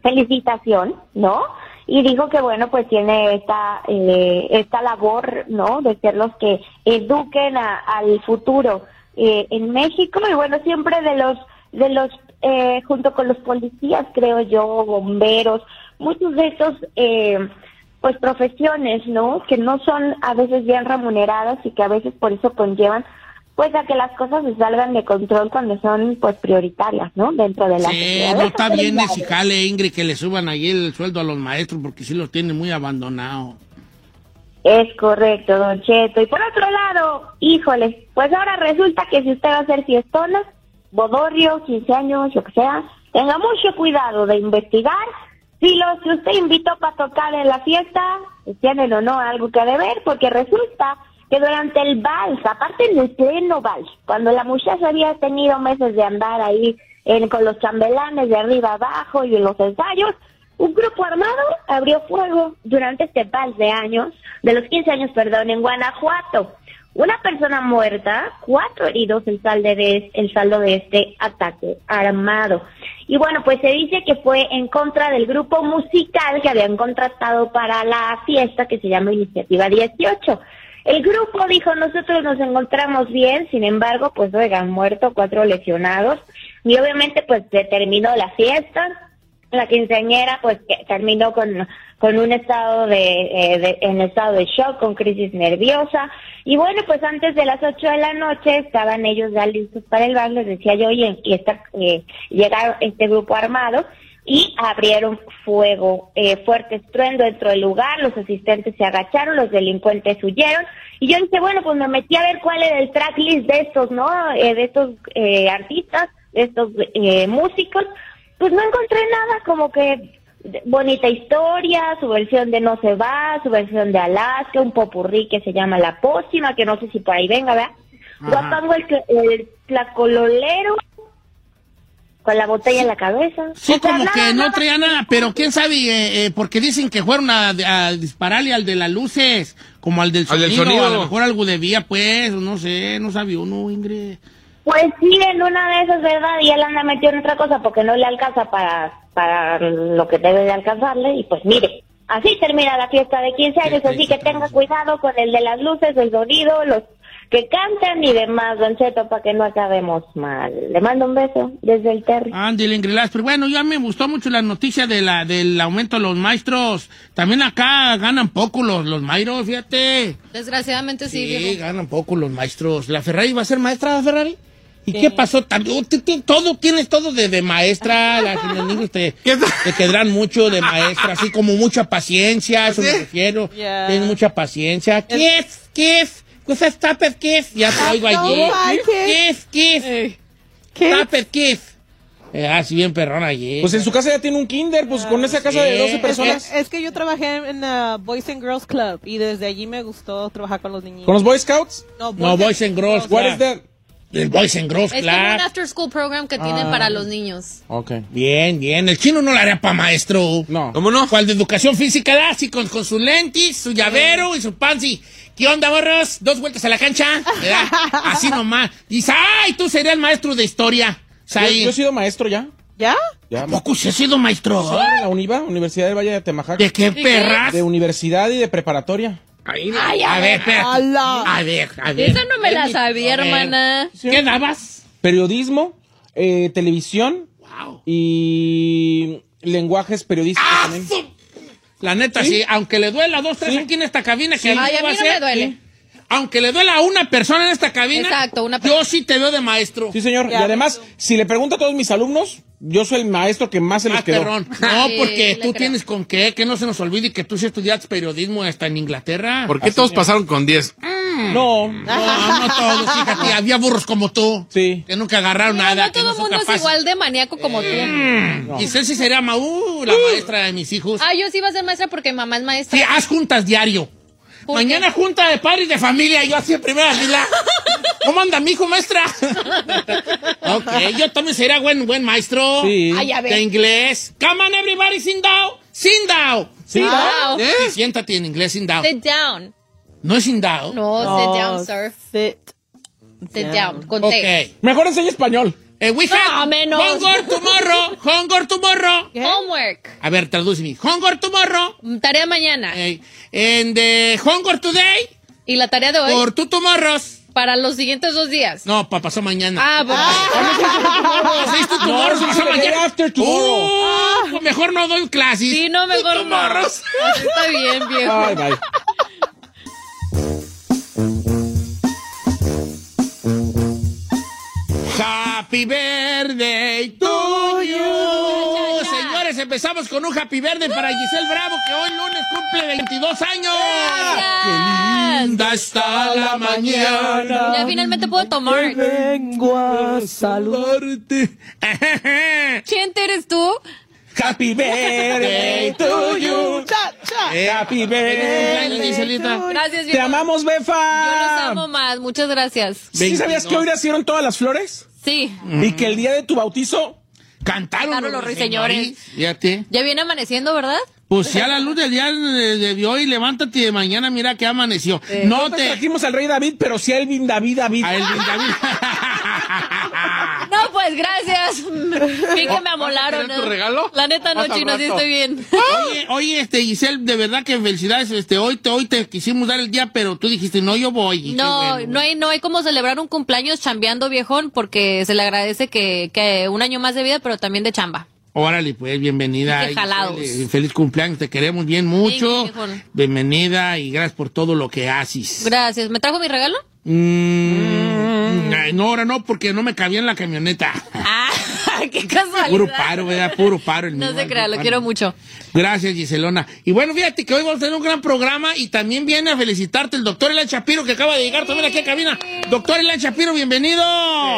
felicitación, ¿no? Y dijo que bueno, pues tiene esta eh, esta labor, ¿no? De ser los que eduquen a- al futuro eh, en México y bueno, siempre de los de los eh, junto con los policías, creo yo, bomberos, muchos de estos eh, pues profesiones, ¿no? Que no son a veces bien remuneradas y que a veces por eso conllevan pues a que las cosas se salgan de control cuando son pues prioritarias, ¿no? Dentro de la Sí, sociedad. no está bien ese jale, Ingrid, que le suban ahí el sueldo a los maestros porque sí los tienen muy abandonados. Es correcto, Don Cheto. Y por otro lado, híjoles, pues ahora resulta que si usted va a hacer fiestonas, bodorrio, 15 años, lo que sea, tenga mucho cuidado de investigar si los que usted invitó para tocar en la fiesta pues, tienen o no algo que deber, porque resulta que durante el vals, aparte en el pleno vals, cuando la muchacha había tenido meses de andar ahí en- con los chambelanes de arriba abajo y en los ensayos, un grupo armado abrió fuego durante este vals de años, de los 15 años, perdón, en Guanajuato. Una persona muerta, cuatro heridos el saldo de, el saldo de este ataque armado. Y bueno, pues se dice que fue en contra del grupo musical que habían contratado para la fiesta que se llama Iniciativa 18. El grupo dijo, nosotros nos encontramos bien, sin embargo, pues oigan, muerto cuatro lesionados. Y obviamente pues se terminó la fiesta, la quinceañera pues que terminó con, con un estado de, eh, de- en estado de shock, con crisis nerviosa. Y bueno, pues antes de las ocho de la noche estaban ellos ya listos para el bar, les decía yo, y, y esta, eh, llegaron este grupo armado y abrieron fuego, eh, fuerte estruendo dentro del lugar, los asistentes se agacharon, los delincuentes huyeron, y yo dije, bueno, pues me metí a ver cuál era el tracklist de estos, ¿no? Eh, de estos eh, artistas, de estos eh, músicos, pues no encontré nada como que bonita historia, su versión de No se va, su versión de Alaska, un popurrí que se llama La Pócima, que no sé si por ahí venga, ¿verdad? Guapango el, el tlacololero con la botella en la cabeza. Sí, O sea, como nada, que no nada. traía nada, pero quién sabe, eh, eh, porque dicen que fueron a, a dispararle al de las luces, como al del Al sonido, del sonido. a lo mejor algo debía, pues, no sé, no sabía uno, Ingrid. Pues sí, en una de esas, ¿verdad? Y él anda metido en otra cosa porque no le alcanza para, para lo que debe de alcanzarle. Y pues mire, así termina la fiesta de 15 años. Así que tenga cuidado con el de las luces, el sonido, los que canten y demás, Don Cheto, para que no acabemos mal. Le mando un beso desde el Terry. Andy Ingrilás, pero bueno, ya me gustó mucho la noticia de la, del aumento de los maestros. También acá ganan poco los, los maestros, fíjate. Desgraciadamente sí, Sí, viejo. ganan poco los maestros. ¿La Ferrari va a ser maestra, la Ferrari? ¿Y qué pasó? Todo, tienes todo de, de maestra. Las los niños te, te quedarán mucho de maestra, así como mucha paciencia, a eso me refiero. Yeah. Tienes mucha paciencia. Kif, Kif, pues stop it, Kif. Ya te oigo allí. Ay, Kif, Kif. Stop it, Kif. Eh, así bien perrón allí. Pues en su casa ya tiene un kinder, pues con esa casa de 12 personas. Es, es que yo trabajé en uh, Boys and Girls Club y desde allí me gustó trabajar con los niños. ¿Con los Boy Scouts? No, No, Boys and Girls What Club. is that? El Boys and Girls Es Club. como un after school program que tienen Ah. para los niños. Ok. Bien, bien. El chino no lo haría para maestro. No. ¿Cómo no? ¿Cuál de educación física da? Así con, con su lentis, su llavero y su pansy. ¿Qué onda, borros? Dos vueltas a la cancha. ¿verdad? [laughs] Así nomás. Dice, ay, tú serías maestro de historia. O sea, Yo, he sido maestro ya. ¿Ya? Ya. ¿A poco se ha sido maestro? Sí, en la UNIVA, Universidad del Valle de Temajac. ¿De qué perras? De universidad y de preparatoria. Ay, a ver. A ver, a ver. Esa no me la sabía, hermana. ¿Qué dabas? Periodismo, eh, televisión Wow. y lenguajes periodísticos ¡Ah, también. La neta, sí. Aunque le duela a dos, tres Sí. aquí en esta cabina, que Ay, a mí no ser, me duele. Aunque le duela a una persona en esta cabina, Exacto, una yo sí te veo de maestro. Sí, señor. Ya, y además, si le pregunto a todos mis alumnos, yo soy el maestro que más se les Ah, quedó. perrón. No, Sí, porque le tú creo. tienes con qué, que no se nos olvide que tú sí estudiaste periodismo hasta en Inglaterra. ¿Por qué todos pasaron con 10? No. No, no todos, fíjate, había burros como tú. Sí. Que nunca agarraron No, nada. no todo no el mundo es igual de maníaco como tú. Y Ceci sería Maú, la maestra de mis hijos. Ah, yo sí iba a ser maestra porque mamá es maestra. Sí, haz juntas diario. ¿Por Mañana junta de padres de familia, yo así en primera fila. [laughs] ¿Cómo anda mi hijo, maestra? ok, yo también sería buen, buen maestro. Sí. Ay, a ver. De inglés. Come on, everybody, sit down. Sit down. ¿Eh? Sí, siéntate en inglés, sit down. Sit down. No es sit down. No, sit down, sir. Sit. Sit down. Con Ok. T. Mejor enseña español. Eh, we have No, menos. Hunger tomorrow. Hunger tomorrow. Homework. A ver, tradúceme. Hunger tomorrow. Tarea mañana. Eh, and the hunger today. Y la tarea de hoy Por two tomorrows. para los siguientes dos días. No, pa, pasó mañana. Ah, bueno. [laughs] ¿Sí, tú tomorrow, No, pasó mañana? after tomorrow. Pues mejor no doy clases. Sí, no, mejor no. tomorrows. Así está bien, viejo. Ay, bye. [laughs] Happy birthday to you. Señores, empezamos con un happy birthday para Giselle Bravo, que hoy lunes cumple 22 años. Qué linda está la mañana. Ya finalmente puedo tomar. Vengo a saludar. Saludarte. Chente, ¿eres tú? Happy birthday to you. Cha, cha. Happy birthday. Gracias, Te amamos, Befa. Yo los amo más. Muchas gracias. ¿Sí sabías que hoy nacieron todas las flores? Sí. Y que el día de tu bautizo Cantaron Cantaron los ruiseñores. Fíjate. Ya viene amaneciendo, ¿verdad? Pues ya la luz del día de, hoy, levántate de mañana, mira que amaneció. No no te te... trajimos al rey David, pero sí a Elvin David David. A Elvin David. No, pues gracias. Vi que me amolaron. ¿Quieres tu ¿no? regalo? La neta no, chino, sí estoy bien. Oye, oye, este, Giselle, de verdad que felicidades. Este, hoy te, hoy te quisimos dar el día, pero tú dijiste, no, yo voy. No, bueno. no hay, no hay como celebrar un cumpleaños chambeando viejón porque se le agradece que, que un año más de vida, pero también de chamba. Órale, pues, bienvenida. Qué jalados. Feliz cumpleaños, te queremos bien mucho. Sí, bienvenida y gracias por todo lo que haces. Gracias. ¿Me trajo mi regalo? Mm, ay, no, ahora no, porque no me cabía en la camioneta. Ah, [laughs] qué casualidad. Puro paro, ¿verdad? Puro paro. el No mío, se crea, lo paro. quiero mucho. Gracias, Giselona. Y bueno, fíjate que hoy vamos a tener un gran programa y también viene a felicitarte el doctor Elan Shapiro que acaba de llegar también aquí a cabina. Doctor Elan Shapiro, bienvenido.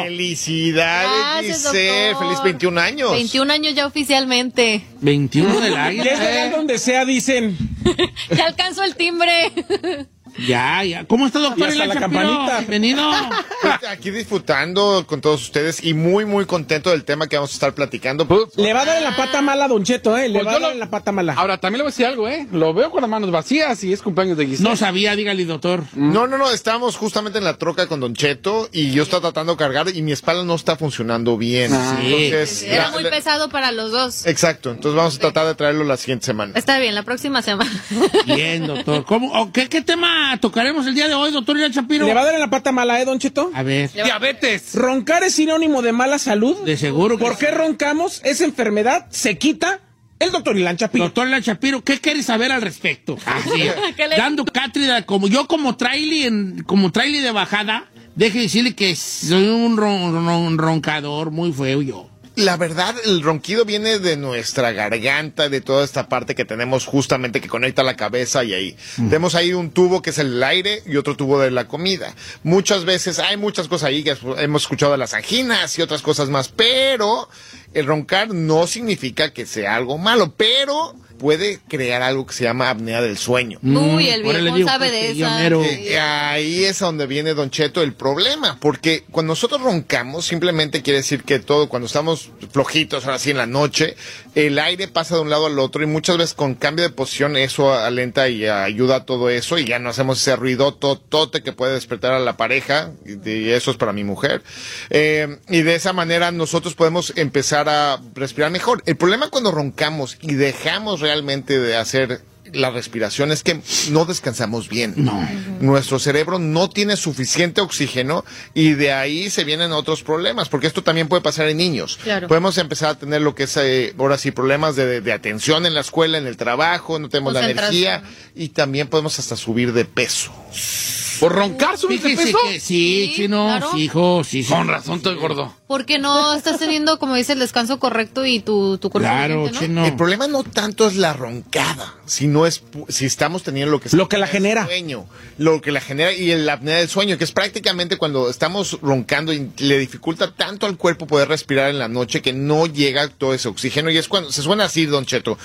Felicidades, Gracias, Giselle. doctor. Feliz 21 años. 21 años ya oficialmente. 21 del [laughs] Ya águila. está donde sea, dicen. [laughs] Ya alcanzó el timbre. Ya, ya. ¿Cómo está, doctor Y hasta la Shapiro? campanita. Bienvenido. Pues, Aquí disfrutando con todos ustedes y muy, muy contento del tema que vamos a estar platicando. Le va a dar en la pata mala a Don Cheto, ¿eh? Le Pues va a dar lo- en la pata mala. Ahora, también le voy a decir algo, ¿eh? Lo veo con las manos vacías y es cumpleaños de Giselle. No sabía, dígale, doctor. No, no, no, estamos justamente en la troca con Don Cheto y yo estaba tratando de cargar y mi espalda no está funcionando bien. Ah. Entonces, Era la- muy la- pesado para los dos. Exacto, entonces vamos a tratar de traerlo la siguiente semana. Está bien, la próxima semana. Bien, doctor. ¿Cómo, o qué, qué tema tema tocaremos el día de hoy, doctor Ilan Chapiro? ¿Le va a dar en la pata mala, eh, Don Cheto? A ver. Diabetes. ¿Roncar es sinónimo de mala salud? De seguro que ¿Por sí. qué roncamos? ¿Esa enfermedad se quita? El doctor Ilan Chapiro. Doctor Ilan Chapiro, ¿qué quieres saber al respecto? [laughs] Así, [laughs] ¿Qué le- dando cátedra, como yo como traili, en, como traili de bajada, deje decirle que soy un ron- ron- roncador muy feo yo. La verdad, el ronquido viene de nuestra garganta, de toda esta parte que tenemos justamente que conecta la cabeza y ahí. Tenemos ahí un tubo que es el aire y otro tubo de la comida. Muchas veces hay muchas cosas ahí que hemos escuchado de las anginas y otras cosas más, pero el roncar no significa que sea algo malo, pero puede crear algo que se llama apnea del sueño. Uy, el digo, sabe pues, de mero- Eh, ahí es donde viene Don Cheto el problema, porque cuando nosotros roncamos simplemente quiere decir que todo, cuando estamos flojitos, ahora sí en la noche, el aire pasa de un lado al otro y muchas veces con cambio de posición eso alenta y ayuda a todo eso y ya no hacemos ese ruido totote que puede despertar a la pareja y y eso es para mi mujer. Eh, y de esa manera nosotros podemos empezar a respirar mejor. El problema cuando roncamos y dejamos realmente de hacer la respiración es que no descansamos bien. No. Nuestro cerebro no tiene suficiente oxígeno y de ahí se vienen otros problemas, porque esto también puede pasar en niños. Claro. Podemos empezar a tener lo que es, eh, ahora sí, problemas de, de atención en la escuela, en el trabajo, no tenemos la energía y también podemos hasta subir de peso. ¿Por roncar subiste Fíjese peso? que sí, Sí, chino, claro. sí, hijo, sí, sí. Con razón estoy gordo. Porque no estás teniendo, como dice, el descanso correcto y tu, tu cuerpo. Claro, chino. El problema no tanto es la roncada, sino es si estamos teniendo lo que Lo que la genera. sueño, lo que la genera y el apnea del sueño, que es prácticamente cuando estamos roncando y le dificulta tanto al cuerpo poder respirar en la noche que no llega todo ese oxígeno y es cuando se suena así, Don Cheto.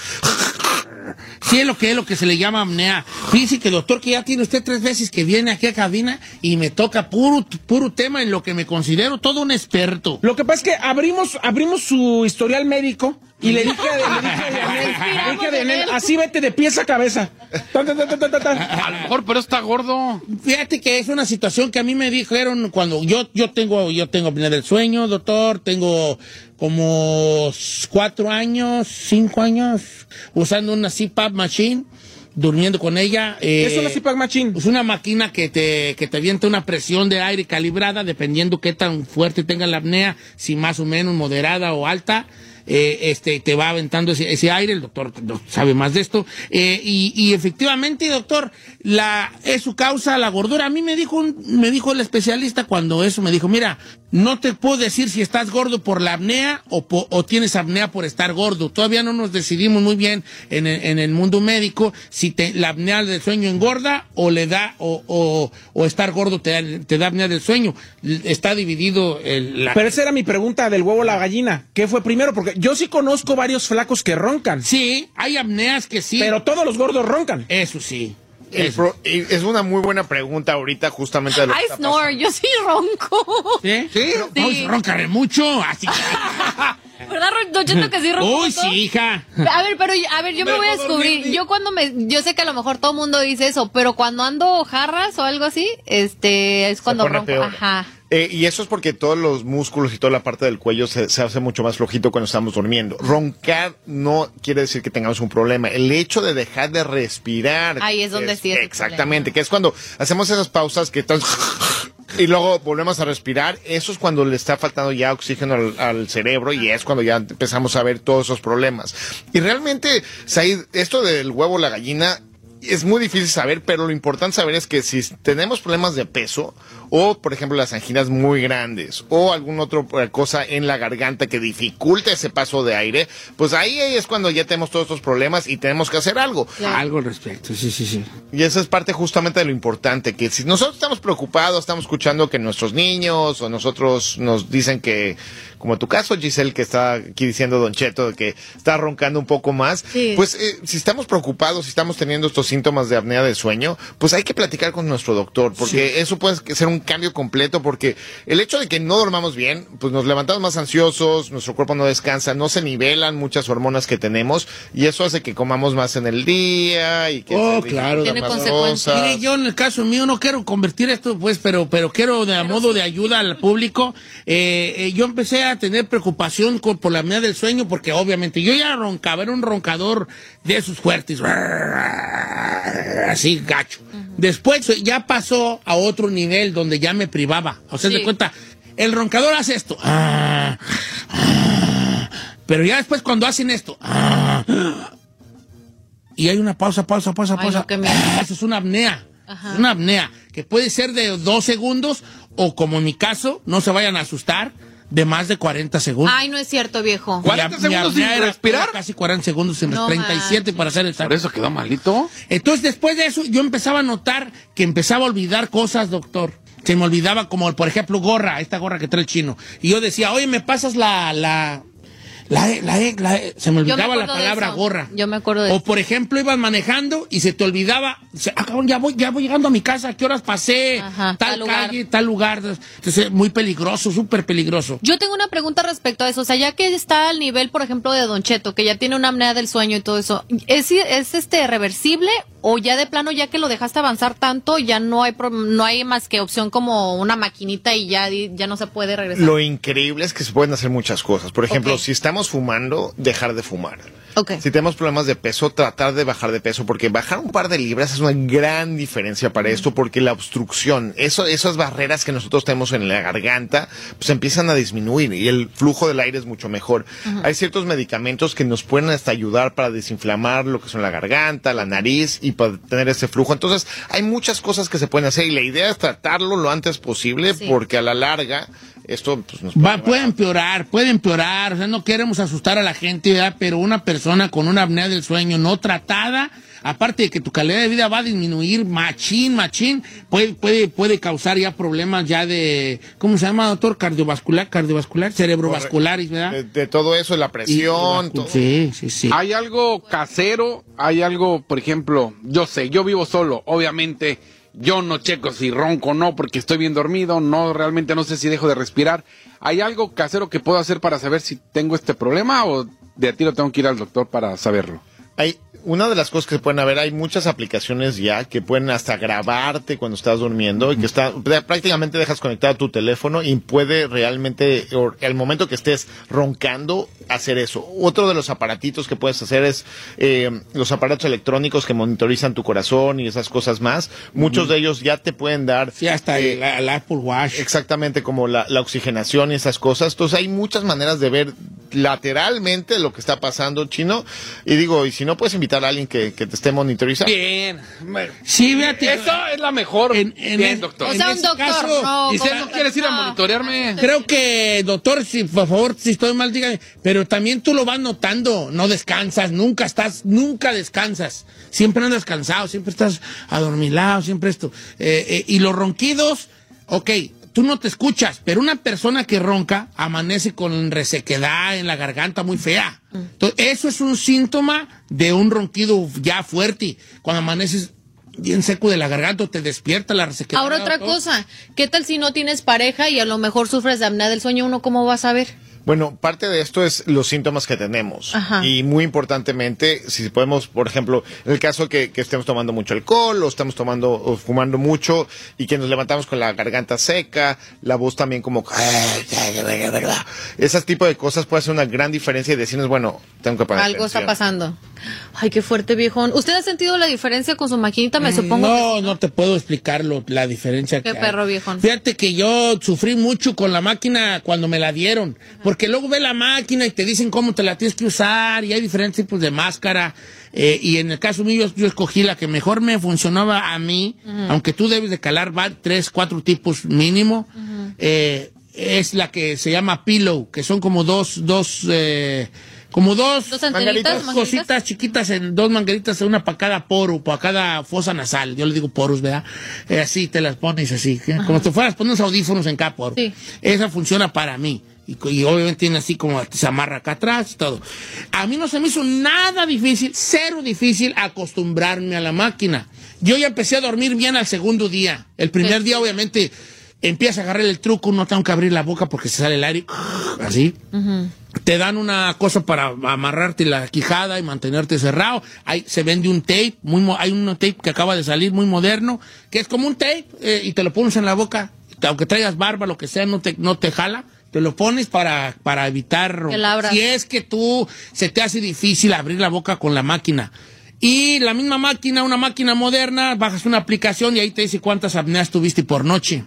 Sí, es lo que es lo que se le llama apnea. Fíjese que doctor, que ya tiene usted tres veces que viene aquí a cabina y me toca puro, puro tema en lo que me considero todo un experto. Lo que pasa es que abrimos, abrimos su historial médico y le dije a, le dije a Dianel, le dije a Dianel, así vete de pies a cabeza. Tan, tan, tan, tan, tan, tan. A lo mejor, pero está gordo. Fíjate que es una situación que a mí me dijeron cuando yo, yo tengo, yo tengo apnea del sueño, doctor, tengo como cuatro años, cinco años usando una CPAP machine, durmiendo con ella. ¿Qué es eh, una CPAP machine? Es una máquina que te, que te avienta una presión de aire calibrada dependiendo qué tan fuerte tenga la apnea, si más o menos moderada o alta. Eh, este, te va aventando ese, aire, el doctor sabe más de esto. eh, y, y efectivamente, doctor, la, es su causa la gordura. A mí me dijo, un- me dijo el especialista cuando eso, me dijo, mira, no te puedo decir si estás gordo por la apnea o, po- o tienes apnea por estar gordo. Todavía no nos decidimos muy bien en el, en el mundo médico si te, la apnea del sueño engorda o le da, o, o, o estar gordo te da, te da apnea del sueño. Está dividido el, la... Pero esa era mi pregunta del huevo o la gallina. ¿Qué fue primero? Porque yo sí conozco varios flacos que roncan. Sí, hay apneas que sí. Pero todos los gordos roncan. Eso sí. Pro- y es una muy buena pregunta ahorita justamente de lo que I está snore, yo sí ronco. ¿Sí? ¿Sí? No, Sí. roncaré mucho, así [laughs] ¿Verdad, Ron- Don Cheto, que sí ronco? Uy, sí, hija. A ver, pero a ver, yo me voy a descubrir. Yo cuando me, yo sé que a lo mejor todo el mundo dice eso, pero cuando ando jarras o algo así, este, es cuando ronco. peor. Ajá. Eh, y eso es porque todos los músculos y toda la parte del cuello se, se hace mucho más flojito cuando estamos durmiendo. Roncar no quiere decir que tengamos un problema. El hecho de dejar de respirar. Ahí es donde sí es el Exactamente, que es cuando hacemos esas pausas que están... Y luego volvemos a respirar. Eso es cuando le está faltando ya oxígeno al, al cerebro y es cuando ya empezamos a ver todos esos problemas. Y realmente, Said, esto del huevo la gallina es muy difícil saber, pero lo importante saber es que si tenemos problemas de peso o, por ejemplo, las anginas muy grandes o alguna otra cosa en la garganta que dificulte ese paso de aire, pues ahí es cuando ya tenemos todos estos problemas y tenemos que hacer algo. Algo al respecto, sí, sí, sí. Y esa es parte justamente de lo importante, que si nosotros estamos preocupados, estamos escuchando que nuestros niños o nosotros nos dicen que, como tu caso, Giselle, que está aquí diciendo Don Cheto, que está roncando un poco más, Sí. pues eh, si estamos preocupados, si estamos teniendo estos síntomas de apnea de sueño, pues hay que platicar con nuestro doctor, porque eso puede ser un cambio completo, porque el hecho de que no dormamos bien, pues nos levantamos más ansiosos, nuestro cuerpo no descansa, no se nivelan muchas hormonas que tenemos, y eso hace que comamos más en el día y que Oh, se claro. Tiene más consecuencias. Mire, yo en el caso mío no quiero convertir esto, pues, pero, pero quiero de a modo de ayuda al público. Eh, eh, yo empecé a, a tener preocupación con- por la apnea del sueño, porque obviamente yo ya roncaba, era un roncador de esos fuertes, así gacho. Después ya pasó a otro nivel donde ya me privaba. O sea, Sí. cuenta, el roncador hace esto. Ah, ah, pero ya después cuando hacen esto. ah, y hay una pausa, pausa, pausa, Ay, pausa. no, Eso es una apnea. Es una apnea que puede ser de dos segundos o como en mi caso, no se vayan a asustar, de más de 40 segundos. Ay, no es cierto, viejo. Mi ap- mi apnea era- era Casi 40 segundos, en No 37 para hacer exacto. ¿Por eso quedó malito? Entonces, después de eso, yo empezaba a notar que empezaba a olvidar cosas, doctor. Se me olvidaba, como por ejemplo, gorra, esta gorra que trae el chino. Y yo decía, oye, ¿me pasas la, la, la, E, la, E, la E"? Se me olvidaba la palabra gorra. Yo me acuerdo de O por ejemplo, ibas manejando y se te olvidaba, se- ah, cabrón, ya voy, ya voy llegando a mi casa, ¿a qué horas pasé? Ajá, tal calle, tal lugar. Entonces, muy peligroso, súper peligroso. Yo tengo una pregunta respecto a eso. O sea, ya que está al nivel, por ejemplo, de Don Cheto, que ya tiene una apnea del sueño y todo eso, ¿es, es este reversible o ya de plano, ya que lo dejaste avanzar tanto, ya no hay pro- no hay más que opción como una maquinita y ya, ya no se puede regresar? Lo increíble es que se pueden hacer muchas cosas. Por ejemplo, si estamos fumando, dejar de fumar. Ok. Si tenemos problemas de peso, tratar de bajar de peso, porque bajar un par de libras es una gran diferencia para esto, porque la obstrucción, eso, esas barreras que nosotros tenemos en la garganta, pues empiezan a disminuir y el flujo del aire es mucho mejor. Hay ciertos medicamentos que nos pueden hasta ayudar para desinflamar lo que son la garganta, la nariz y para tener ese flujo. Entonces, hay muchas cosas que se pueden hacer y la idea es tratarlo lo antes posible, porque a la larga, esto pues, nos Va, puede empeorar, puede empeorar. O sea, no queremos asustar a la gente, ¿verdad? Pero una persona con una apnea del sueño no tratada, aparte de que tu calidad de vida va a disminuir machín, machín, puede, puede, puede causar ya problemas ya de, ¿cómo se llama, doctor? Cardiovascular, cardiovascular, cerebrovasculares, ¿verdad? de, de todo eso, la presión, todo. Sí, sí, sí. Hay algo casero, hay algo, por ejemplo, yo sé, yo vivo solo, obviamente yo no checo si ronco o no porque estoy bien dormido, no realmente no sé si dejo de respirar. ¿Hay algo casero que puedo hacer para saber si tengo este problema o de a tiro tengo que ir al doctor para saberlo? Hay una de las cosas que se pueden haber, hay muchas aplicaciones ya que pueden hasta grabarte cuando estás durmiendo y que está prácticamente dejas conectado tu teléfono y puede realmente al momento que estés roncando hacer eso. Otro de los aparatitos que puedes hacer es eh, los aparatos electrónicos que monitorizan tu corazón y esas cosas más. Muchos de ellos ya te pueden dar Sí, hasta eh, el, el Apple Watch. Exactamente, como la, la oxigenación y esas cosas. Entonces hay muchas maneras de ver lateralmente lo que está pasando, chino. Y digo, y si no puedes invitar a alguien que, que te esté monitorizando. Bien. Sí, fíjate. Eso es la mejor. en Bien, es- doctor. O sea, un doctor, no, ¿Y como- no quieres ir a monitorearme? Creo que, doctor, si por favor, si estoy mal, dígame. Pero también tú lo vas notando, no descansas, nunca estás, nunca descansas. Siempre andas cansado, siempre estás adormilado, siempre esto. Eh, eh, y los ronquidos, ok, tú no te escuchas, pero una persona que ronca amanece con resequedad en la garganta muy fea. Entonces, eso es un síntoma de un ronquido ya fuerte. Cuando amaneces bien seco de la garganta, te despierta la resequedad. Ahora otra todo. cosa, ¿qué tal si no tienes pareja y a lo mejor sufres de apnea del sueño? ¿Uno cómo va a saber? Bueno, parte de esto es los síntomas que tenemos. Ajá. Y muy importantemente, si podemos, por ejemplo, en el caso que, que estemos tomando mucho alcohol o estamos tomando o fumando mucho y que nos levantamos con la garganta seca, la voz también como... Ese tipo de cosas puede hacer una gran diferencia y decirnos, bueno, tengo que pagar Algo está pasando. Ay, qué fuerte, viejón. ¿Usted ha sentido la diferencia con su maquinita? Me supongo. No, no te puedo explicar lo- la diferencia Qué que perro, hay. viejón. Fíjate que yo sufrí mucho con la máquina cuando me la dieron, porque luego ve la máquina y te dicen cómo te la tienes que usar y hay diferentes tipos de máscara. eh, y en el caso mío, yo, yo escogí la que mejor me funcionaba a mí, Ujú. aunque tú debes de calar tres, cuatro tipos mínimo. eh, es la que se llama Pillow, que son como dos, dos, eh, como dos, ¿Dos mangueritas? cositas chiquitas, en dos mangueritas, una para cada poro, para cada fosa nasal. Yo le digo poros, ¿verdad? Eh, así te las pones así, ¿eh? como si fueras pones audífonos en cada poro. Sí. Esa funciona para mí. Y, obviamente tiene así como se amarra acá atrás y todo. A mí no se me hizo nada difícil, cero difícil acostumbrarme a la máquina. Yo ya empecé a dormir bien al segundo día. El primer día, obviamente, empieza a agarrar el truco, no tengo que abrir la boca porque se sale el aire, [sniffs] así. Te dan una cosa para amarrarte la quijada y mantenerte cerrado. Hay, se vende un tape, muy, hay un tape que acaba de salir muy moderno, que es como un tape eh, y te lo pones en la boca. Aunque traigas barba, lo que sea, no te, no te jala. Te lo pones para, para evitar... Si es que tú se te hace difícil abrir la boca con la máquina. Y la misma máquina, una máquina moderna, bajas una aplicación y ahí te dice cuántas apneas tuviste por noche.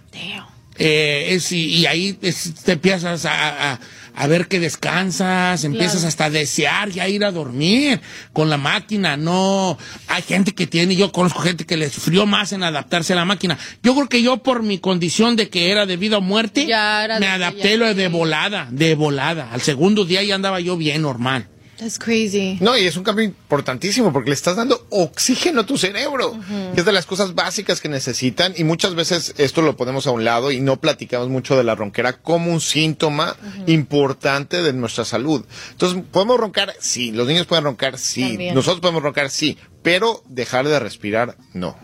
Eh, es, y, y ahí es- te empiezas a, a- a ver que descansas, empiezas Claro. hasta a desear ya ir a dormir con la máquina. No, hay gente que tiene, yo conozco gente que le sufrió más en adaptarse a la máquina. Yo creo que yo por mi condición de que era de vida o muerte, me adapté ya- lo de volada, de volada. Al segundo día ya andaba yo bien normal. That's crazy. No, y es un cambio importantísimo porque le estás dando oxígeno a tu cerebro, que es de las cosas básicas que necesitan y muchas veces esto lo ponemos a un lado y no platicamos mucho de la ronquera como un síntoma importante de nuestra salud. Entonces, ¿podemos roncar? Sí. ¿Los niños pueden roncar? Sí. También. Nosotros podemos roncar? Sí. Pero dejar de respirar, no.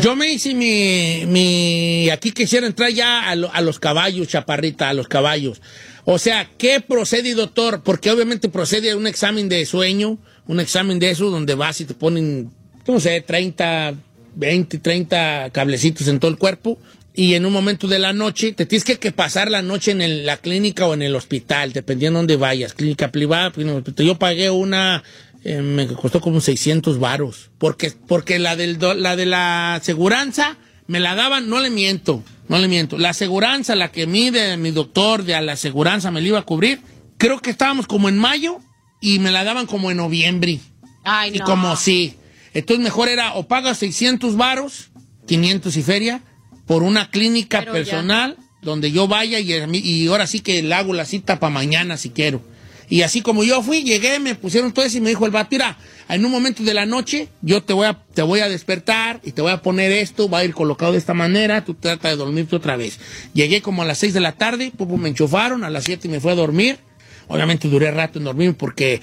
Yo me hice mi, mi, aquí quisiera entrar ya a, lo- a los caballos, chaparrita, a los caballos. O sea, ¿qué procede, doctor? Porque obviamente procede un examen de sueño, un examen de eso donde vas y te ponen, no sé, 30, 20, 30 cablecitos en todo el cuerpo. Y en un momento de la noche, te tienes que, que pasar la noche en el- la clínica o en el hospital, dependiendo de dónde vayas. Clínica privada, pues, no, yo pagué una, eh, me costó como 600 varos. Porque, porque la, del, la de la aseguranza me la daban, no le miento, no le miento. La aseguranza, la que mide mi doctor de a la aseguranza me la iba a cubrir, creo que estábamos como en mayo y me la daban como en noviembre. Ay, Y no. como sí. Entonces mejor era o pagas 600 varos, 500 y feria, por una clínica Pero ya. personal donde yo vaya y, y ahora sí que le hago la cita para mañana si quiero. Y así como yo fui, llegué, me pusieron todo eso y me dijo el vato, mira, en un momento de la noche yo te voy a, te voy a despertar y te voy a poner esto, va a ir colocado de esta manera, tú trata de dormirte otra vez. Llegué como a las 6 de la tarde, pum, pum, me enchufaron, a las 7 me fui a dormir. Obviamente duré rato en dormir porque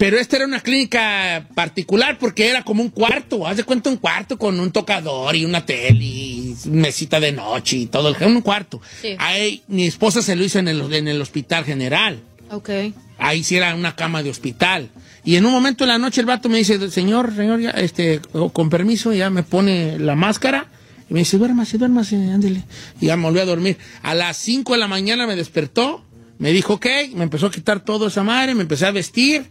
pero esta era una clínica particular porque era como un cuarto, haz de cuenta un cuarto con un tocador y una tele y mesita de noche y todo, el un cuarto. Sí. Ahí, mi esposa se lo hizo en el, en el hospital general, Ok. ahí sí era una cama de hospital. Y en un momento de la noche el vato me dice, señor, señor, ya, este, con permiso, ya me pone la máscara. Y me dice, duérmase, duérmase, ándele. Y ya me volví a dormir. A las 5 de la mañana me despertó, me dijo, ok, me empezó a quitar todo esa madre, me empecé a vestir,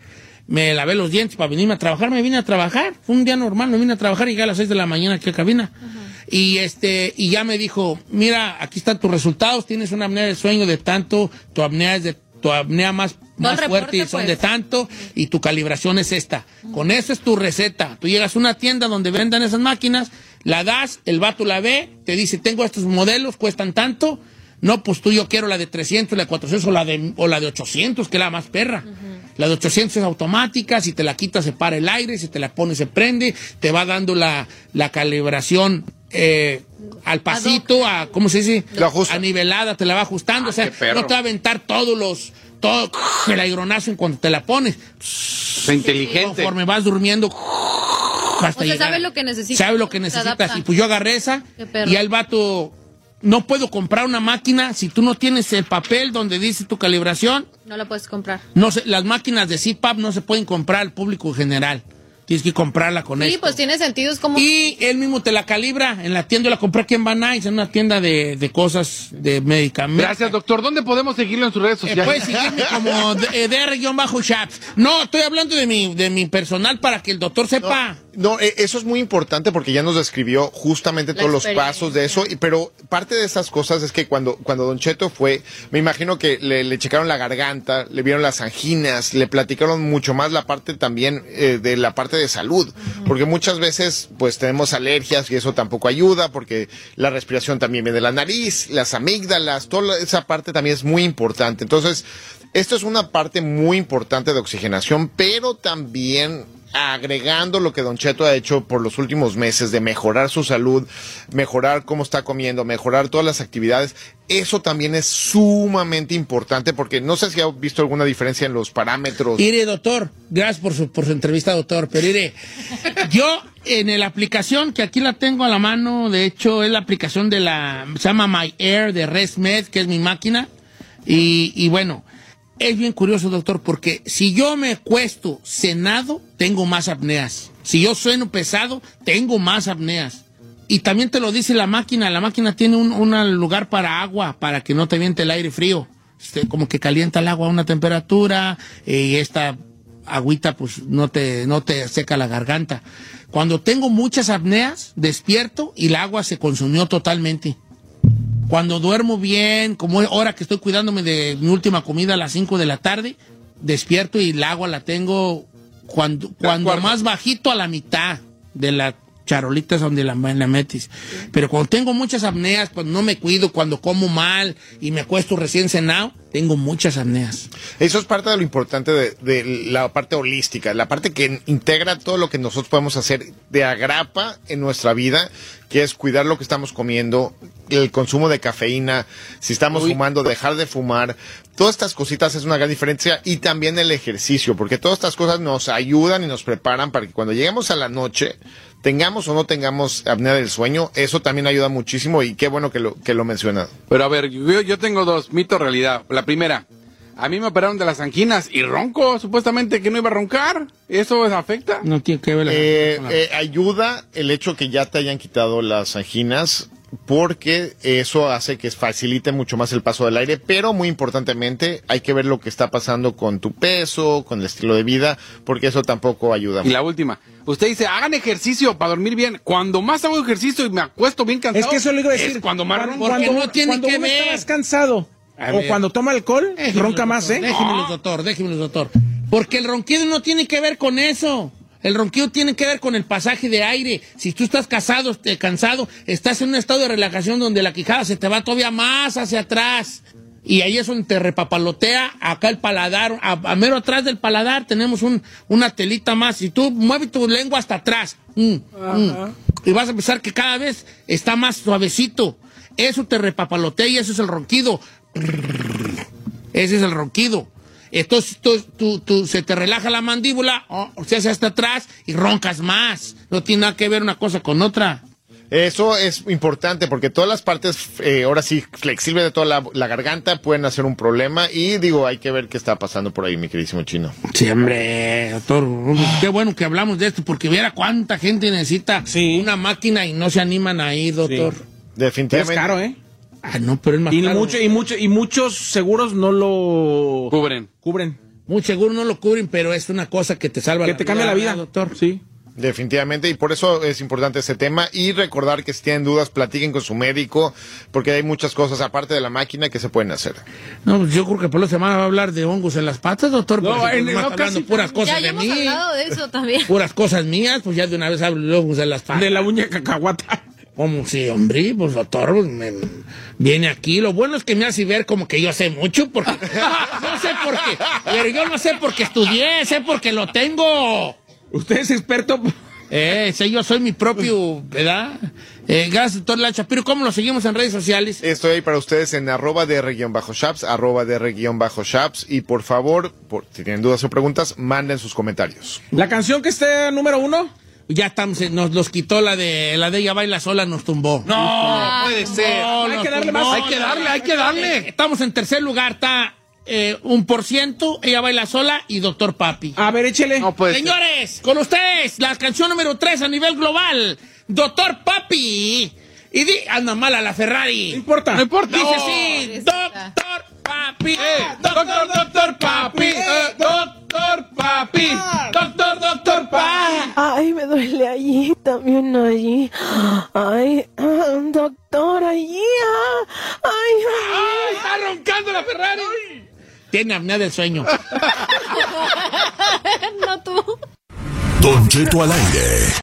me lavé los dientes para venirme a trabajar, me vine a trabajar. Fue un día normal, me vine a trabajar y llegué a las 6 de la mañana aquí a cabina. Y este, y ya me dijo, mira, aquí están tus resultados, tienes una apnea de sueño de tanto, tu apnea es de, tu apnea más, más fuerte y son pues. de tanto, y tu calibración es esta. Con eso es tu receta. Tú llegas a una tienda donde vendan esas máquinas, la das, el vato la ve, te dice, tengo estos modelos, cuestan tanto. No, pues tú yo quiero la de 300, la de 400 o la de, o la de 800, que es la más perra. La de 800 es automática, si te la quitas se para el aire, si te la pones se prende, te va dando la, la calibración eh, al pasito, a, ¿cómo se dice? Ajusta. A nivelada, te la va ajustando, o sea, no te va a aventar todos los, todo el aeronazo en cuanto te la pones. Es inteligente. Conforme vas durmiendo, hasta O sea, sabe lo que necesita. Sabe lo que necesitas. Y pues yo agarré esa y al vato, no puedo comprar una máquina si tú no tienes el papel donde dice tu calibración. No la puedes comprar. No se- las máquinas de CPAP no se pueden comprar al público en general. Tienes que comprarla con Sí, esto. pues tiene sentido. Es como. Y él mismo te la calibra en la tienda. Yo la compré aquí en Van Nuys, en una tienda de, de cosas de medicamentos. Gracias, doctor. ¿Dónde podemos seguirlo en sus redes Eh, sociales? puedes seguirme como [laughs] eh, DR-Shaps. No, estoy hablando de mi, de mi personal para que el doctor sepa. No, eh, eso es muy importante porque ya nos describió justamente todos los pasos de eso, y, pero parte de esas cosas es que cuando, cuando Don Cheto fue, me imagino que le, le checaron la garganta, le vieron las anginas, le platicaron mucho más la parte también eh, de la parte de salud, porque muchas veces pues tenemos alergias y eso tampoco ayuda, porque la respiración también viene de la nariz, las amígdalas, toda esa parte también es muy importante. Entonces, esto es una parte muy importante de oxigenación, pero también agregando lo que Don Cheto ha hecho por los últimos meses de mejorar su salud, mejorar cómo está comiendo, mejorar todas las actividades, eso también es sumamente importante porque no sé si ha visto alguna diferencia en los parámetros. Mire, doctor, gracias por su, por su entrevista, doctor. Pero mire, yo en la aplicación, que aquí la tengo a la mano, de hecho, es la aplicación de la, se llama My Air de ResMed, que es mi máquina. Y, y bueno, es bien curioso, doctor, porque si yo me cuesto cenado, tengo más apneas. Si yo sueno pesado, tengo más apneas. Y también te lo dice la máquina, la máquina tiene un, lugar para agua, para que no te viente el aire frío. este, como que calienta el agua a una temperatura eh, y esta agüita pues no te, no te seca la garganta. Cuando tengo muchas apneas, despierto y el agua se consumió totalmente. Cuando duermo bien, como ahora que estoy cuidándome de mi última comida a las 5 de la tarde, despierto y el agua la tengo cuando, cuando más bajito a la mitad de la charolita es donde la, la metes. Pero cuando tengo muchas apneas, cuando no me cuido, cuando como mal y me acuesto recién cenado, tengo muchas apneas. Eso es parte de lo importante de, de la parte holística, la parte que integra todo lo que nosotros podemos hacer de agrapa en nuestra vida, que es cuidar lo que estamos comiendo, el consumo de cafeína, si estamos fumando, dejar de fumar. Todas estas cositas es una gran diferencia y también el ejercicio, porque todas estas cosas nos ayudan y nos preparan para que cuando lleguemos a la noche, tengamos o no tengamos apnea del sueño, eso también ayuda muchísimo y qué bueno que lo, que lo menciona. Pero a ver, yo, yo tengo dos, mito realidad. La primera, a mí me operaron de las anginas y ronco, supuestamente que no iba a roncar. ¿Eso afecta? No tiene que ver la Eh, eh, ayuda el hecho que ya te hayan quitado las anginas porque eso hace que facilite mucho más el paso del aire, pero muy importantemente hay que ver lo que está pasando con tu peso, con el estilo de vida, porque eso tampoco ayuda. Y la última, usted dice, hagan ejercicio para dormir bien. Cuando más hago ejercicio y me acuesto bien cansado. Es que eso le iba a decir. cuando más ronco. Porque no tiene cuando que uno está ver. más cansado A o ver. cuando toma alcohol, ronca más, doctor, ¿eh? Déjenmelo, doctor, déjenmelo, doctor. Porque el ronquido no tiene que ver con eso. El ronquido tiene que ver con el pasaje de aire. Si tú estás casado, cansado, estás en un estado de relajación donde la quijada se te va todavía más hacia atrás. Y ahí es donde te repapalotea acá el paladar. A, a mero atrás del paladar tenemos un, una telita más. Y tú mueves tu lengua hasta atrás. Mm, mm. Y vas a pensar que cada vez está más suavecito. Eso te repapalotea y eso es el ronquido. Ese es el ronquido. Entonces tú, tú- tú- se te relaja la mandíbula, oh, se hace hasta atrás y roncas más. No tiene nada que ver una cosa con otra. Eso es importante porque todas las partes, eh, ahora sí, flexibles de toda la, la garganta pueden hacer un problema y digo, hay que ver qué está pasando por ahí, mi queridísimo chino. Sí, hombre, doctor. Qué bueno que hablamos de esto porque viera cuánta gente necesita una máquina y no se animan ahí, doctor. Definitivamente. Es caro, ¿eh? Ah, no, pero es más Y, caro. mucho, y, mucho, y muchos seguros no lo Cubren. cubren. Muy seguro no lo cubren, pero es una cosa que te salva Que te cambia la vida. doctor. Sí. Definitivamente, y por eso es importante ese tema. Y recordar que si tienen dudas, platiquen con su médico, porque hay muchas cosas aparte de la máquina que se pueden hacer. No, pues yo creo que por la semana va a hablar de hongos en las patas, doctor. No, en- no, hablando casi- puras cosas Ya, de ya hemos mí. hablado de eso también. Puras cosas mías, pues ya de una vez hablo de hongos en las patas. De la uña cacahuata. ¿Cómo sí, hombre? Pues doctor, pues, me- viene aquí. Lo bueno es que me hace ver como que yo sé mucho, porque [laughs] no sé por qué. Pero yo no sé porque estudié, sé porque lo tengo. Usted es experto. Eh, sé, yo soy mi propio, ¿verdad? Eh, gracias, doctor Lancha. Pero ¿cómo lo seguimos en redes sociales? Estoy ahí para ustedes en arroba DR-shaps, arroba DR-shaps, y por favor, por- si tienen dudas o preguntas, manden sus comentarios. La canción que esté número uno. Ya estamos, en- nos los quitó la de la de ella baila sola, nos tumbó. No, puede ser. No, Hay que darle tumbó. más. Hay que darle, hay que darle. Estamos en tercer lugar, está eh, un por ciento, ella baila sola y doctor Papi. A ver, échele. No puede ser. Señores, con ustedes, la canción número 3 a nivel global, Doctor Papi. Y di, anda mala la Ferrari. No importa. No importa. Dice No. así, Doctor Papi. Doctor, doctor, papi. eh, doctor, papi. Doctor, doctor, papi. Ay, me duele allí, también allí. Ay, ah, doctor, allí. ah. Ay, ¡Ay, está roncando la Ferrari! Tiene apnea del sueño. [laughs] no tú. Don Cheto al aire.